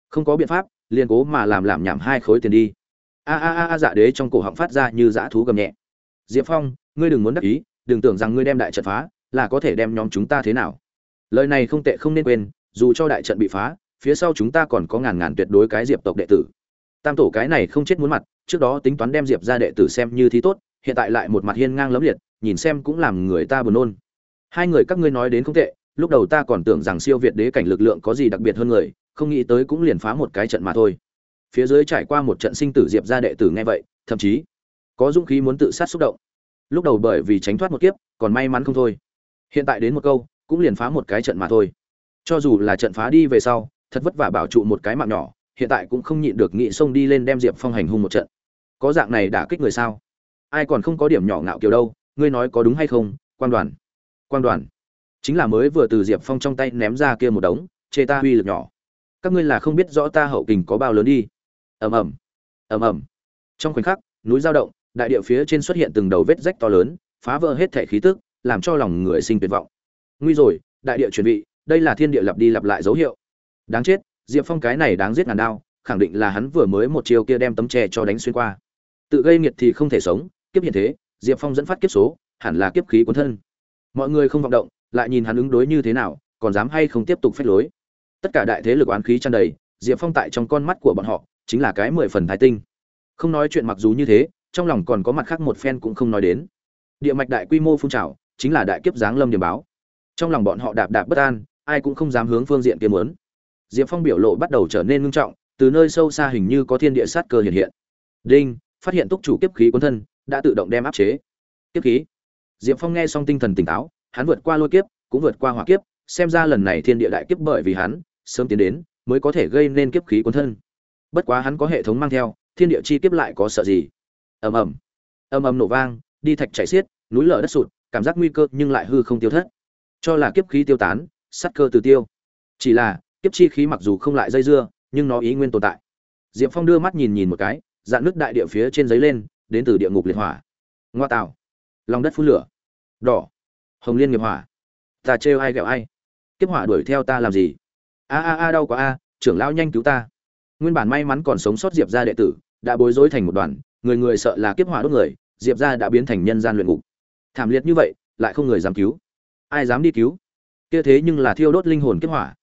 Không có biện pháp, liền cố mà làm làm nhảm hai khối tiền đi a a a dạ đế trong cổ họng phát ra như dã thú gầm nhẹ. Diệp phong, ngươi đừng muốn đắc ý, đừng tưởng rằng ngươi đem đại trận phá, là có thể đem nhóm chúng ta thế nào. Lời này không tệ, không nên quên, dù cho đại trận bị phá, phía sau chúng ta còn có ngàn ngàn tuyệt đối cái diệp tộc đệ tử. Tam tổ cái này không chết muốn mặt, trước đó tính toán đem diệp ra đệ tử xem như thí tốt, hiện tại lại một mặt hiên ngang lấm liệt, nhìn xem cũng làm người ta buồn nôn. Hai người các ngươi nói đến không tệ, lúc đầu ta còn tưởng rằng siêu việt đế cảnh lực lượng có gì đặc biệt hơn người, không nghĩ tới cũng liền phá một cái trận mà thôi phía dưới trải qua một trận sinh tử diệp ra đệ tử nghe vậy, thậm chí có dũng khí muốn tự sát xúc động. Lúc đầu bởi vì tránh thoát một kiếp, còn may mắn không thôi. Hiện tại đến một câu, cũng liền phá một cái trận mà thôi. Cho dù là trận phá đi về sau, thật vất vả bảo trụ một cái mạng nhỏ, hiện tại cũng không nhịn được nghị xông đi lên đem diệp phong hành hung một trận. Có dạng này đả kích người sao? Ai còn không có điểm nhỏ ngạo kiểu đâu, ngươi nói có đúng hay không? Quan đoàn. Quan đoàn. Chính là mới vừa từ diệp phong trong tay ném ra kia một đống, chê ta uy lực nhỏ. Các ngươi là không biết rõ ta hậu kình có bao lớn đi ầm ầm. Ầm ầm. Trong khoảnh khắc, núi giao động, đại địa phía trên xuất hiện từng đầu vết rách to lớn, phá vỡ hết thể khí tức, làm cho lòng người sinh tuyệt vọng. Nguy rồi, đại địa chuẩn bị đây là thiên địa lặp đi lặp lại dấu hiệu. Đáng chết, diệp phong cái này đáng giết ngàn đao, khẳng định là hắn vừa mới một chiều kia đem tấm tre cho đánh xuyên qua. Tự gây nghiệt thì không thể sống, kiếp hiện thế, diệp phong dẫn phát kiếp số, hẳn là kiếp khí cuốn thân. Mọi người không vọng động, lại nhìn hắn ứng đối như thế nào, còn dám hay không tiếp tục phép lối. Tất cả đại thế lực oán khí tràn đầy, diệp phong tại trong con mắt của bọn họ chính là cái mười phần thái tinh. Không nói chuyện mặc dù như thế, trong lòng còn có mặt khác một phen cũng không nói đến. Địa mạch đại quy mô phun trào, chính là đại kiếp giáng lâm điểm báo. Trong lòng bọn họ đạp đạp bất an, ai cũng không dám hướng phương diện kiếm muốn. Diệp phong biểu lộ bắt đầu trở nên ngưng trọng, từ nơi sâu xa hình như có thiên địa sát cơ hiện hiện. Đinh, phát hiện túc chủ kiếp khí cuốn thân, đã tự động đem áp chế. Kiếp khí. Diệp phong nghe xong tinh thần tỉnh táo, hắn vượt qua lôi kiếp, cũng vượt qua hỏa kiếp, xem ra lần này thiên địa đại kiếp bởi vì hắn, sớm tiến đến, mới có thể gây nên kiếp khí cuốn thân bất quá hắn có hệ thống mang theo, thiên địa chi kiếp lại có sợ gì? Ầm ầm. Ầm ầm nổ vang, đi thạch chảy xiết, núi lở đất sụt, cảm giác nguy cơ nhưng lại hư không tiêu thất. Cho là kiếp khí tiêu tán sắt cơ từ tiêu. Chỉ là, kiếp chi khí mặc dù không lại dây dưa, nhưng nó ý nguyên tồn tại. Diệp phong đưa mắt nhìn nhìn một cái, dạn nước đại địa phía trên giấy lên, đến từ địa ngục liệt hỏa. Ngoa tạo. Lòng đất phun lửa. Đỏ. Hồng liên nghiệp hỏa. Ta trêu ai ghẹo ai? Kiếp hỏa đuổi theo ta làm gì? A a a, đau quá a, trưởng lão nhanh cứu ta nguyên bản may mắn còn sống sót diệp gia đệ tử, đã bối rối thành một đoàn, người người sợ là kiếp hỏa đốt người, diệp gia đã biến thành nhân gian luyện ngục. Thảm liệt như vậy, lại không người dám cứu. Ai dám đi cứu? Kia thế nhưng là thiêu đốt linh hồn kiếp hỏa.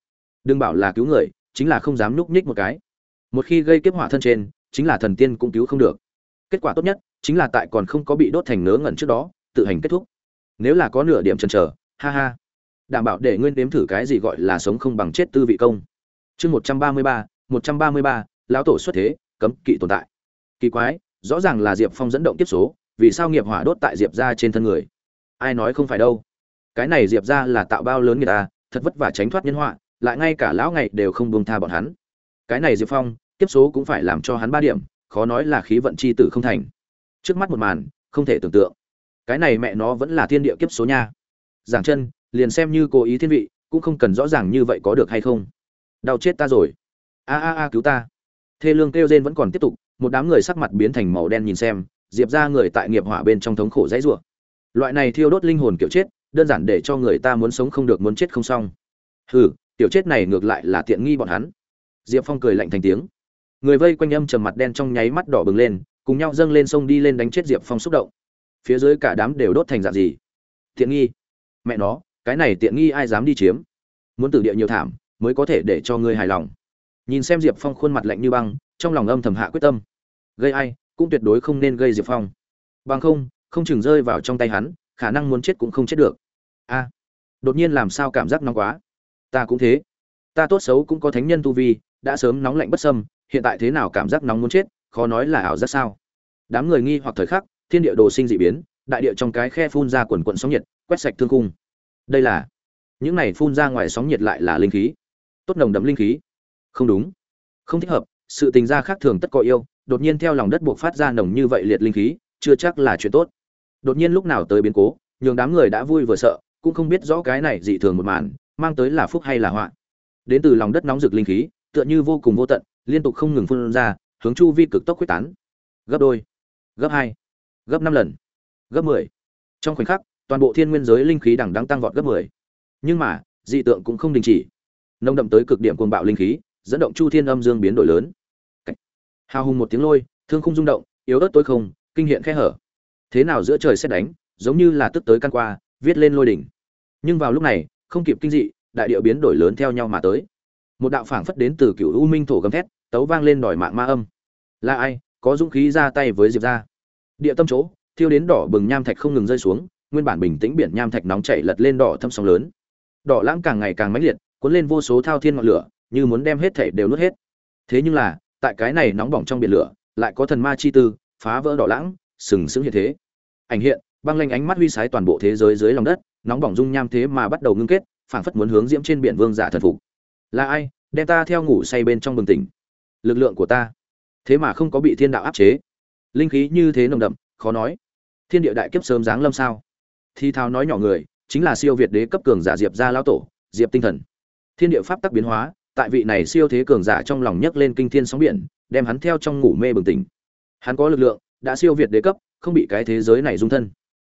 Đừng bảo là cứu người, chính là không dám núp nhích một cái. Một khi gây kiếp hỏa thân trên, chính là thần tiên cũng cứu không được. Kết quả tốt nhất, chính là tại còn không có bị đốt thành nớ ngẩn trước đó, tự hành kết thúc. Nếu là có nửa điểm chần chờ, ha ha. Đảm bảo để nguyên đếm thử cái gì gọi là sống không bằng chết tư vị công. Chương một trăm ba mươi ba một trăm ba mươi ba, lão tổ xuất thế, cấm kỵ tồn tại. Kỳ quái, rõ ràng là diệp phong dẫn động tiếp số, vì sao nghiệp hỏa đốt tại diệp gia trên thân người? Ai nói không phải đâu. Cái này diệp gia là tạo bao lớn người ta, thật vất vả tránh thoát nhân họa, lại ngay cả lão ngày đều không buông tha bọn hắn. Cái này diệp phong tiếp số cũng phải làm cho hắn ba điểm, khó nói là khí vận chi tử không thành. Trước mắt một màn, không thể tưởng tượng. Cái này mẹ nó vẫn là thiên địa kiếp số nha. Giảng chân, liền xem như cố ý thiên vị, cũng không cần rõ ràng như vậy có được hay không. Đau chết ta rồi a a a cứu ta. Thê lương kêu rên vẫn còn tiếp tục, một đám người sắc mặt biến thành màu đen nhìn xem, diệp ra người tại nghiệp hỏa bên trong thống khổ dãy rủa. Loại này thiêu đốt linh hồn kiểu chết, đơn giản để cho người ta muốn sống không được muốn chết không xong. Hừ tiểu chết này ngược lại là tiện nghi bọn hắn. Diệp phong cười lạnh thành tiếng. Người vây quanh âm trầm mặt đen trong nháy mắt đỏ bừng lên, cùng nhau dâng lên sông đi lên đánh chết diệp phong xúc động. Phía dưới cả đám đều đốt thành dạng gì? Tiện nghi. Mẹ nó, cái này tiện nghi ai dám đi chiếm? Muốn tử địa nhiều thảm, mới có thể để cho ngươi hài lòng nhìn xem diệp phong khuôn mặt lạnh như băng, trong lòng âm thầm hạ quyết tâm. Gây ai, cũng tuyệt đối không nên gây diệp phong. Bằng không không chừng rơi vào trong tay hắn, khả năng muốn chết cũng không chết được. A, đột nhiên làm sao cảm giác nóng quá? Ta cũng thế. Ta tốt xấu cũng có thánh nhân tu vi, đã sớm nóng lạnh bất sâm hiện tại thế nào cảm giác nóng muốn chết, khó nói là ảo giác sao? Đám người nghi hoặc thời khắc, thiên địa đồ sinh dị biến, đại địa trong cái khe phun ra quần quận sóng nhiệt, quét sạch thương cung đây là, những này phun ra ngoài sóng nhiệt lại là linh khí. Tốt nồng đậm linh khí không đúng. Không thích hợp, sự tình gia khác thường tất có yêu, đột nhiên theo lòng đất buộc phát ra nồng như vậy liệt linh khí, chưa chắc là chuyện tốt. Đột nhiên lúc nào tới biến cố, nhường đám người đã vui vừa sợ, cũng không biết rõ cái này dị thường một màn, mang tới là phúc hay là họa. Đến từ lòng đất nóng rực linh khí, tựa như vô cùng vô tận, liên tục không ngừng phun ra, hướng chu vi cực tốc quyết tán. Gấp đôi, gấp hai, gấp năm lần, gấp mười. Trong khoảnh khắc, toàn bộ thiên nguyên giới linh khí đằng đang tăng vọt gấp mười. Nhưng mà, dị tượng cũng không đình chỉ. Nông đậm tới cực điểm cuồng bạo linh khí dẫn động chu thiên âm dương biến đổi lớn. Hào hùng một tiếng lôi, thương không rung động, yếu ớt tối không, kinh hiện khe hở. Thế nào giữa trời xét đánh, giống như là tức tới căn qua, viết lên lôi đỉnh. Nhưng vào lúc này, không kịp kinh dị, đại địa biến đổi lớn theo nhau mà tới. Một đạo phảng phất đến từ cựu u minh thổ gầm thét, tấu vang lên đòi mạng ma âm. Là ai? Có dũng khí ra tay với diệp ra địa tâm chỗ, thiêu đến đỏ bừng nham thạch không ngừng rơi xuống, nguyên bản bình tĩnh biển nham thạch nóng chảy lật lên đỏ thâm sóng lớn. Đỏ lãng càng ngày càng mãnh liệt, cuốn lên vô số thao thiên ngọn lửa như muốn đem hết thể đều nuốt hết. Thế nhưng là, tại cái này nóng bỏng trong biển lửa, lại có thần ma chi tư, phá vỡ đỏ lãng, sừng sững hiện thế. Ảnh hiện, băng lanh ánh mắt huy sái toàn bộ thế giới dưới lòng đất, nóng bỏng dung nham thế mà bắt đầu ngưng kết, phảng phất muốn hướng diễm trên biển vương giả thần phục. Là ai? Đem ta theo ngủ say bên trong bừng tỉnh. Lực lượng của ta. Thế mà không có bị thiên đạo áp chế. Linh khí như thế nồng đậm, khó nói. Thiên địa đại kiếp sớm giáng lâm sao? Thi thao nói nhỏ người, chính là siêu việt đế cấp cường giả diệp gia lão tổ, diệp tinh thần. Thiên địa pháp tắc biến hóa tại vị này siêu thế cường giả trong lòng nhấc lên kinh thiên sóng biển, đem hắn theo trong ngủ mê bừng tỉnh. Hắn có lực lượng, đã siêu việt đế cấp, không bị cái thế giới này dung thân.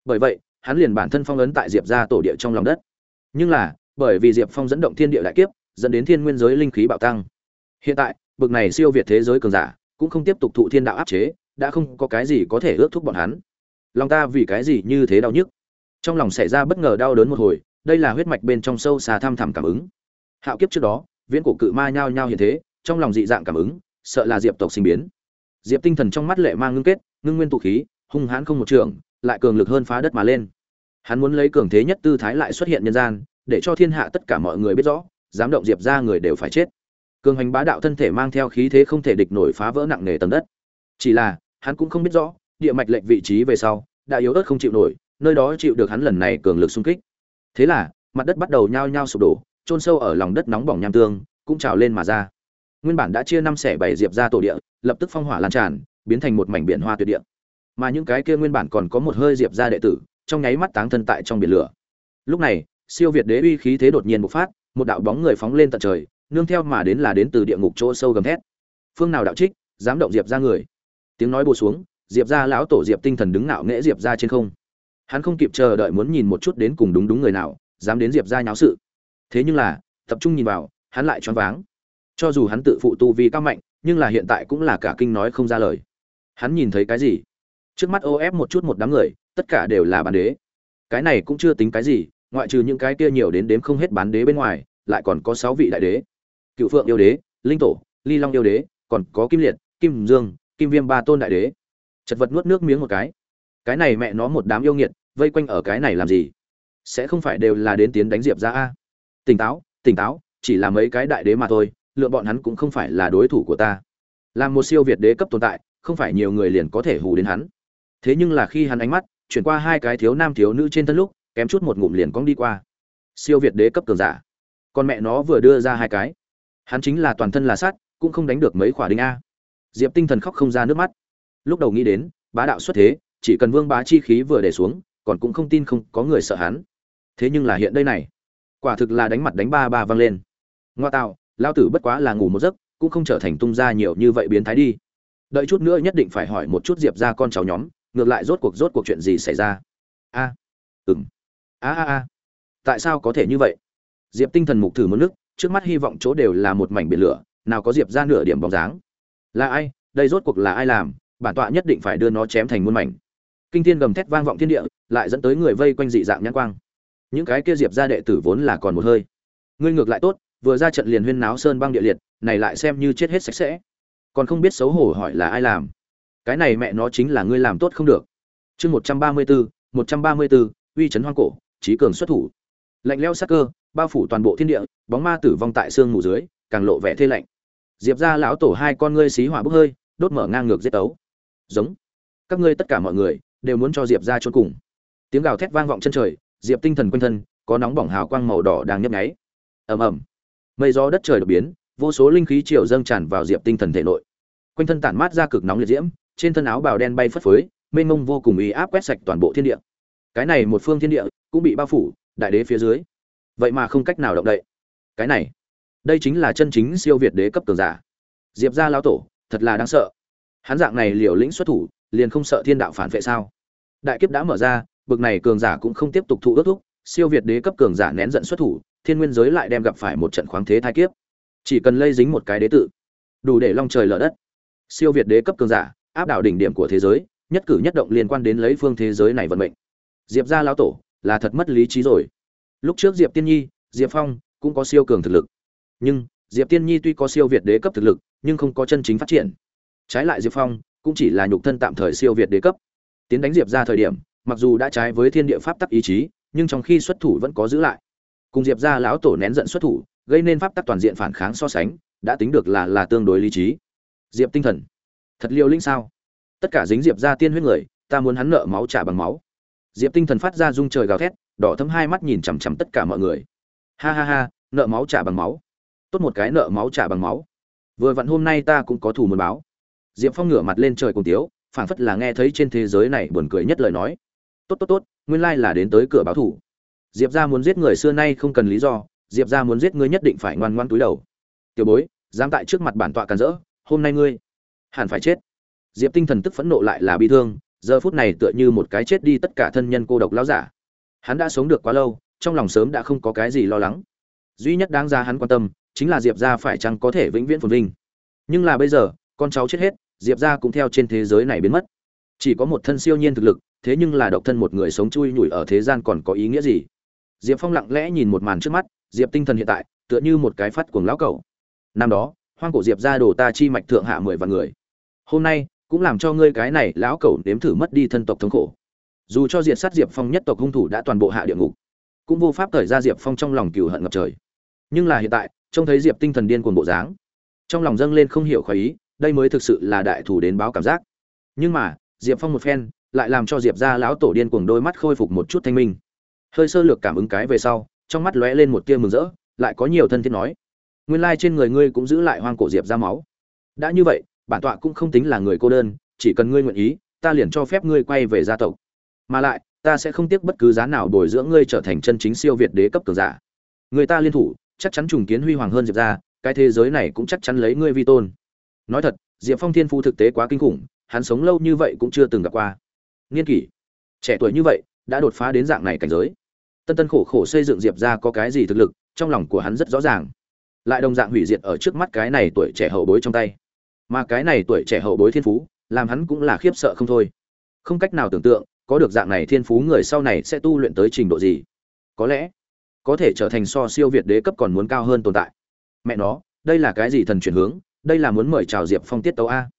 Bởi vậy, hắn liền bản thân phong ấn tại diệp gia tổ địa trong lòng đất. Nhưng là, bởi vì diệp phong dẫn động thiên địa đại kiếp, dẫn đến thiên nguyên giới linh khí bạo tăng. Hiện tại, bực này siêu việt thế giới cường giả, cũng không tiếp tục thụ thiên đạo áp chế, đã không có cái gì có thể ước thúc bọn hắn. Lòng ta vì cái gì như thế đau nhức? Trong lòng xảy ra bất ngờ đau đớn một hồi, đây là huyết mạch bên trong sâu xa tham thẳm cảm ứng. Hạo kiếp trước đó viễn cổ cự ma nhao nhao hiện thế, trong lòng dị dạng cảm ứng, sợ là diệp tộc sinh biến. Diệp tinh thần trong mắt lệ mang ngưng kết, ngưng nguyên tụ khí, hung hãn không một trường, lại cường lực hơn phá đất mà lên. Hắn muốn lấy cường thế nhất tư thái lại xuất hiện nhân gian, để cho thiên hạ tất cả mọi người biết rõ, dám động diệp ra người đều phải chết. Cường hành bá đạo thân thể mang theo khí thế không thể địch nổi phá vỡ nặng nề tầng đất. Chỉ là, hắn cũng không biết rõ, địa mạch lệnh vị trí về sau đã yếu ớt không chịu nổi, nơi đó chịu được hắn lần này cường lực xung kích. Thế là, mặt đất bắt đầu nhao nhao sụp đổ chôn sâu ở lòng đất nóng bỏng nham tương, cũng trào lên mà ra. Nguyên bản đã chia năm xẻ bảy diệp ra tổ địa, lập tức phong hỏa lan tràn, biến thành một mảnh biển hoa tuyệt địa. Mà những cái kia nguyên bản còn có một hơi diệp ra đệ tử, trong nháy mắt táng thân tại trong biển lửa. Lúc này, siêu việt đế uy khí thế đột nhiên bộc phát, một đạo bóng người phóng lên tận trời, nương theo mà đến là đến từ địa ngục chỗ sâu gầm thét. Phương nào đạo trích, dám động diệp ra người. Tiếng nói bù xuống, diệp ra lão tổ diệp tinh thần đứng ngạo nghễ diệp ra trên không. Hắn không kịp chờ đợi muốn nhìn một chút đến cùng đúng đúng người nào, dám đến diệp ra nháo sự thế nhưng là, tập trung nhìn vào, hắn lại choáng váng. Cho dù hắn tự phụ tu vi cao mạnh, nhưng là hiện tại cũng là cả kinh nói không ra lời. Hắn nhìn thấy cái gì? Trước mắt ô ép một chút một đám người, tất cả đều là bán đế. Cái này cũng chưa tính cái gì, ngoại trừ những cái kia nhiều đến đếm không hết bán đế bên ngoài, lại còn có sáu vị đại đế. Cựu phượng yêu đế, linh tổ, ly long yêu đế, còn có kim liệt, kim dương, kim viêm ba tôn đại đế. Chật vật nuốt nước miếng một cái. Cái này mẹ nó một đám yêu nghiệt, vây quanh ở cái này làm gì? Sẽ không phải đều là đến tiến đánh diệp ra a? Tỉnh táo tỉnh táo, chỉ là mấy cái đại đế mà thôi, lựa bọn hắn cũng không phải là đối thủ của ta. Làm một siêu việt đế cấp tồn tại, không phải nhiều người liền có thể hù đến hắn. Thế nhưng là khi hắn ánh mắt chuyển qua hai cái thiếu nam thiếu nữ trên thân lúc, kém chút một ngụm liền cong đi qua. Siêu việt đế cấp cường giả. Con mẹ nó vừa đưa ra hai cái. Hắn chính là toàn thân là sát cũng không đánh được mấy khỏa đinh a. Diệp tinh thần khóc không ra nước mắt. Lúc đầu nghĩ đến, bá đạo xuất thế, chỉ cần vương bá chi khí vừa để xuống, còn cũng không tin không có người sợ hắn. Thế nhưng là hiện đây này quả thực là đánh mặt đánh ba ba văng lên. Ngoa tạo lao tử bất quá là ngủ một giấc cũng không trở thành tung ra nhiều như vậy biến thái đi. Đợi chút nữa nhất định phải hỏi một chút diệp ra con cháu nhóm ngược lại rốt cuộc rốt cuộc chuyện gì xảy ra? A. À, ừng a a a. Tại sao có thể như vậy? Diệp tinh thần mục thử một nước trước mắt hy vọng chỗ đều là một mảnh biển lửa nào có diệp ra nửa điểm bóng dáng. Là ai? Đây rốt cuộc là ai làm? Bản tọa nhất định phải đưa nó chém thành muôn mảnh. Kinh thiên gầm thét vang vọng thiên địa lại dẫn tới người vây quanh dị dạng nhãn quang những cái kia diệp ra đệ tử vốn là còn một hơi. Ngươi ngược lại tốt, vừa ra trận liền huyên náo sơn băng địa liệt, này lại xem như chết hết sạch sẽ. Còn không biết xấu hổ hỏi là ai làm. Cái này mẹ nó chính là ngươi làm tốt không được. Chương một trăm ba mươi bốn một trăm ba mươi bốn uy chấn hoang cổ, trí cường xuất thủ. Lạnh leo sắc cơ, bao phủ toàn bộ thiên địa, bóng ma tử vong tại xương mù dưới, càng lộ vẻ thê lạnh. Diệp ra lão tổ hai con ngươi xí hỏa bốc hơi, đốt mở ngang ngược giết tấu. Giống. Các ngươi tất cả mọi người đều muốn cho diệp ra trốn cùng. Tiếng gào thét vang vọng chân trời diệp tinh thần quanh thân, có nóng bỏng hào quang màu đỏ đang nhấp nháy. Ầm ầm. Mây gió đất trời đột biến, vô số linh khí triều dâng tràn vào diệp tinh thần thể nội. Quanh thân tản mát ra cực nóng liệt diễm, trên thân áo bào đen bay phất phới, mênh mông vô cùng ý áp quét sạch toàn bộ thiên địa. Cái này một phương thiên địa cũng bị bao phủ, đại đế phía dưới. Vậy mà không cách nào động đậy. Cái này, đây chính là chân chính siêu việt đế cấp cường giả. Diệp gia lão tổ, thật là đáng sợ. Hắn dạng này liều lĩnh xuất thủ, liền không sợ thiên đạo phản vệ sao? Đại kiếp đã mở ra bực này cường giả cũng không tiếp tục thụ ước thúc, siêu việt đế cấp cường giả nén giận xuất thủ, thiên nguyên giới lại đem gặp phải một trận khoáng thế thai kiếp. Chỉ cần lây dính một cái đế tự, đủ để long trời lở đất. Siêu việt đế cấp cường giả, áp đảo đỉnh điểm của thế giới, nhất cử nhất động liên quan đến lấy phương thế giới này vận mệnh. Diệp gia lão tổ, là thật mất lý trí rồi. Lúc trước diệp tiên nhi, diệp phong cũng có siêu cường thực lực. Nhưng, diệp tiên nhi tuy có siêu việt đế cấp thực lực, nhưng không có chân chính phát triển. Trái lại diệp phong cũng chỉ là nhục thân tạm thời siêu việt đế cấp. Tiến đánh diệp ra thời điểm mặc dù đã trái với thiên địa pháp tắc ý chí, nhưng trong khi xuất thủ vẫn có giữ lại. Cùng diệp ra lão tổ nén giận xuất thủ, gây nên pháp tắc toàn diện phản kháng so sánh, đã tính được là là tương đối lý trí. Diệp tinh thần, thật liều linh sao? Tất cả dính diệp ra tiên huyết người, ta muốn hắn nợ máu trả bằng máu. Diệp tinh thần phát ra rung trời gào thét, đỏ thấm hai mắt nhìn chằm chằm tất cả mọi người. Ha ha ha, nợ máu trả bằng máu. Tốt một cái nợ máu trả bằng máu. Vừa vặn hôm nay ta cũng có thù muốn báo. Diệp phong ngửa mặt lên trời cùng tiếu, phảng phất là nghe thấy trên thế giới này buồn cười nhất lời nói tốt tốt tốt, nguyên lai là đến tới cửa báo thủ. Diệp ra muốn giết người xưa nay không cần lý do, diệp ra muốn giết ngươi nhất định phải ngoan ngoan túi đầu. Tiểu bối, dám tại trước mặt bản tọa càn rỡ, hôm nay ngươi hẳn phải chết. Diệp tinh thần tức phẫn nộ lại là bi thương, giờ phút này tựa như một cái chết đi tất cả thân nhân cô độc lão giả. Hắn đã sống được quá lâu, trong lòng sớm đã không có cái gì lo lắng. Duy nhất đáng ra hắn quan tâm, chính là diệp gia phải chăng có thể vĩnh viễn phồn vinh. Nhưng là bây giờ, con cháu chết hết, diệp gia cũng theo trên thế giới này biến mất. Chỉ có một thân siêu nhiên thực lực thế nhưng là độc thân một người sống chui nhủi ở thế gian còn có ý nghĩa gì? Diệp phong lặng lẽ nhìn một màn trước mắt, diệp tinh thần hiện tại, tựa như một cái phát cuồng lão cầu năm đó, hoang cổ diệp gia đồ ta chi mạch thượng hạ mười vạn người. Hôm nay, cũng làm cho ngươi cái này lão cầu nếm thử mất đi thân tộc thống khổ. Dù cho diệt sát diệp phong nhất tộc hung thủ đã toàn bộ hạ địa ngục, cũng vô pháp thời ra diệp phong trong lòng cừu hận ngập trời. Nhưng là hiện tại, trông thấy diệp tinh thần điên cuồng bộ dáng, trong lòng dâng lên không hiểu khỏi ý, đây mới thực sự là đại thủ đến báo cảm giác. Nhưng mà, diệp phong một phen lại làm cho diệp ra lão tổ điên cuồng đôi mắt khôi phục một chút thanh minh. Hơi sơ lược cảm ứng cái về sau, trong mắt lóe lên một tia mừng rỡ, lại có nhiều thân thiết nói. Nguyên lai trên người ngươi cũng giữ lại hoang cổ diệp ra máu. Đã như vậy, bản tọa cũng không tính là người cô đơn, chỉ cần ngươi nguyện ý, ta liền cho phép ngươi quay về gia tộc. Mà lại, ta sẽ không tiếc bất cứ giá nào bồi dưỡng ngươi trở thành chân chính siêu việt đế cấp cường giả. Người ta liên thủ, chắc chắn trùng kiến huy hoàng hơn diệp ra cái thế giới này cũng chắc chắn lấy ngươi vi tôn. Nói thật, diệp phong thiên phu thực tế quá kinh khủng, hắn sống lâu như vậy cũng chưa từng gặp qua nghiên kỷ. Trẻ tuổi như vậy, đã đột phá đến dạng này cảnh giới. Tân tân khổ khổ xây dựng diệp ra có cái gì thực lực, trong lòng của hắn rất rõ ràng. Lại đồng dạng hủy diệt ở trước mắt cái này tuổi trẻ hậu bối trong tay. Mà cái này tuổi trẻ hậu bối thiên phú, làm hắn cũng là khiếp sợ không thôi. Không cách nào tưởng tượng, có được dạng này thiên phú người sau này sẽ tu luyện tới trình độ gì. Có lẽ, có thể trở thành so siêu việt đế cấp còn muốn cao hơn tồn tại. Mẹ nó, đây là cái gì thần chuyển hướng, đây là muốn mời chào diệp phong tiết tấu a.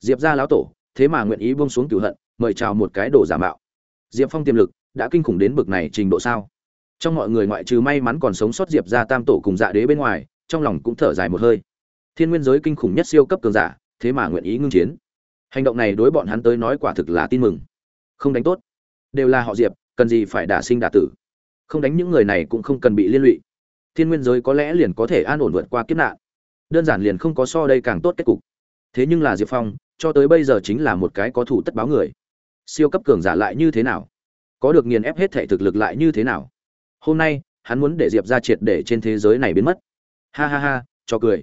Diệp ra lão tổ, thế mà nguyện ý buông xuống cửu hận mời chào một cái đồ giả mạo. Diệp phong tiềm lực, đã kinh khủng đến bực này trình độ sao? Trong mọi người ngoại trừ may mắn còn sống sót diệp ra tam tổ cùng dạ đế bên ngoài, trong lòng cũng thở dài một hơi. Thiên nguyên giới kinh khủng nhất siêu cấp cường giả, thế mà nguyện ý ngưng chiến. Hành động này đối bọn hắn tới nói quả thực là tin mừng. Không đánh tốt. Đều là họ diệp, cần gì phải đả sinh đả tử. Không đánh những người này cũng không cần bị liên lụy. Thiên nguyên giới có lẽ liền có thể an ổn vượt qua kiếp nạn. Đơn giản liền không có so đây càng tốt kết cục. Thế nhưng là diệp phong, cho tới bây giờ chính là một cái có thủ tất báo người siêu cấp cường giả lại như thế nào? Có được nghiền ép hết thể thực lực lại như thế nào? Hôm nay, hắn muốn để diệp ra triệt để trên thế giới này biến mất. Ha ha ha, cho cười.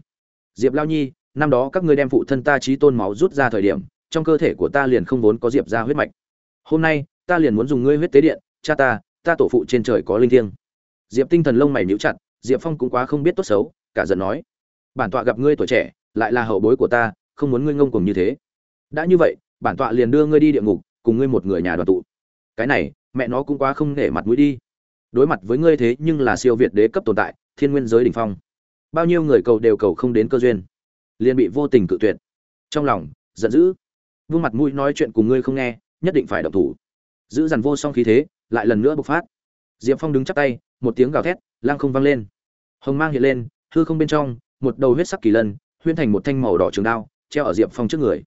Diệp lao nhi, năm đó các ngươi đem phụ thân ta trí tôn máu rút ra thời điểm, trong cơ thể của ta liền không vốn có diệp ra huyết mạch. Hôm nay, ta liền muốn dùng ngươi huyết tế điện, cha ta ta tổ phụ trên trời có linh thiêng. Diệp tinh thần lông mày nhíu chặt, diệp phong cũng quá không biết tốt xấu, cả giận nói. Bản tọa gặp ngươi tuổi trẻ, lại là hậu bối của ta, không muốn ngươi ngông cuồng như thế. Đã như vậy, bản tọa liền đưa ngươi đi địa ngục cùng ngươi một người nhà đoàn tụ. Cái này, mẹ nó cũng quá không nể mặt mũi đi. Đối mặt với ngươi thế nhưng là siêu việt đế cấp tồn tại, thiên nguyên giới đỉnh phong. Bao nhiêu người cầu đều cầu không đến cơ duyên. Liền bị vô tình cự tuyệt. Trong lòng, giận dữ. Vương mặt mũi nói chuyện cùng ngươi không nghe, nhất định phải động thủ. Giữ dằn vô song khí thế, lại lần nữa bộc phát. Diệp phong đứng chắp tay, một tiếng gào thét lang không vang lên. Hồng mang hiện lên, hư không bên trong, một đầu huyết sắc kỳ lân huyên thành một thanh màu đỏ trường đao, treo ở diệp phong trước người.